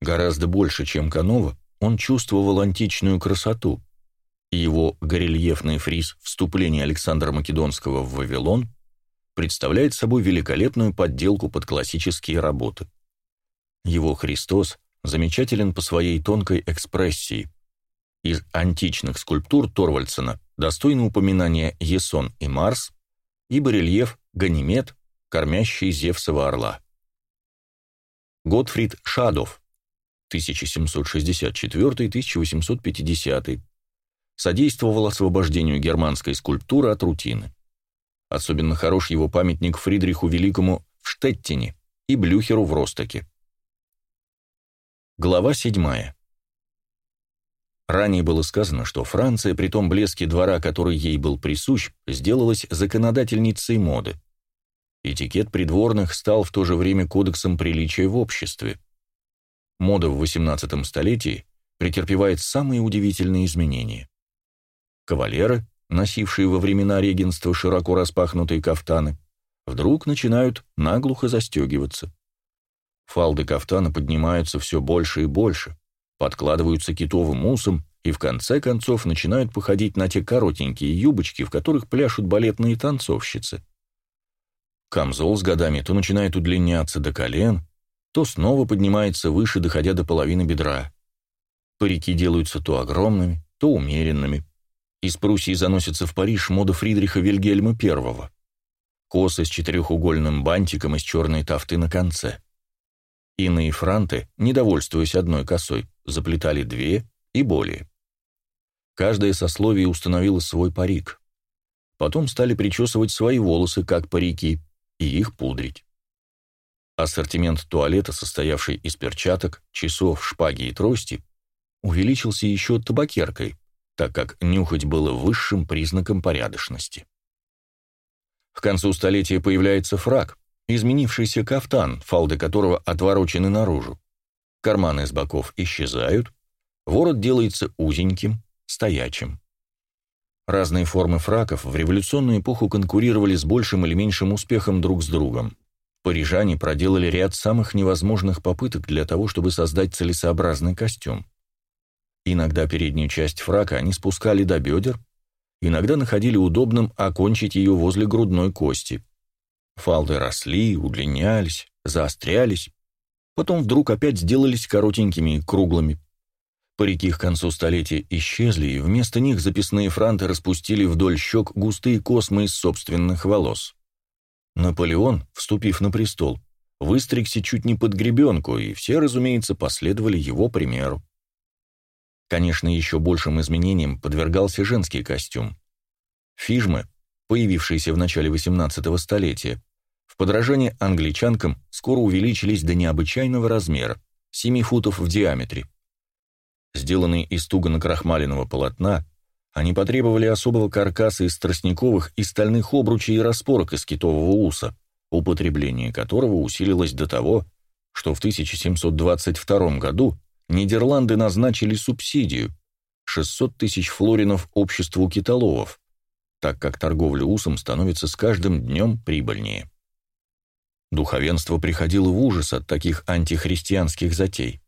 Гораздо больше, чем Канова, он чувствовал античную красоту, и его горельефный фриз «Вступление Александра Македонского в Вавилон» представляет собой великолепную подделку под классические работы. Его «Христос» замечателен по своей тонкой экспрессии. Из античных скульптур Торвальдсена достойны упоминания Есон и Марс и барельеф Ганимед, кормящий Зевсова орла. Готфрид Шадов, 1764-1850, содействовал освобождению германской скульптуры от рутины. Особенно хорош его памятник Фридриху Великому в Штеттине и Блюхеру в Ростоке. Глава 7. Ранее было сказано, что Франция, при том блеске двора, который ей был присущ, сделалась законодательницей моды. Этикет придворных стал в то же время кодексом приличия в обществе. Мода в XVIII столетии претерпевает самые удивительные изменения. Кавалеры, носившие во времена регенства широко распахнутые кафтаны, вдруг начинают наглухо застегиваться. Фалды кафтана поднимаются все больше и больше, подкладываются китовым усом и в конце концов начинают походить на те коротенькие юбочки, в которых пляшут балетные танцовщицы. Камзол с годами то начинает удлиняться до колен, то снова поднимается выше, доходя до половины бедра. Парики делаются то огромными, то умеренными. Из Пруссии заносится в Париж мода Фридриха Вильгельма I. Косы с четырехугольным бантиком из черной тафты на конце. Иные франты, недовольствуясь одной косой, заплетали две и более. Каждое сословие установило свой парик. Потом стали причесывать свои волосы, как парики, и их пудрить. Ассортимент туалета, состоявший из перчаток, часов, шпаги и трости, увеличился еще табакеркой, так как нюхать было высшим признаком порядочности. К концу столетия появляется фраг, изменившийся кафтан, фалды которого отворочены наружу. Карманы с боков исчезают, ворот делается узеньким, стоячим. Разные формы фраков в революционную эпоху конкурировали с большим или меньшим успехом друг с другом. Парижане проделали ряд самых невозможных попыток для того, чтобы создать целесообразный костюм. Иногда переднюю часть фрака они спускали до бедер, иногда находили удобным окончить ее возле грудной кости – Фалды росли, удлинялись, заострялись, потом вдруг опять сделались коротенькими и круглыми. Парики к концу столетия исчезли, и вместо них записные франты распустили вдоль щек густые космы из собственных волос. Наполеон, вступив на престол, выстригся чуть не под гребенку, и все, разумеется, последовали его примеру. Конечно, еще большим изменениям подвергался женский костюм. Фижмы, появившиеся в начале XVIII столетия, в англичанкам скоро увеличились до необычайного размера – 7 футов в диаметре. Сделанные из туго накрахмаленного полотна, они потребовали особого каркаса из тростниковых и стальных обручей и распорок из китового уса, употребление которого усилилось до того, что в 1722 году Нидерланды назначили субсидию – 600 тысяч флоринов обществу китоловов, так как торговля усом становится с каждым днем прибыльнее. Духовенство приходило в ужас от таких антихристианских затей.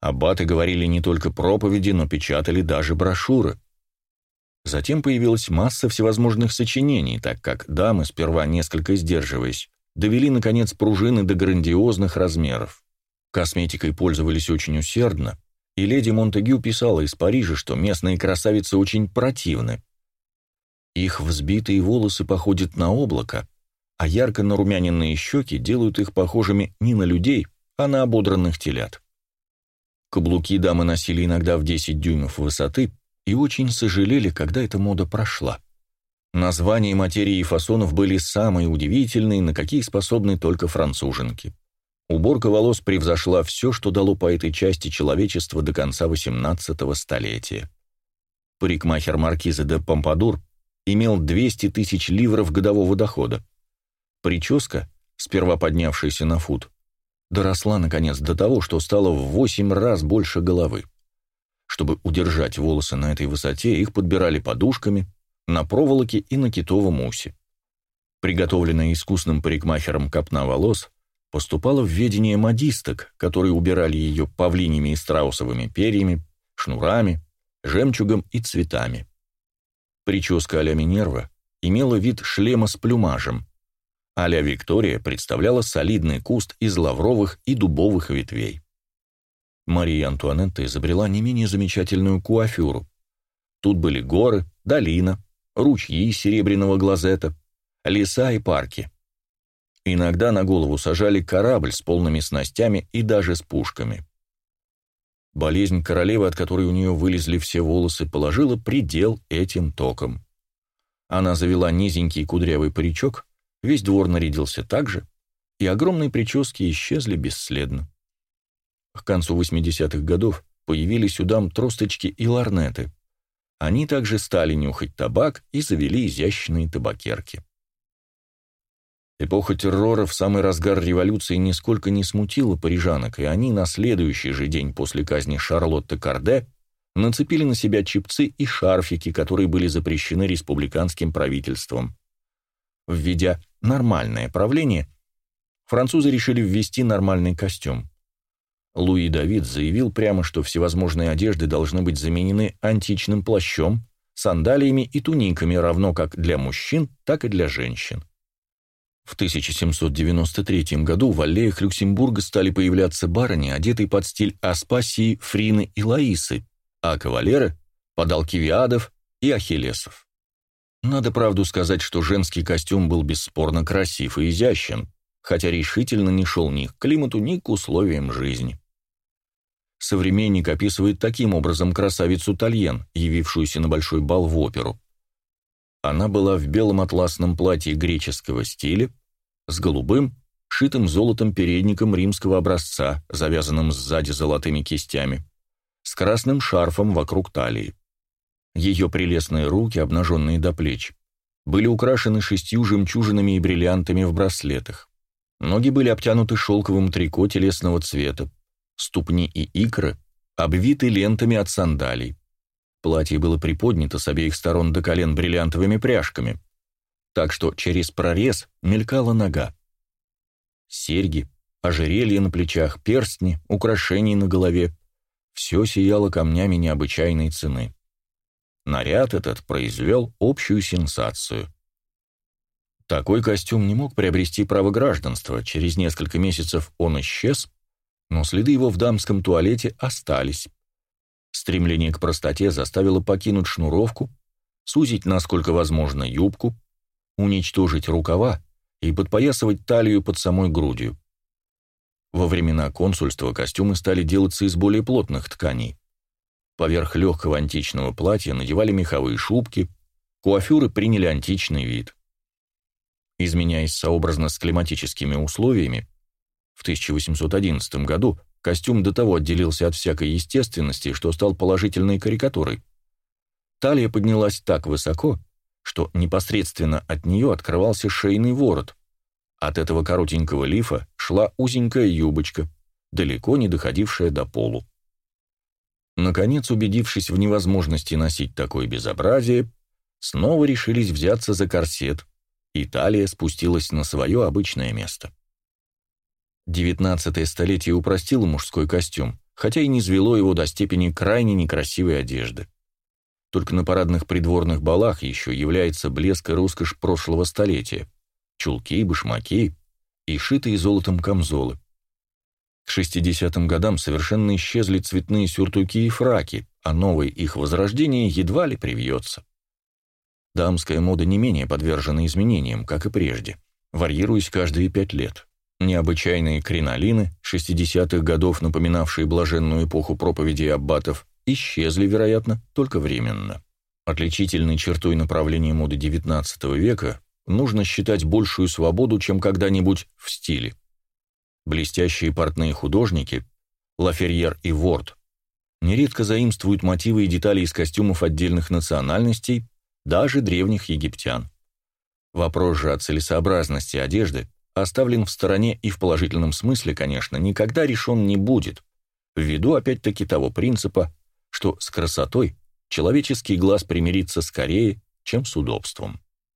Аббаты говорили не только проповеди, но печатали даже брошюры. Затем появилась масса всевозможных сочинений, так как дамы, сперва несколько сдерживаясь, довели, наконец, пружины до грандиозных размеров. Косметикой пользовались очень усердно, и леди Монтегю писала из Парижа, что местные красавицы очень противны. Их взбитые волосы походят на облако, а ярко нарумяненные щеки делают их похожими не на людей, а на ободранных телят. Каблуки дамы носили иногда в 10 дюймов высоты и очень сожалели, когда эта мода прошла. Названия материи и фасонов были самые удивительные, на какие способны только француженки. Уборка волос превзошла все, что дало по этой части человечества до конца XVIII столетия. Парикмахер маркиза де Помпадур имел 200 тысяч ливров годового дохода. Прическа, сперва поднявшаяся на фут, доросла, наконец, до того, что стала в восемь раз больше головы. Чтобы удержать волосы на этой высоте, их подбирали подушками, на проволоке и на китовом усе. Приготовленная искусным парикмахером копна волос поступала в ведение модисток, которые убирали ее павлиними и страусовыми перьями, шнурами, жемчугом и цветами. Прическа а-ля Минерва имела вид шлема с плюмажем, а-ля Виктория представляла солидный куст из лавровых и дубовых ветвей. Мария Антуанетта изобрела не менее замечательную куафюру. Тут были горы, долина, ручьи серебряного глазета, леса и парки. Иногда на голову сажали корабль с полными снастями и даже с пушками. Болезнь королевы, от которой у нее вылезли все волосы, положила предел этим токам. Она завела низенький кудрявый паричок, Весь двор нарядился так же, и огромные прически исчезли бесследно. К концу 80-х годов появились у дам тросточки и ларнеты. Они также стали нюхать табак и завели изящные табакерки. Эпоха террора в самый разгар революции нисколько не смутила парижанок, и они на следующий же день после казни Шарлотты Карде нацепили на себя чипцы и шарфики, которые были запрещены республиканским правительством. Введя нормальное правление, французы решили ввести нормальный костюм. Луи Давид заявил прямо, что всевозможные одежды должны быть заменены античным плащом, сандалиями и туниками, равно как для мужчин, так и для женщин. В 1793 году в аллеях Люксембурга стали появляться барыни, одетые под стиль Аспасии, Фрины и Лаисы, а кавалеры – под Алкивиадов и Ахиллесов. Надо правду сказать, что женский костюм был бесспорно красив и изящен, хотя решительно не шел ни к климату, ни к условиям жизни. Современник описывает таким образом красавицу Тальен, явившуюся на большой бал в оперу. Она была в белом атласном платье греческого стиля, с голубым, шитым золотом передником римского образца, завязанным сзади золотыми кистями, с красным шарфом вокруг талии. Ее прелестные руки, обнаженные до плеч, были украшены шестью жемчужинами и бриллиантами в браслетах. Ноги были обтянуты шелковым трико телесного цвета, ступни и икры обвиты лентами от сандалий. Платье было приподнято с обеих сторон до колен бриллиантовыми пряжками, так что через прорез мелькала нога. Серьги, ожерелья на плечах, перстни, украшения на голове — все сияло камнями необычайной цены. Наряд этот произвел общую сенсацию. Такой костюм не мог приобрести право гражданства, через несколько месяцев он исчез, но следы его в дамском туалете остались. Стремление к простоте заставило покинуть шнуровку, сузить насколько возможно юбку, уничтожить рукава и подпоясывать талию под самой грудью. Во времена консульства костюмы стали делаться из более плотных тканей. Поверх легкого античного платья надевали меховые шубки, куафюры приняли античный вид. Изменяясь сообразно с климатическими условиями, в 1811 году костюм до того отделился от всякой естественности, что стал положительной карикатурой. Талия поднялась так высоко, что непосредственно от нее открывался шейный ворот. От этого коротенького лифа шла узенькая юбочка, далеко не доходившая до полу. Наконец, убедившись в невозможности носить такое безобразие, снова решились взяться за корсет, и талия спустилась на свое обычное место. Девятнадцатое столетие упростило мужской костюм, хотя и не звело его до степени крайне некрасивой одежды. Только на парадных придворных балах еще является блеск и роскошь прошлого столетия. Чулки, башмаки, и шитые золотом камзолы. К 60-м годам совершенно исчезли цветные сюртуки и фраки, а новое их возрождение едва ли привьется. Дамская мода не менее подвержена изменениям, как и прежде, варьируясь каждые пять лет. Необычайные кринолины, 60-х годов напоминавшие блаженную эпоху проповедей аббатов, исчезли, вероятно, только временно. Отличительной чертой направления моды XIX века нужно считать большую свободу, чем когда-нибудь в стиле. Блестящие портные художники, Лаферьер и Ворд, нередко заимствуют мотивы и детали из костюмов отдельных национальностей, даже древних египтян. Вопрос же о целесообразности одежды оставлен в стороне и в положительном смысле, конечно, никогда решен не будет, ввиду опять-таки того принципа, что с красотой человеческий глаз примирится скорее, чем с удобством.